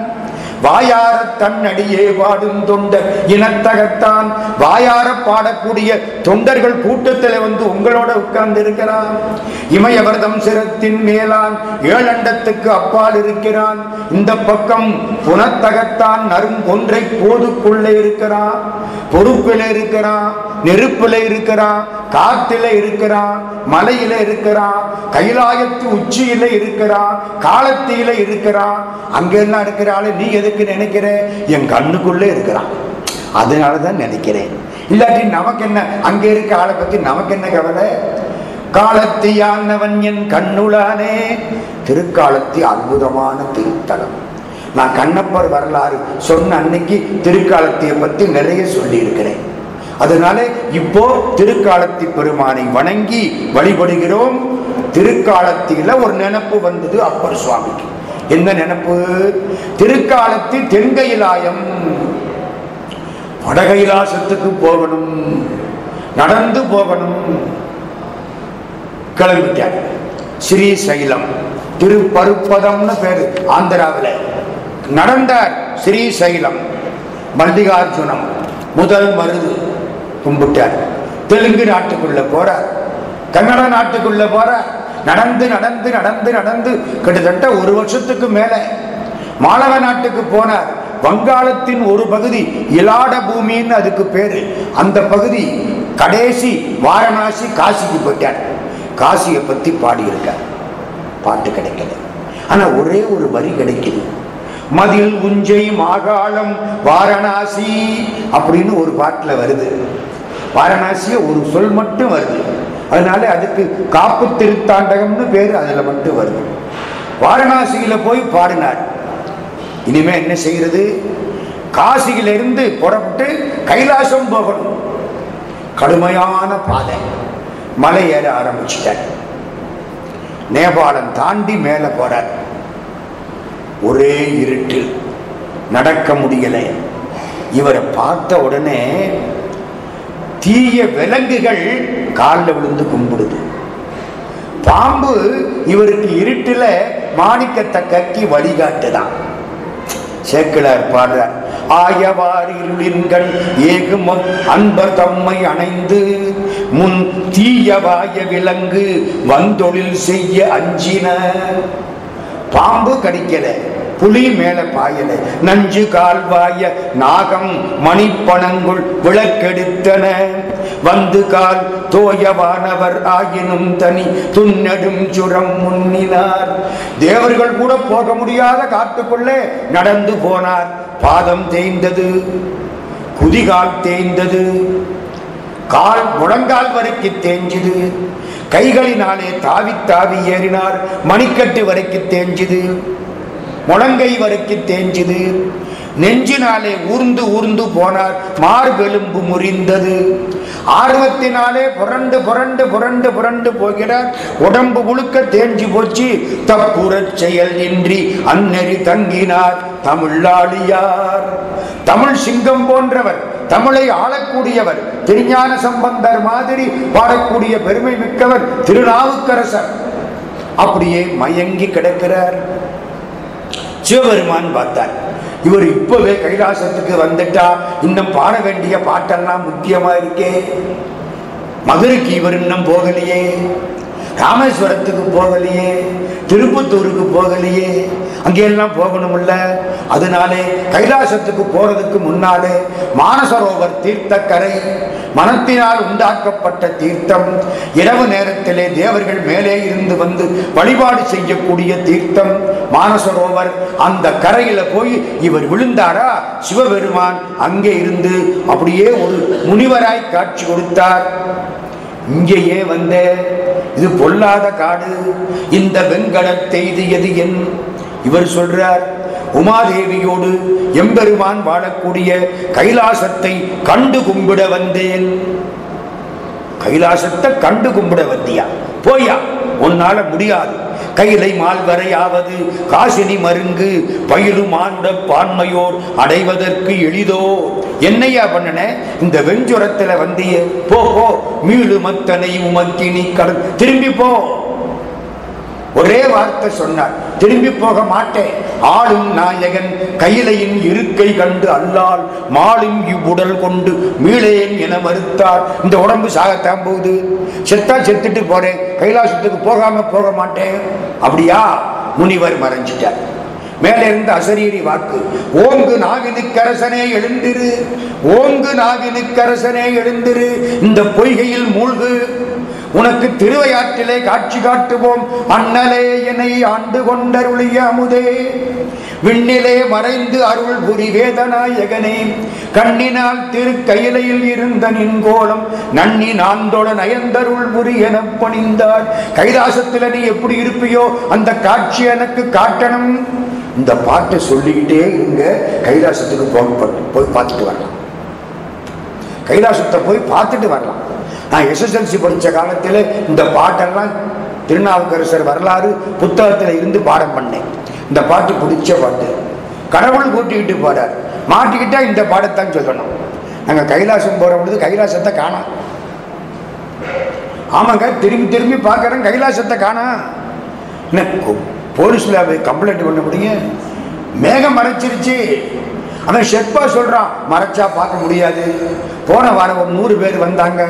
S1: வாயார தன்னடியே பாடும் தொண்டர் இனத்தகத்தான். வாயார பாடக்கூடிய தொண்டர்கள் கூட்டத்தில் வந்து உங்களோட உட்கார்ந்து இருக்கிறான் இமயவர்தம் சிரத்தின் மேலான் ஏழண்டத்துக்கு அப்பால் இருக்கிறான். இந்த பக்கம் புனத்தகத்தான் நரும் ஒன்றை போதுக்குள்ளே இருக்கிறான். பொறுப்பில் இருக்கிறான் நெருப்பில் இருக்கிறான் காத்தில இருக்கிறான் மலையில இருக்கிறான் கைலாயத்து உச்சியில இருக்கிறான் காலத்தில இருக்கிறான். அங்கெல்லாம் இருக்கிற ஆளு நீ எதுக்கு நினைக்கிறேன்? என் கண்ணுக்குள்ளே இருக்கிறான். அதனாலதான் நினைக்கிறேன். இல்லாட்டி நமக்கு என்ன அங்க இருக்க ஆளை பற்றி நமக்கு என்ன கவலை? காலத்தியானவன் என் கண்ணுளானே. திருக்காலத்தி அற்புதமான திருத்தலம். நான் கண்ணப்பர் வரலாறு சொன்ன அன்னைக்கு திருக்காலத்தியை பத்தி நிறைய சொல்லி இருக்கிறேன் அதனால இப்போ திருக்காலத்தி பெருமானை வணங்கி வழிபடுகிறோம். திருக்காலத்தில ஒரு நினப்பு வந்தது அப்பர் சுவாமிக்கு. என்ன நினப்பு? திருக்காலத்து தென்கையிலாயம். வடகைலாசத்துக்கு போகணும். நடந்து போகணும். கிளம்பிட்டார் ஸ்ரீசைலம் திருப்பருப்பதம்னு பேரு ஆந்திராவில். நடந்தார் ஸ்ரீசைலம் மல்லிகார்ஜுனம். முதல் மருது கும்பிட்டார். தெலுங்கு நாட்டுக்குள்ள போறார். கன்னட நாட்டுக்குள்ள போறார். நடந்து நடந்து நடந்து நடந்து கிட்டத்தட்ட ஒரு வருஷத்துக்கு மேல மாலவ நாட்டுக்கு போனார். வங்காளத்தின் ஒரு பகுதி இலாட பூமின்னு அதுக்கு பேரு. அந்த பகுதி கடைசி வாரணாசி காசிக்கு போயிட்டார். காசியை பத்தி பாடியிருக்கார். பாட்டு கிடைக்கல. ஆனா ஒரே ஒரு வரி கிடைக்குது. மதில் உஞ்சை மாகாளம் வாரணாசி அப்படின்னு ஒரு பாட்டுல வருது. வாரணாசிய ஒரு சொல் மட்டும் வருது. அதனால அதுக்கு காப்பு திருத்தாண்டகம்னு பேர் அதில் மட்டும் வருது. வாரணாசியில் போய் பாடினார். இனிமே என்ன செய்யறது? காசியிலிருந்து புறப்பட்டு கைலாசம் போகணும். கடுமையான பாதை. மலை ஏற ஆரம்பிச்சிட்டார். நேபாளம் தாண்டி மேல போறார். ஒரே இருட்டு நடக்க முடியலை. இவரை பார்த்த உடனே தீய விலங்குகள் காலில் விழுந்து கும்பிடுது. பாம்பு இவருக்கு இருட்டில் மாணிக்கத்தை கட்டி வழிகாட்டுதான். சேக்கிழார் பாடுறார் ஆயவாரிருளின்கள் ஏகும் அன்பர் தம்மை அணைந்து முன் தீயவாய விலங்கு வந்தொழில் செய்ய அஞ்சின. பாம்பு கடிக்கல. புலி மேல பாயல நஞ்சு கால்வாய நாகம் மணிப்பணங்குள் விளக்கெடுத்தன. வந்து கால் தோயவானவர் ஆயினும் தனி துன்னடும் சுரம் முன்னினார். தேவர்கள் கூட போக முடியாத காட்டுக்குள்ளே நடந்து போனார். பாதம் தேய்ந்தது குதிகால் தேய்ந்தது கால் முழங்கால் வரைக்கு தேஞ்சுது. கைகளினாலே தாவி தாவி ஏறினார் மணிக்கட்டு வரைக்கு தேஞ்சுது. முழங்கை வருக்கு தேஞ்சுது. நெஞ்சினாலே ஊர்ந்து ஊர்ந்து போனார் மார்பெலும்பு முறிந்தது. ஆர்வத்தினாலே புரண்டு புரண்டு புரண்டு புரண்டு போகிறார் உடம்பு முழுக்க தேஞ்சு போச்சு. தப்புறச் செயல் இன்றி அந்நெறி தங்கினார் தமிழாளியார். தமிழ் சிங்கம் போன்றவர் தமிழை ஆளக்கூடியவர் திருஞான சம்பந்தர் மாதிரி பாடக்கூடிய பெருமை மிக்கவர் திருநாவுக்கரசர். அப்படியே மயங்கி கிடக்கிறார். சிவபெருமான் பார்த்தார். இவர் இப்பவே கைலாசத்துக்கு வந்துட்டா இன்னும் பாட வேண்டிய பாட்டெல்லாம் முக்கியமா இருக்கே. மதுரைக்கு இவர் இன்னும் போகலையே. ராமேஸ்வரத்துக்கு போகலையே திருப்பத்தூருக்கு போகலையே அங்கெல்லாம் போகணும்ல? அதனாலே கைலாசத்துக்கு போறதுக்கு முன்னாலே மானசரோவர் தீர்த்தக்கரை மனத்தினால் உண்டாக்கப்பட்ட தீர்த்தம் இரவு நேரத்திலே தேவர்கள் மேலே இருந்து வந்து வழிபாடு செய்யக்கூடிய தீர்த்தம் மானசரோவர் அந்த கரையில போய் இவர் விழுந்தாரா? சிவபெருமான் அங்கே இருந்து அப்படியே ஒரு முனிவராய் காட்சி கொடுத்தார். இங்கேயே வந்த இது பொல்லாத காடு. இந்த வெண்கடத்தை எது என்? இவர் சொல்றார் உமாதேவியோடு எம்பெருமான் வாழக்கூடிய கைலாசத்தை கண்டு கும்பிட வந்தேன். கைலாசத்தை கண்டு கும்பிட வந்தியா? போயா உன்னால முடியாது. கையிலை மால்வரையாவது காசினி மருங்கு பயிலும் ஆண்ட பான்மையோர் அடைவதற்கு எளிதோ. என்னையா பண்ணன? இந்த வெஞ்சுரத்துல வந்திய. போ மீளு மத்தனை உமக்கினி கடல். திரும்பி போ. ஒரே வார்த்தை சொன்னார். திரும்பி போக மாட்டேன். ஆளும் நாயகன் கையிலையின் இருக்கை கண்டு அல்லால் மாளும் இவ்வுடல் கொண்டு மீளேன் என மறுத்தார். இந்த உடம்பு சாகத்தான் போகுது. செத்தா செத்துட்டு போறேன். கைலாசத்துக்கு போகாம போக மாட்டேன். அப்படியா? முனிவர் மறைஞ்சிட்டார். மேலே இருந்த அசரீரி வாக்கு ஓங்கு நாவினுக்கரசனே எழுந்திரு. ஓங்கு நாவினுக்கரசனே எழுந்திரு. இந்த பொய்கையில் மூழ்கு. உனக்கு திருவையாற்றிலே காட்சி காட்டுவோம். அண்ணலே என்னை ஆண்டு கொண்டருளிய அமுதே. விண்ணிலே மறைந்து அருள் புரி வேதநாயகனே கண்ணினால் திருக்கையிலையில் இருந்த நின்கோலம் நன்னி நான்தோட நயந்தருள் புரி என பணிந்தார். கைலாசத்தில் நீ எப்படி இருப்பியோ அந்த காட்சி எனக்கு காட்டணும். இந்த பாட்டை சொல்லிக்கிட்டே இருங்க கைலாசத்துக்கு போக போய் பார்த்துட்டு வரலாம். கைலாசத்தை போய் பார்த்துட்டு வரலாம். நான் எஸ்எஸ்எல்சி படித்த காலத்தில் இந்த பாட்டெல்லாம் திருநாவுக்கரசர் வரலாறு புத்தகத்தில் இருந்து பாடம் பண்ணேன். இந்த பாட்டு பிடிச்ச பாட்டு. கடவுள் கூட்டிக்கிட்டு போறார். மாட்டிக்கிட்டா இந்த பாடத்தான் சொல்லணும். நாங்கள் கைலாசம் போகிற பொழுது கைலாசத்தை காணோம். ஆமாங்க திரும்பி திரும்பி பார்க்குறேன் கைலாசத்தை காணோம். என்ன போலீஸில் கம்ப்ளைண்ட் பண்ண முடியும்? மேகம் மறைச்சிருச்சு. அவன் ஷெட்பா சொல்கிறான் மறைச்சா பார்க்க முடியாது. போன வாரம் ஒரு நூறு பேர் வந்தாங்க.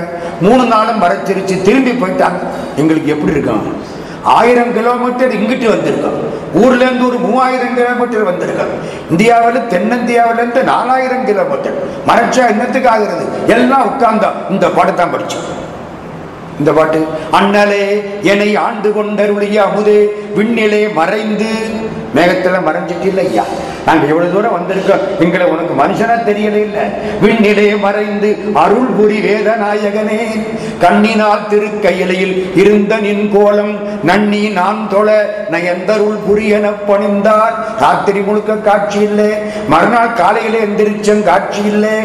S1: மூணு நாளும் மறைச்சிருச்சு திரும்பி போயிட்டாங்க. எங்களுக்கு எப்படி இருக்கும்? ஆயிரம் கிலோமீட்டர் இங்கிட்டு வந்திருக்கோம். ஊர்லேருந்து ஒரு மூவாயிரம் கிலோமீட்டர் வந்திருக்கோம். இந்தியாவில் தென்னிந்தியாவிலேருந்து நாலாயிரம் கிலோமீட்டர் மறைச்சா என்னத்துக்கு ஆகிறது? எல்லாம் உட்கார்ந்தோம் இந்த பாட்டு தான் படித்தோம் இந்த பாட்டு அண்ணலே என்னை ஆண்டு கொண்டருளிய அமுதே விண்ணிலே மறைந்து மேகத்துல மறைஞ்சிட்டு இல்லையா? நாங்கள் எவ்வளவு தூரம் வந்திருக்கோம் எங்களை உனக்கு மனுஷனா தெரியல இல்லை. விண்ணிலே மறைந்து அருள் புரி வேதநாயகனே கண்ணினால் திருக்கையிலையில் இருந்த நின் கோலம் நன்னி நான் தொழ நயந்தருள் புரியன பணிந்தார். ராத்திரி முழுக்க காட்சி இல்லை. மறுநாள் காலையில எந்திரிச்சம் காட்சி இல்லை.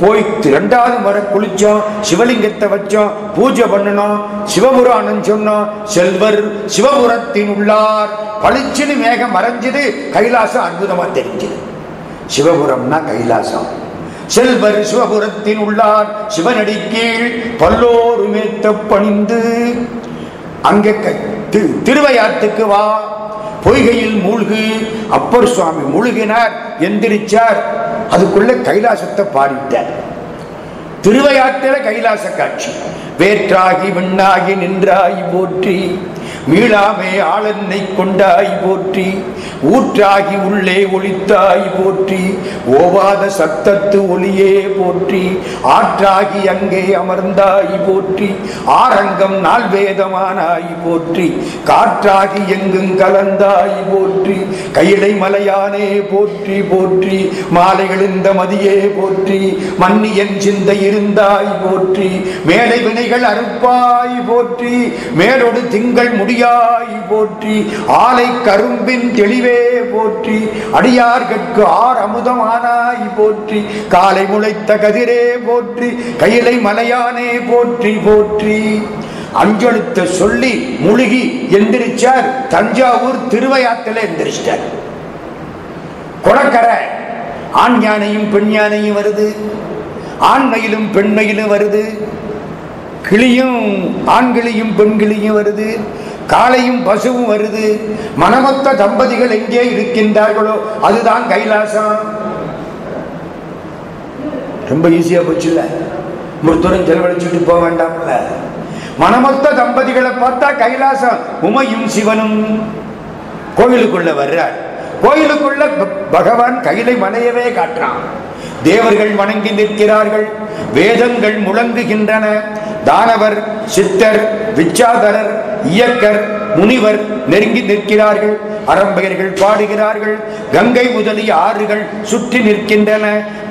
S1: போய் ரெண்டாவது முறை குளிச்சோம் சிவலிங்கத்தை வச்சோம் பூஜை பண்ணணும் சிவபுராணம் சொன்னோம் செல்வர் சிவபுரத்தின் உள்ளார். பளிச்சுன்னு மேகம் மறைஞ்சது கைலாசம் அற்புதமா தெரிஞ்சது. சிவபுரம்னா கைலாசம். செல்வர் சிவபுரத்தின் உள்ளார் சிவனடி கீழ் பல்லோரு மேத்த பணிந்து. அங்கே க- திருவையாற்றுக்கு வா. பொய்கையில் மூழ்கு அப்பர் சுவாமி மூழ்கினார் எந்திரிச்சார். அதுக்குள்ள கைலாசத்தை பாடிட்டார். திருவையாற்றில கைலாச காட்சி. வேற்றாகி விண்ணாகி நின்றாய் போற்றி மீளாமே ஆளன்னை கொண்டாய் போற்றி ஊற்றாகி உள்ளே ஒளித்தாய் போற்றி ஓவாத சத்தத்து ஒளியே போற்றி ஆற்றாகி அங்கே அமர்ந்தாய் போற்றி ஆரங்கம் நால்வேதமானாய் போற்றி காற்றாகி எங்கும் கலந்தாய் போற்றி கையிலை மலையானே போற்றி போற்றி மாலைகள் இந்த மதியே போற்றி மன்னியன் சிந்தையில் இருந்தாய் போற்றி மேலை வினைகள் அறுப்பாய் போற்றி மேலோடு திங்கள் முடியாய் போற்றி ஆலை கரும்பின் தெளிவே போற்றி அடியார்கட்கு ஆர் அமுதமானாய் போற்றி காலை முளைத்த கதிரே போற்றி கையிலை மலையானே போற்றி போற்றி. அஞ்செழுத்த சொல்லி முழுகி எந்திரிச்சார் தஞ்சாவூர் திருவையாத்தில எந்திரிச்சிட்டார். குளக்கரை ஆண் யானையும் பெண் யானையும் வருது. ஆண்மையிலும் பெண்மையிலும் வருது. கிளியும் ஆண்கிளியும் பெண்கிளியும் வருது. காளையும் பசுவும் வருது. மனமொத்த தம்பதிகள் எங்கே இருக்கின்றார்களோ அதுதான் கைலாசம். ரொம்ப ஈஸியா போச்சுல்ல? ஒரு தூரம் செலவழிச்சுட்டு போக வேண்டாம்ல? மனமொத்த தம்பதிகளை பார்த்தா கைலாசம் உமையும் சிவனும். கோயிலுக்குள்ள வர்றார். கோயிலுக்குள்ள பகவான் கையிலை மனையவே காட்டுறான். தேவர்கள் வணங்கி நிற்கிறார்கள் வேதங்கள் முழங்குகின்றன. தானவர் சித்தர் விச்சாதரர் இயக்கர் முனிவர் நெருங்கி நிற்கிறார்கள். அரம்பையர்கள் பாடுகிறார்கள். கங்கை முதலிய ஆறுகள் சுற்றி நிற்கின்றன.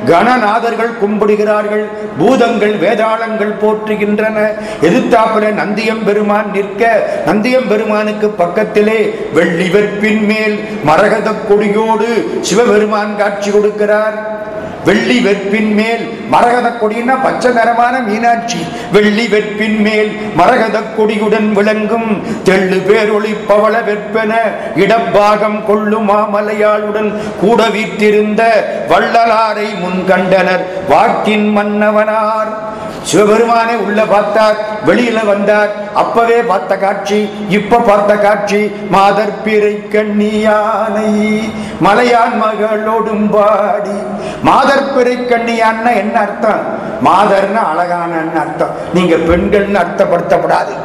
S1: கணநாதர்கள் கும்பிடுகிறார்கள். பூதங்கள் வேதாளங்கள் போற்றுகின்றன. எதிர்த்தாப்புல நந்தியம் பெருமான் நிற்க நந்தியம் பெருமானுக்கு பக்கத்திலே வெள்ளி வெற்பின் மேல் மரகத கொடியோடு சிவபெருமான் காட்சி கொடுக்கிறார். வெள்ளி வெற்பின் மேல் மரகத கொடின்னா பச்சை நிறமான மீனாட்சி. வெள்ளி வெற்பின் மேல் மரகத கொடியுடன் விளங்கும். தெள்ளு பேரொளி பவள வெற்பென பாகம் கொள்ளும் மாமலையாளுடன் கூட வீட்டிருந்த வள்ளலாரை முன் கண்டனர் வாக்கின் மன்னவனார். சிவபெருமானே உள்ள பார்த்தார் வெளியில வந்தார். அப்பவே பார்த்த காட்சி இப்ப பார்த்த காட்சி மாதர் பிறை கண்ணியானை மலையான் மகளோடும் பாடி. மாதர் பிறை கண்ணியான்னா என்ன அர்த்தம்? மாதர்னா அழகான அர்த்தம். நீங்க பெண்கள்னு அர்த்தப்படுத்தப்படாது.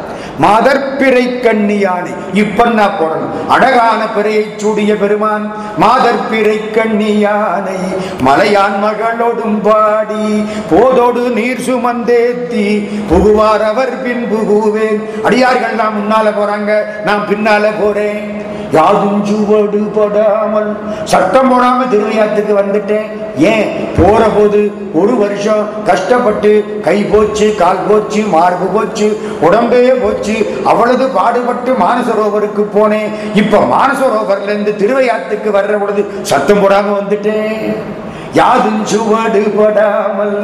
S1: மாதற்பிறை கண்ணியானை இப்ப போடணும். அழகான பிறையை சூடிய பெருமான் மாதற்பிறை கண்ணியானை மலையான் மகளோடும் பாடி போதோடு நீர் சுமந்தேத்தி புகுவார் அவர் பின் புகுவேன் அடியார்கள் நான் முன்னால போறாங்க நான் பின்னால போறேன். யாதும் சுவடு படாமல் சட்டம் போடாம திருவையாத்துக்கு வந்துட்டேன். ஏன்? போற போது ஒரு வருஷம் கஷ்டப்பட்டு கை போச்சு கால் போச்சு மார்பு போச்சு உடம்பே போச்சு. அவ்வளவு பாடுபட்டு மானசரோவருக்கு போனேன். இப்ப மானசரோவர்ல இருந்து திருவையாத்துக்கு வர்ற பொழுது சத்தம் போடாம வந்துட்டேன். யாதும் சுவடு படாமல்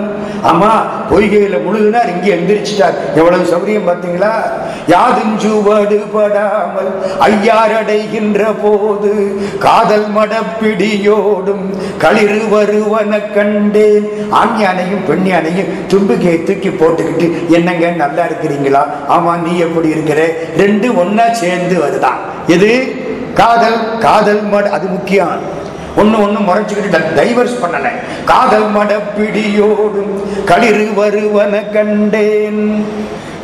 S1: ஆமா பொய்கையில முழுகினார் இங்கே எந்திரிச்சிட்டார். எவ்வளவு சௌரியம் பார்த்தீங்களா? யாதும் சுவடு படாமல் ஐயாரடைகின்ற போது காதல் மடப்பிடியோடும் களிறு வருவன கண்டேன். ஆண் யானையும் பெண் யானையும் தூக்கி போட்டுக்கிட்டு என்னங்க நல்லா இருக்கிறீங்களா? ஆமா நீ எப்படி இருக்கிற? ரெண்டு ஒன்னா சேர்ந்து வருதான். எது? காதல் காதல் மட அது முக்கியம். ஒன்று ஒண்ணு முறைச்சுக்கிட்டு டைவர்ஸ் பண்ணல. காதல் மடப்பிடியோடும் களிறு வருவன கண்டேன்.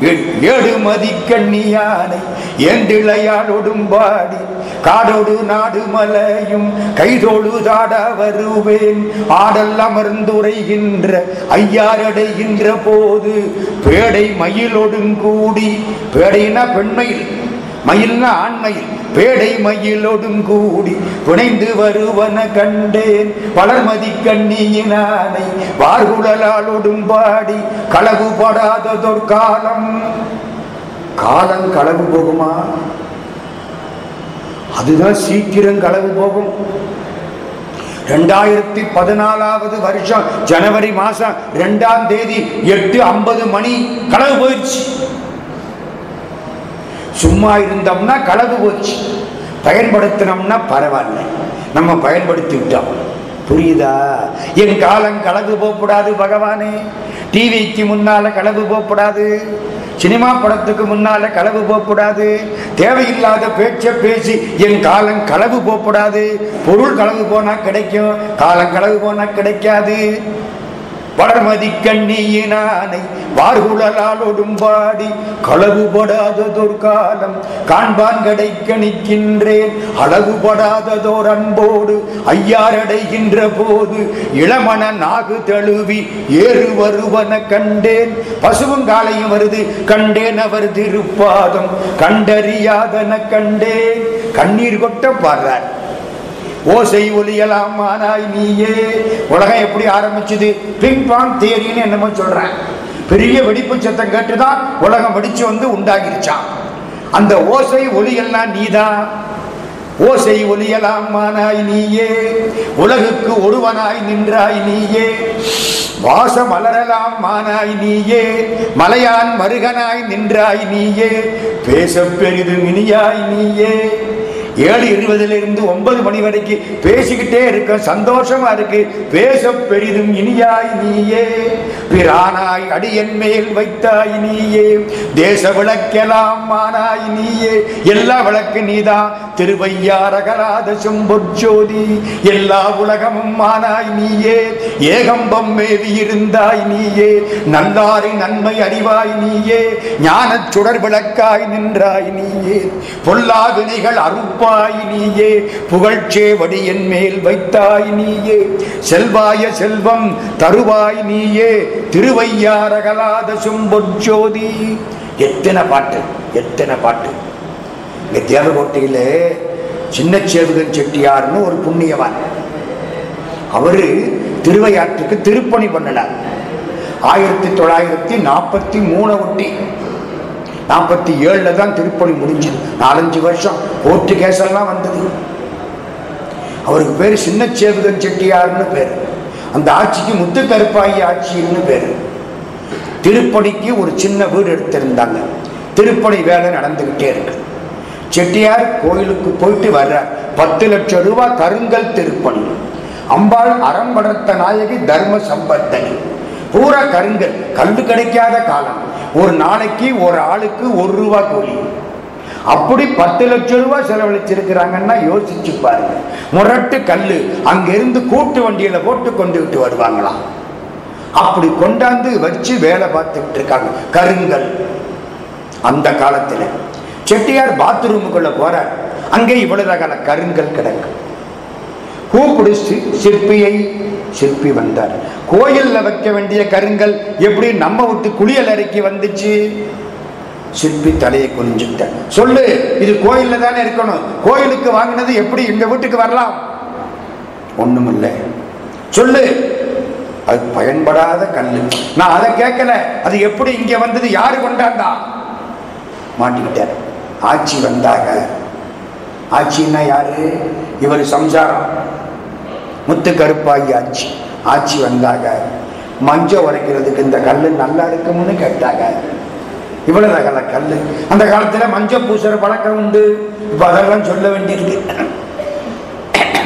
S1: ஏழுமதி கண்ணியானை மதிக்கண்ணியானை ஏண்டிளையாடோடும் பாடி காடோடு நாடு மலையும் கைதோடு தாட வருவேன். ஆடல் அமர்ந்துரைகின்ற ஐயாரடைகின்ற போது பேடை மயிலோடும் கூடி பேடைனா பெண்மயில். மயில்னா ஆண்மயில். பேடை மயிலோடும் கூடி புனைந்து வருவன கண்டேன். வளர்மதி கண்ணியினானை வார்குழலாளோடும் பாடி களவு காலம். காலம் களவு போகுமா? அதுதான் சீக்கிரம் களவு போகும். ரெண்டாயிரத்தி பதினாலாவது வருஷம் ஜனவரி மாசம் ரெண்டாம் தேதி எட்டு ஐம்பது மணி களவு போயிடுச்சு சும்மா இருந்தோம்னா களவு போச்சு. பயன்படுத்தினோம்னா பரவாயில்ல. நம்ம பயன்படுத்தி விட்டோம். புரியுதா? என் காலம் களவு போகக்கூடாது பகவானே. டிவிக்கு முன்னால களவு போகக்கூடாது. சினிமா படத்துக்கு முன்னால களவு போகக்கூடாது. தேவையில்லாத பேச்சை பேசி என் காலம் களவு போகக்கூடாது. பொருள் களவு போனால் கிடைக்கும். காலம் களவு போனால் கிடைக்காது. வளர்மதி கண்ணியினானை வார்குழலால் ஒடும்பாடி களவுபடாததோர் காலம் காண்பான் கடை கணிக்கின்றேன் அளவுபடாததோர் அன்போடு ஐயாரடைகின்ற போது இளமண நாகு தழுவி ஏறு வருவன கண்டேன். பசுவும் காலையும் வருது கண்டேன் அவர் திருப்பாதம் கண்டறியாதன கண்டேன். கண்ணீர் கொட்ட பாடுறார். ஓசை ஒலியலாம் ஆனாய் நீயே. உலகம் எப்படி ஆரம்பிச்சது? பிங்பாங் தேரின்னு என்னமோ சொல்றேன் பெரிய வெடிப்பு சத்தம் கேட்டுதான் உலகம் வெடிச்சு வந்து உண்டாகிருச்சான் அந்த ஓசை ஒலியெல்லாம் நீதான் ஓசை ஒலியலாம் ஆனாய் நீயே. உலகுக்கு ஒருவனாய் நின்றாய் நீயே. வாசம் மலரலாம் மானாய் நீயே. மலையான் மருகனாய் நின்றாய் நீயே. பேச பெரிது மினியாய் நீயே. ஏழு இருபதிலிருந்து ஒன்பது மணி வரைக்கும் பேசிக்கிட்டே இருக்க சந்தோஷமா இருக்கு. பேச பெரிதும் இனியாய் நீயே. பிரானாய் அடியன் மேல் வைத்தாய் நீயே. தேச விளக்கெல்லாம் மானாய் நீயே. எல்லா விளக்கு நீதான் திருவையாரகராத செம்பொற்சோதி எல்லா உலகமும் ஆனாய் நீயே. ஏகம்பம் மேவி இருந்தாய் நீயே. நல்லாரை நன்மை அறிவாய் நீயே. ஞானச் சுடர் விளக்காய் நின்றாய் நீயே. பொல்லா வினைகள் கொடுப்பாய் நீயே புகழ்ச்சேவடி என் மேல் வைத்தாய் நீயே. செல்வாய செல்வம் தருவாய் நீயே திருவையாரகலாத செம்பொற்சோதி எத்தனை பாட்டு எத்தனை பாட்டு. இங்க தேவகோட்டையில சின்ன சேவகன் செட்டியார்னு ஒரு புண்ணியவான். அவரு திருவையாற்றுக்கு திருப்பணி பண்ணினார் ஆயிரத்தி தொள்ளாயிரத்தி நாற்பத்தி மூணு ஒட்டி நாற்பத்தி ஏழுல தான் திருப்பணி முடிஞ்சது. நாலஞ்சு வருஷம் கோர்ட்டு கேஸெல்லாம் வந்தது. அவருக்கு பேர் சின்ன சேவுதன் செட்டியார்னு பேர். அந்த ஆட்சிக்கு முத்து கருப்பாயி ஆட்சின்னு பேர். திருப்பணிக்கு ஒரு சின்ன வீடு எடுத்திருந்தாங்க. திருப்பணி வேலை நடந்துகிட்டே இருக்கு. செட்டியார் கோயிலுக்கு போயிட்டு வர்றார். பத்து லட்சம் ரூபாய் கருங்கல் திருப்பணி. அம்பாள் அறம் வளர்த்த நாயகி தர்ம சம்பத்தனி பூரா கருங்கல் கல்லு கிடைக்காத காலம். ஒரு நாளைக்கு ஒரு ஆளுக்கு ஒரு ரூபா கூலி. அப்படி பத்து லட்சம் ரூபாய் செலவழிச்சிருக்கிறாங்கன்னா யோசிச்சு பாருங்க. முரட்டு கல்லு அங்கிருந்து கூட்டு வண்டியில போட்டு கொண்டுகிட்டு வருவாங்களாம் அப்படி கொண்டாந்து வச்சு வேலை பார்த்துக்கிட்டு இருக்காங்க. கருங்கல். அந்த காலத்தில். செட்டியார் பாத்ரூமுக்குள்ள போறார். அங்கே இவ்வளவு ரகால கருங்கல் கிடக்கு. கூப்பிடு சி- சிற்பியை. சிற்பி வந்தார். கோயில்ல வைக்க வேண்டிய கருங்கல் எப்படி நம்ம விட்டு குளியல் அறைக்கு வந்துச்சு? சிற்பி தலையை குனிஞ்சுட்டார் சொல்லு இது கோயில்ல தானே இருக்கணும். கோயிலுக்கு வாங்கினது எப்படி எங்கள் வீட்டுக்கு வரலாம்? ஒண்ணுமில்ல. சொல்லு அது பயன்படாத கல்லு. நான் அதை கேட்கல. அது எப்படி இங்க வந்தது? யாரு கொண்டாந்தா மாட்டிக்கிட்டார். ஆட்சி வந்தாக. ஆட்சின்னா யாரு? இவர் சம்சாரம். முத்து கருப்பாகி ஆட்சி. ஆட்சி வந்தாக மஞ்சள் உரைக்கிறதுக்கு இந்த கல் நல்லா இருக்கும்னு கேட்டாங்க. இவ்வளவு ரகல கல் அந்த காலத்துல மஞ்சள் பூசுற பழக்கம் உண்டு. இப்ப அதெல்லாம் சொல்ல வேண்டியிருக்கு.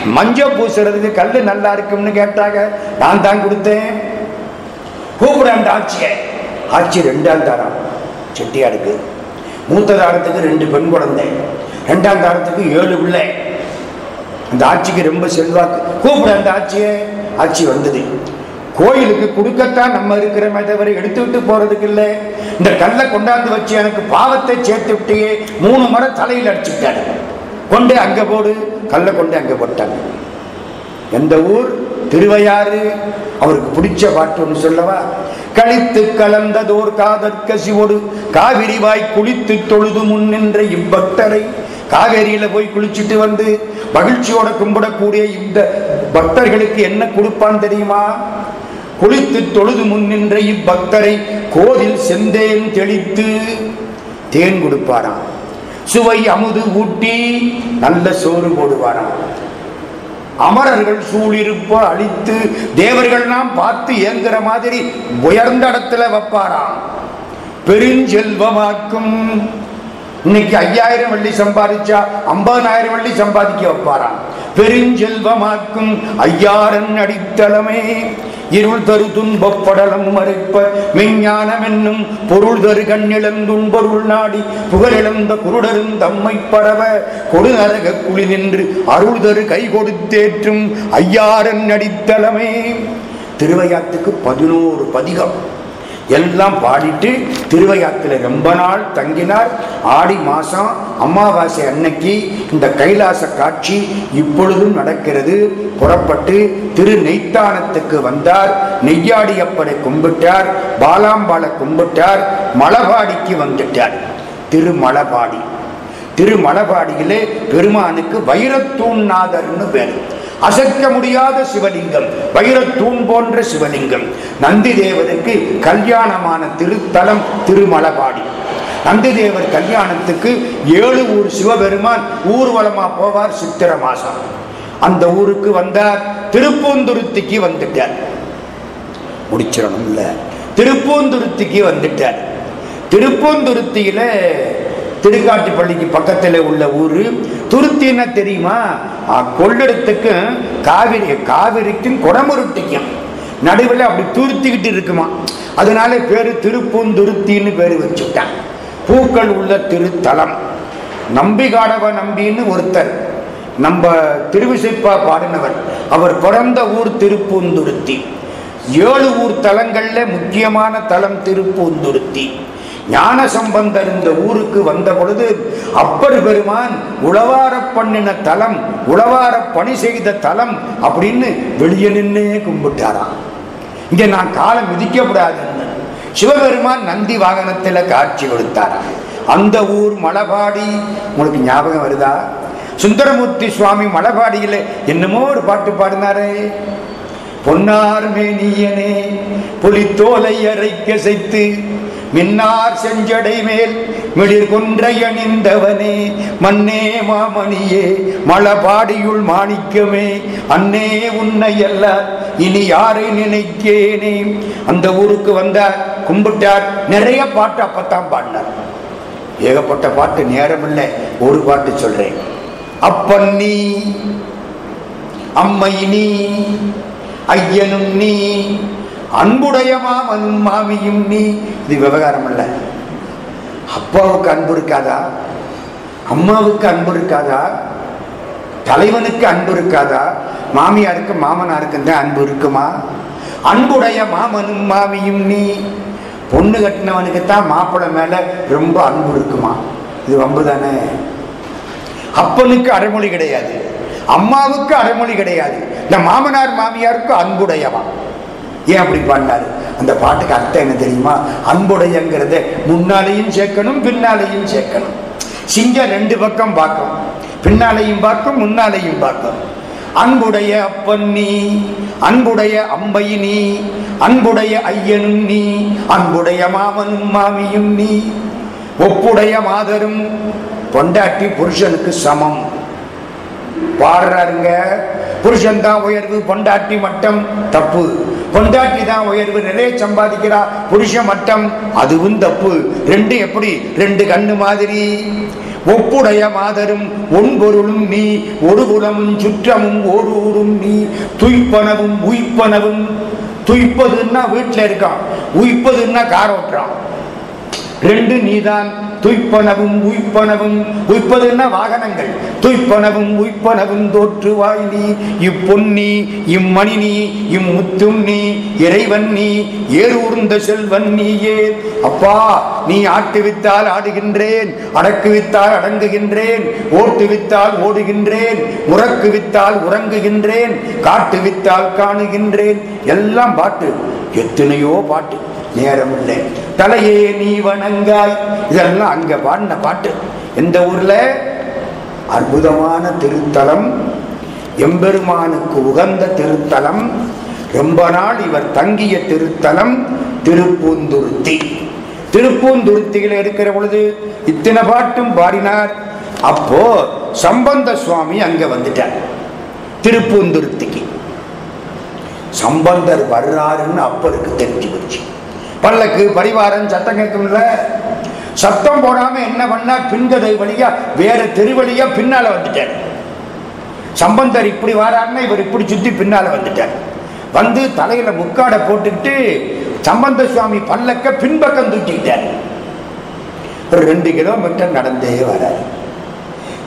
S1: மஞ்சள் பூசுறதுக்கு கல் நல்லா இருக்கும்னு கேட்டாங்க. நான் தான் கொடுத்தேன். கூப்பிடாண்ட அந்த ஆட்சியை. ஆட்சி ரெண்டாம் தாரம். செட்டியாருக்கு. மூத்த தாரத்துக்கு ரெண்டு பெண் குழந்தை. ரெண்டாம் தாரத்துக்கு ஏழு பிள்ளை. அந்த ஆட்சிக்கு ரொம்ப செல்வாக்கு. கூப்பிட அந்த ஆட்சியே. ஆட்சி வந்தது. கோயிலுக்கு கொடுக்கத்தான் நம்ம இருக்கிறமே தவிர எடுத்து விட்டு போறதுக்கு இல்லை. இந்த கல்லை கொண்டாந்து வச்சு எனக்கு பாவத்தை சேர்த்து விட்டியே மூணு முறை தலையில் அடிச்சுட்டாரு. கொண்டு அங்க போடு. கல்லை கொண்டு அங்க போட்டாங்க. எந்த ஊர்? திருவையாறு. அவருக்கு பிடிச்ச பாட்டு ஒன்று சொல்லவா? கழித்து கலந்ததோர் காதற்கசிவோடு காவிரி வாய் குளித்து தொழுது முன் நின்ற இவ்வட்டரை காவேரியில போய் குளிச்சுட்டு வந்து மகிழ்ச்சியோட கும்பிடக்கூடிய இந்த பக்தர்களுக்கு என்ன கொடுப்பான் தெரியுமா? குளித்து தொழுது முன் நின்ற இப்பக்தரை கோதில் செந்தேன் தெளித்து தேன் கொடுப்பாராம். சுவை அமுது ஊட்டி நல்ல சோறு போடுவாராம். அமரர்கள் சூழிருப்ப அழித்து தேவர்கள்லாம் பார்த்து ஏங்குற மாதிரி உயர்ந்த இடத்துல வைப்பாராம். பெருஞ்செல்வமாக்கும் இன்னைக்கு ஐயாயிரம் வெள்ளி சம்பாதிச்சா ஐம்பதாயிரம் வெள்ளி சம்பாதிக்க வைப்பாராம். பெருஞ்செல்வமாக்கும் ஐயாரன் அடித்தளமே. இருள் தரு துன்பப்படலம் மறைப்ப மெஞ்ஞானம் என்னும் பொருள் தரு கண்ணிழந்துன்பொருள் நாடி புகழிழந்த குருடரும் தம்மை பரவ கொடுநரக குழி நின்று அருள் தரு கை கொடுத்தேற்றும் ஐயாரன் அடித்தளமே. திருவையாத்துக்கு பதினோரு பதிகம். எல்லாம் பாடிட்டு திருவையாத்துல ரொம்ப நாள் தங்கினார். ஆடி மாசம் அமாவாசை அன்னைக்கு இந்த கைலாச காட்சி இப்பொழுதும் நடக்கிறது. புறப்பட்டு திரு நெய்த்தானத்துக்கு வந்தார். நெய்யாடியப்பனை கும்பிட்டார். பாலாம்பாளை கும்பிட்டார். மலபாடிக்கு வந்துட்டார். திருமலபாடி. திருமலபாடியிலே பெருமானுக்கு வைரத்தூண்நாதர்னு பேர். அசைக்க முடியாத சிவலிங்கம் வைரத்தூண் போன்ற சிவலிங்கம். நந்தி தேவருக்கு கல்யாணமான திருத்தலம் திருமலபாடி. நந்தி தேவர் கல்யாணத்துக்கு ஏழு ஊர் சிவபெருமான் ஊர்வலமா போவார் சித்திர மாசம். அந்த ஊருக்கு வந்தார் திருப்பூந்துருத்திக்கு வந்துட்டார். முடிச்சிடணும் இல்ல திருப்பூந்துருத்திக்கு வந்துட்டார். திருப்பூந்துருத்தியில திருக்காட்டுப்பள்ளிக்கு பக்கத்தில் உள்ள ஊரு. துருத்தின்னா தெரியுமா? கொள்ளிடத்துக்கும் காவிரி காவிரிக்கும் குடமுருட்டிக்கும். நடுவில் அப்படி துருத்திக்கிட்டு இருக்குமா? அதனால பேரு திருப்பூந்துருத்தின்னு பேர் வச்சுட்டான் பூக்கள் உள்ள திருத்தலம். நம்பிகாடவ நம்பின்னு ஒருத்தர். நம்ம திருவிசைப்பா பாடினவர். அவர் பிறந்த ஊர் திருப்பூந்துருத்தி ஏழு ஊர் தலங்களில் முக்கியமான தலம் திருப்பூந்துருத்தி ஞான சம்பந்தர் இந்த ஊருக்கு வந்த பொழுது அப்பர் பெருமான் உழவார பண்ணின தலம் உழவார பணி செய்த தலம் அப்படின்னு வெளியே நின்னே கும்பிட்டாராம். இங்க நான் காலம் மிதிக்கப்படாதுன்னு சிவபெருமான் நந்தி வாகனத்தில் காட்சி கொடுத்தாராம் அந்த ஊர் மலபாடி உங்களுக்கு ஞாபகம் வருதா? சுந்தரமூர்த்தி சுவாமி மலபாடியில் என்னமோ ஒரு பாட்டு பாடினாரே. பொன்னார் மேனியனே புலித்தோலை அரைக்க செய்து மின்னார் செஞ்சடை மேல் மிளிர் கொன்றை அணிந்தவனே மண்ணே மாமணியே மலபாடியுள் மாணிக்கமே அன்னே உன்னை அல்ல இனி யாரை நினைக்கேனே. அந்த ஊருக்கு வந்தார் கும்பிட்டார் நிறைய பாட்டு அப்பத்தான் பாடினார். ஏகப்பட்ட பாட்டு நேரம் இல்லை ஒரு பாட்டு சொல்றேன். அப்பன் நீ அம்மை நீ ஐயனும் நீ அன்புடையமா மனும் மாமியும் நீ. இது விவகாரம் அல்ல அப்பாவுக்கு அன்பு இருக்காதா? அம்மாவுக்கு அன்பு இருக்காதா? தலைவனுக்கு அன்பு இருக்காதா? மாமியாருக்கு மாமனாருக்கு தான் அன்பு இருக்குமா? அன்புடைய மாமனும் மாமியும் நீ. பொண்ணு கட்டினவனுக்கு தான் மாப்பிள்ளை மேல ரொம்ப அன்பு இருக்குமா? இது வம்பு தானே? அப்பனுக்கு அரைமொழி கிடையாது. அம்மாவுக்கு அரைமொழி கிடையாது. இந்த மாமனார் மாமியாருக்கு அன்புடையவான் ஏன் அப்படி பாடினாரு? அந்த பாட்டுக்கு அர்த்தம் என்ன தெரியுமா? அன்புடையங்கிறத முன்னாலேயும் சேர்க்கணும் பின்னாலேயும் சேர்க்கணும். சிங்கம் ரெண்டு பக்கம் பார்க்கும். பின்னாலையும் பார்க்கும் முன்னாலையும் பார்க்கும். அன்புடைய அப்பன் நீ அன்புடைய அம்பை நீ அன்புடைய ஐயனும் நீ அன்புடைய மாமனும் மாமியும் நீ ஒப்புடைய மாதரும் பொண்டாட்டி புருஷனுக்கு சமம். பாடுறாருங்க. புருஷன் தான் உயர்வு பொண்டாட்டி மட்டம் தப்பு. பொண்டாட்டி தான் உயர்வு நிறைய சம்பாதிக்கிறா புருஷ மட்டம் அதுவும் தப்பு ரெண்டு எப்படி? ரெண்டு கண்ணு மாதிரி. ஒப்புடைய மாதரும் ஒன்பொருளும் நீ ஒரு குலமும் சுற்றமும் ஓர் நீ. துய்ப்பனவும் உய்ப்பனவும். துய்ப்பதுன்னா வீட்டில் இருக்கான். உய்ப்பதுன்னா கார் ஓட்டுறான் ரெண்டு நீதான். துய்ப்பனவும் உய்ப்பனவும் உய்ப்பதுன்னா வாகனங்கள். துய்ப்பனவும் உய்ப்பனவும் தோற்றுவாய் நீ இப்பொன்னி இம்மணி நீ இம்முத்தும் நீ இறைவன் நீ ஏறூர்ந்த செல்வன் நீயே. அப்பா நீ ஆட்டுவித்தால் ஆடுகின்றேன் அடக்குவித்தால் அடங்குகின்றேன் ஓட்டுவித்தால் ஓடுகின்றேன் உறக்குவித்தால் உறங்குகின்றேன் காட்டுவித்தால் காணுகின்றேன். எல்லாம் பாட்டு எத்தனையோ பாட்டு. நேரம் இல்லை தலையே நீ வணங்காய். இதெல்லாம் அங்க பாடின பாட்டு. எந்த ஊர்ல? அற்புதமான திருத்தலம் எம்பெருமானுக்கு உகந்த திருத்தலம் ரொம்ப நாள் இவர் தங்கிய திருத்தலம் திருப்பூந்துருத்தி. திருப்பூந்துருத்தியில் இருக்கிற பொழுது இத்தனை பாட்டும் பாடினார். அப்போ சம்பந்த சுவாமி அங்க வந்துட்டார். திருப்பூந்துருத்திக்கு. சம்பந்தர் வர்றாருன்னு அப்பருக்கு தெரிஞ்சு போச்சு. பல்லக்கு பரிவாரம் சத்தம் கேட்கும்ல? சத்தம் போடாம என்ன பண்ணால் பின்கதை வழியா வேற தெரு வழியாக பின்னால வந்துட்டார். சம்பந்தர் இப்படி வராருன்னா இவர் இப்படி சுத்தி பின்னால வந்துட்டார். வந்து தலையில முக்காடை போட்டுக்கிட்டு சம்பந்த சுவாமி பல்லக்க பின்பக்கம் தூக்கிட்டார் ஒரு ரெண்டு கிலோமீட்டர் நடந்தே வராரு.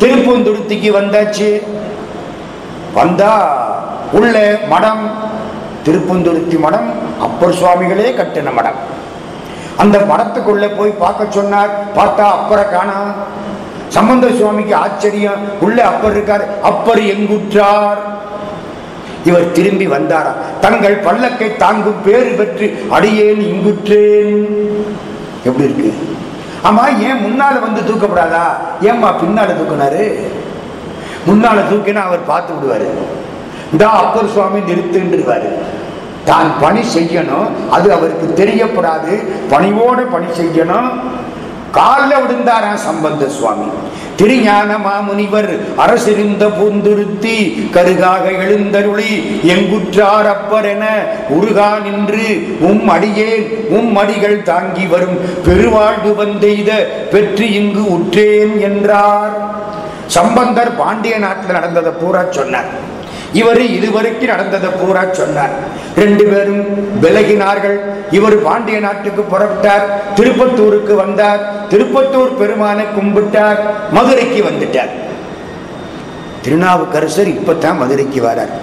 S1: திருப்பூந்துருத்திக்கு வந்தாச்சு. வந்தா உள்ள மடம் திருப்பந்துருத்தி மடம் அப்பர் சுவாமிகளே கட்டின மடம். அந்த மடத்துக்குள்ள போய் பார்க்க சொன்னார் பார்த்தா அப்பரை காணா. சம்பந்த சுவாமிக்கு ஆச்சரியம். உள்ள அப்பர் இருக்கார். அப்பர் எங்குற்றார்? இவர் திரும்பி வந்தாரா. தங்கள் பல்லக்கை தாங்கும் பேறு பெற்று அடியேன் இங்குற்றேன். எப்படி இருக்கு? ஆமா ஏன் முன்னால வந்து தூக்கப்படாதா? ஏம்மா பின்னால தூக்கினாரு? முன்னால தூக்கினா அவர் பார்த்து விடுவாரு. இந்த அப்பர் சுவாமி நிறுத்துன்றுவாரு. தான் பணி செய்யணும். அது அவருக்கு தெரியப்படாது. பணிவோடு பணி செய்யணும். காலில் விழுந்தாராம் சம்பந்த சுவாமி. திருஞான மாமுனிவர் அரசிருந்த பூந்துருத்தி கருகாக எழுந்தருளி எங்குற்றார் அப்பர் என உருகா நின்று உம் அடியேன் உம் அடிகள் தாங்கி வரும். பெருவாழ்வு வந்தெய்த பெற்று இங்கு உற்றேன் என்றார். சம்பந்தர் பாண்டிய நாட்டில் நடந்ததை பூரா சொன்னார். இவர் இதுவரைக்கும் நடந்ததை பூரா சொன்னார். ரெண்டு பேரும் விலகினார்கள். இவர் பாண்டிய நாட்டுக்கு புறப்பட்டார். திருப்பத்தூருக்கு வந்தார். திருப்பத்தூர் பெருமானை கும்பிட்டார். மதுரைக்கு வந்துட்டார். திருநாவுக்கரசர் இப்பத்தான் மதுரைக்கு வரார்.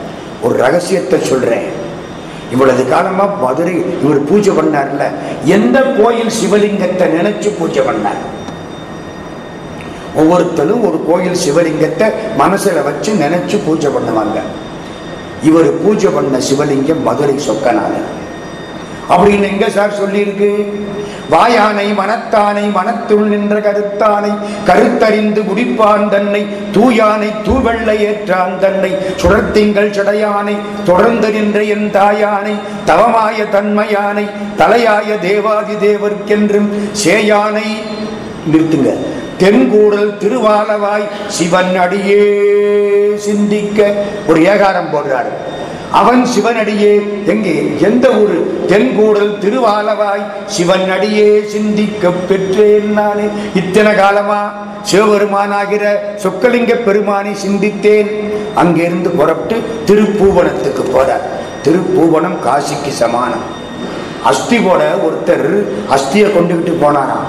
S1: ஒரு ரகசியத்தை சொல்றேன். இவ்வளவு காலமா மதுரை இவர் பூஜை பண்ணார்ல? எந்த கோயில் சிவலிங்கத்தை நினைச்சு பூஜை பண்ணார்? ஒவ்வொருத்தரும் ஒரு கோயில் சிவலிங்கத்தை மனசில் வச்சு நினச்சி பூஜை பண்ணுவாங்க. இவர் பூஜை பண்ண சிவலிங்கம் மதுரை சொக்கநாதன் அப்படின்னு எங்க சார் சொல்லியிருக்கு? வாயானை மனத்தானை மனத்துள் நின்ற கருத்தானை கருத்தறிந்து குடிப்பான் தன்னை தூயானை தூவெள்ளை ஏற்றான் தன்னை சுடர்த்திங்கள் சடையானை தொடர்ந்து நின்ற என் தாயானை தவமாய தன்மையானை தலையாய தேவாதி தேவர்க்கென்றும் சேயானை நிறுத்துங்க. தென்கூடல் திருவாலவாய் சிவன் அடியே சிந்திக்க. ஒரு ஏகாரம் போடுறாரு. அவன் சிவனடியே எங்கே? எந்த ஊரு? தென்கூடல் திருவாலவாய் சிவன் அடியே சிந்திக்க பெற்றேன் நானே. இத்தனை காலமா சிவபெருமானாகிற சொக்கலிங்க பெருமானை சிந்தித்தேன். அங்கிருந்து புறப்பட்டு திருப்பூவனத்துக்கு போறார். திருப்பூவனம் காசிக்கு சமானம். அஸ்தி போட ஒருத்தர் அஸ்தியை கொண்டுகிட்டு போனாராம்.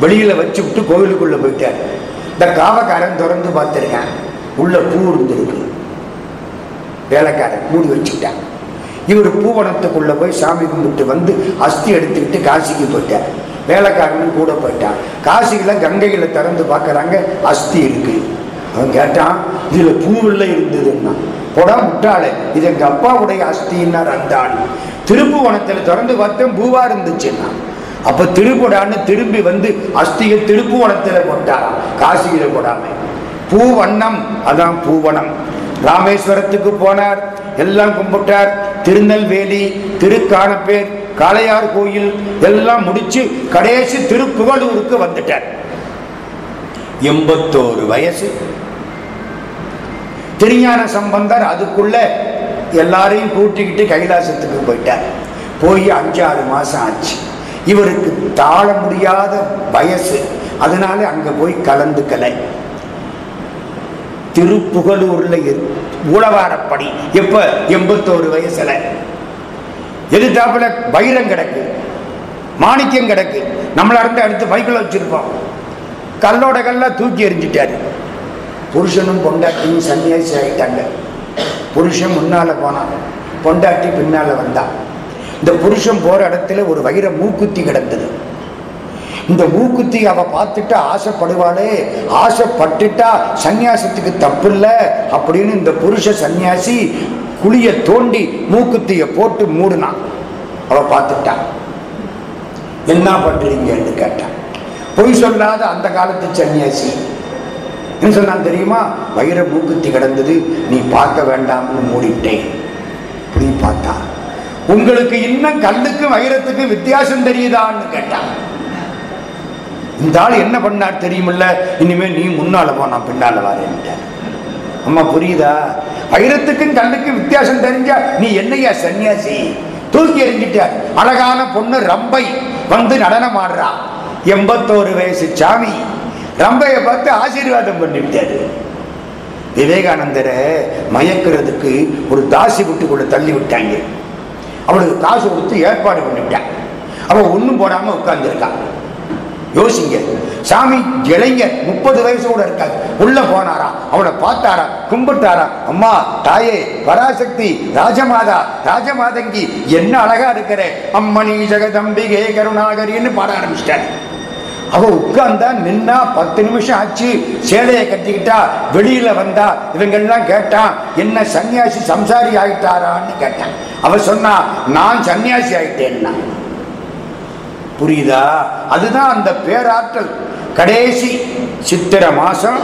S1: வெளியில வச்சு விட்டு கோவிலுக்குள்ள போயிட்டார். இந்த காவக்காரன் திறந்து பார்த்துருக்கேன். உள்ள பூ இருந்திருக்கு. வேலைக்காரன் மூடி வச்சுக்கிட்டான். இவர் பூவனத்துக்குள்ள போய் சாமி கும்பிட்டு வந்து அஸ்தி எடுத்துக்கிட்டு காசிக்கு போயிட்டார். வேலைக்காரனும் கூட போயிட்டான். காசியில கங்கையில திறந்து பார்க்கறாங்க அஸ்தி இருக்கு. அவன் கேட்டான் இதுல பூவில் இருந்ததுன்னா போடா முட்டாளே இது எங்க அப்பாவுடைய அஸ்தின்னார் அந்த ஆள். திருப்புவனத்துல திறந்து பார்த்தேன் பூவா இருந்துச்சுன்னா. அப்ப திருப்புடான்னு திரும்பி வந்து அஸ்தியை திருப்புவனத்தில் போட்டார். காசியில போடாம. பூவண்ணம் அதான் பூவனம். ராமேஸ்வரத்துக்கு போனார் எல்லாம் கும்பிட்டார். திருநெல்வேலி திருக்கானப்பேர் காளையார் கோயில் எல்லாம் முடிச்சு கடைசி திருப்புகலூருக்கு வந்துட்டார். எண்பத்தோரு வயசு. திருஞான சம்பந்தர் அதுக்குள்ள எல்லாரையும் கூட்டிக்கிட்டு கைலாசத்துக்கு போயிட்டார். போய் அஞ்சாறு மாசம் ஆச்சு. இவருக்கு தாழ முடியாத வயசு. அதனால அங்க போய் கலந்துக்கலை. திருப்புகலூர்ல உளவாரப்படி எப்ப? எண்பத்தோரு வயசுல. எதிர்த்தாப்புல வைரம் கிடக்கு. மாணிக்கம் கிடக்கு. நம்மள இருந்து அடுத்து பைக்கில் வச்சிருப்போம். கல்லோட கல்லா தூக்கி எறிஞ்சிட்டாரு. புருஷனும் பொண்டாட்டியும் சன்னியாசி ஆயிட்டாங்க புருஷன் முன்னால போனான். பொண்டாட்டி பின்னால வந்தான் இந்த புருஷன் போற இடத்துல ஒரு வைர மூக்குத்தி கிடந்தது இந்த மூக்குத்தி அவ பார்த்துட்டு ஆசைப்படுவாளே ஆசைப்பட்டுட்டா சன்னியாசத்துக்கு தப்பு இல்லை அப்படின்னு இந்த புருஷ சன்னியாசி குழிய தோண்டி மூக்குத்திய போட்டு மூடுனான் அவ பார்த்துட்டான் என்ன பண்றீங்கன்னு கேட்டான் பொய் சொல்லாத அந்த காலத்து சன்னியாசி என்ன சொன்னான் தெரியுமா? வைர மூக்குத்தி கிடந்தது நீ பார்க்க வேண்டாம்னு மூடிட்டேன். இப்படி பார்த்தான். உங்களுக்கு இன்னும் கல்லுக்கும் வைரத்துக்கும் வித்தியாசம் தெரியுதான்னு கேட்டான் இந்த ஆள் என்ன பண்ணார் தெரியுமில்ல? இனிமே நீ முன்னால போ நான் பின்னால வரேன் அம்மா புரியுதா? வைரத்துக்கும் கல்லுக்கும் வித்தியாசம் தெரிஞ்சா நீ என்னையா சன்னியாசி? தூக்கி எறிஞ்சிட்ட அழகான பொண்ணு ரம்பை வந்து நடனம் ஆடுறா. எண்பத்தோரு வயசு சாமி. ரம்பையை பார்த்து ஆசீர்வாதம் பண்ணிவிட்டாரு. விவேகானந்தரை மயக்கிறதுக்கு ஒரு தாசி விட்டுக்குள்ள தள்ளி விட்டாங்க. அவளுக்கு காசு கொடுத்து ஏற்பாடு பண்ணிவிட்டான் அவ ஒன்றும் போடாம உட்கார்ந்துருக்கான் யோசிங்க. சாமி இளைஞர் முப்பது வயசு கூட இருக்காது. உள்ள போனாரா? அவளை பார்த்தாரா? கும்பிட்டாரா? அம்மா தாயே பராசக்தி ராஜமாதா ராஜமாதங்கி என்ன அழகா இருக்கிற. அம்மணி ஜெகதம்பிகே கருணாகரின்னு பாட ஆரம்பிச்சிட்டாரு. அவ உட்கார்ந்தா நின்னா பத்து நிமிஷம் ஆச்சு. சேலையை கட்டிக்கிட்டா வெளியில வந்தா இவங்கெல்லாம் கேட்டான் என்ன சன்னியாசி சம்சாரி ஆகிட்டாரான்னு கேட்டான். அவ சொன்னா நான் சன்னியாசி ஆகிட்டேன்னா புரியுதா? அதுதான் அந்த பேராற்றல். கடைசி சித்திர மாசம்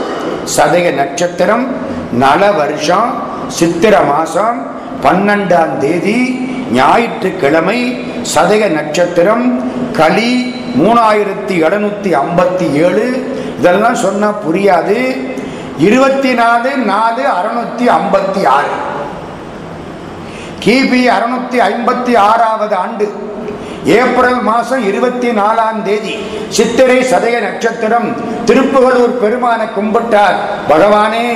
S1: சதய நட்சத்திரம் நல வருஷம் சித்திர மாசம் பன்னெண்டாம் தேதி ஞாயிற்றுக்கிழமை சதய நட்சத்திரம் களி மூணாயிரத்தி எழுநூத்தி ஐம்பத்தி ஏழு. இதெல்லாம் சொன்னா புரியாது. இருபத்தி நாலு நாலு அறுநூத்தி ஐம்பத்தி ஆறு. கிபி அறுநூத்தி ஐம்பத்தி ஆறாவது ஆண்டு ஏப்ரல் மாசம் இருபத்தி நாலாம் தேதி சித்திரை சதய நட்சத்திரம் திருப்புகலூர் பெருமான கும்பிட்டார். பகவானே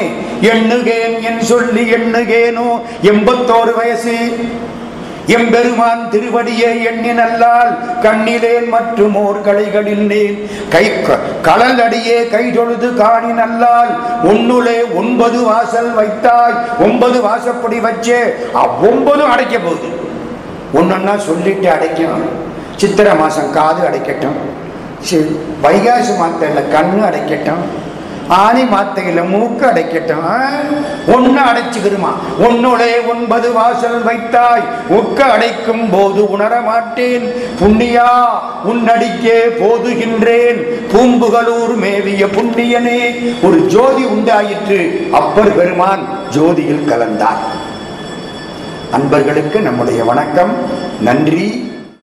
S1: எண்ணுகேன் என் சொல்லி எண்ணுகேனோ எண்பத்தோரு வயசு. எம்பெருமான் திருவடியை எண்ணி நல்லால் கண்ணிலேன் மற்றும் ஓர் கலைகளில்லேன் கை கடல் அடியே கைதொழுது காணி நல்லால் ஒன்னுலே ஒன்பது வாசல் வைத்தாய். ஒன்பது வாசப்படி வச்சே அவ்வொன்பதும் அடைக்க போகுது. ஒன்னொன்னா சொல்லிட்டு அடைக்கும் சித்திரை மாசம் காது அடைக்கட்டும். வைகாசி மாத்திரையில கண்ணு அடைக்கட்டும். ஆணி மாத்தையில மூக்கு அடைக்கட்டும். ஒன்னு அடைச்சுக்கிடுமா உன்னுடைய ஒன்பது வாசல் வைத்தாய். உக்க அடைக்கும் போது உணர மாட்டேன். புண்ணியா உன்னடிக்கே போதுகின்றேன். பூம்புகளூர் மேவிய புண்ணியனே ஒரு ஜோதி உண்டாயிற்று. அப்பர் பெருமான் ஜோதியில் கலந்தார். அன்பர்களுக்கு நம்முடைய வணக்கம். நன்றி.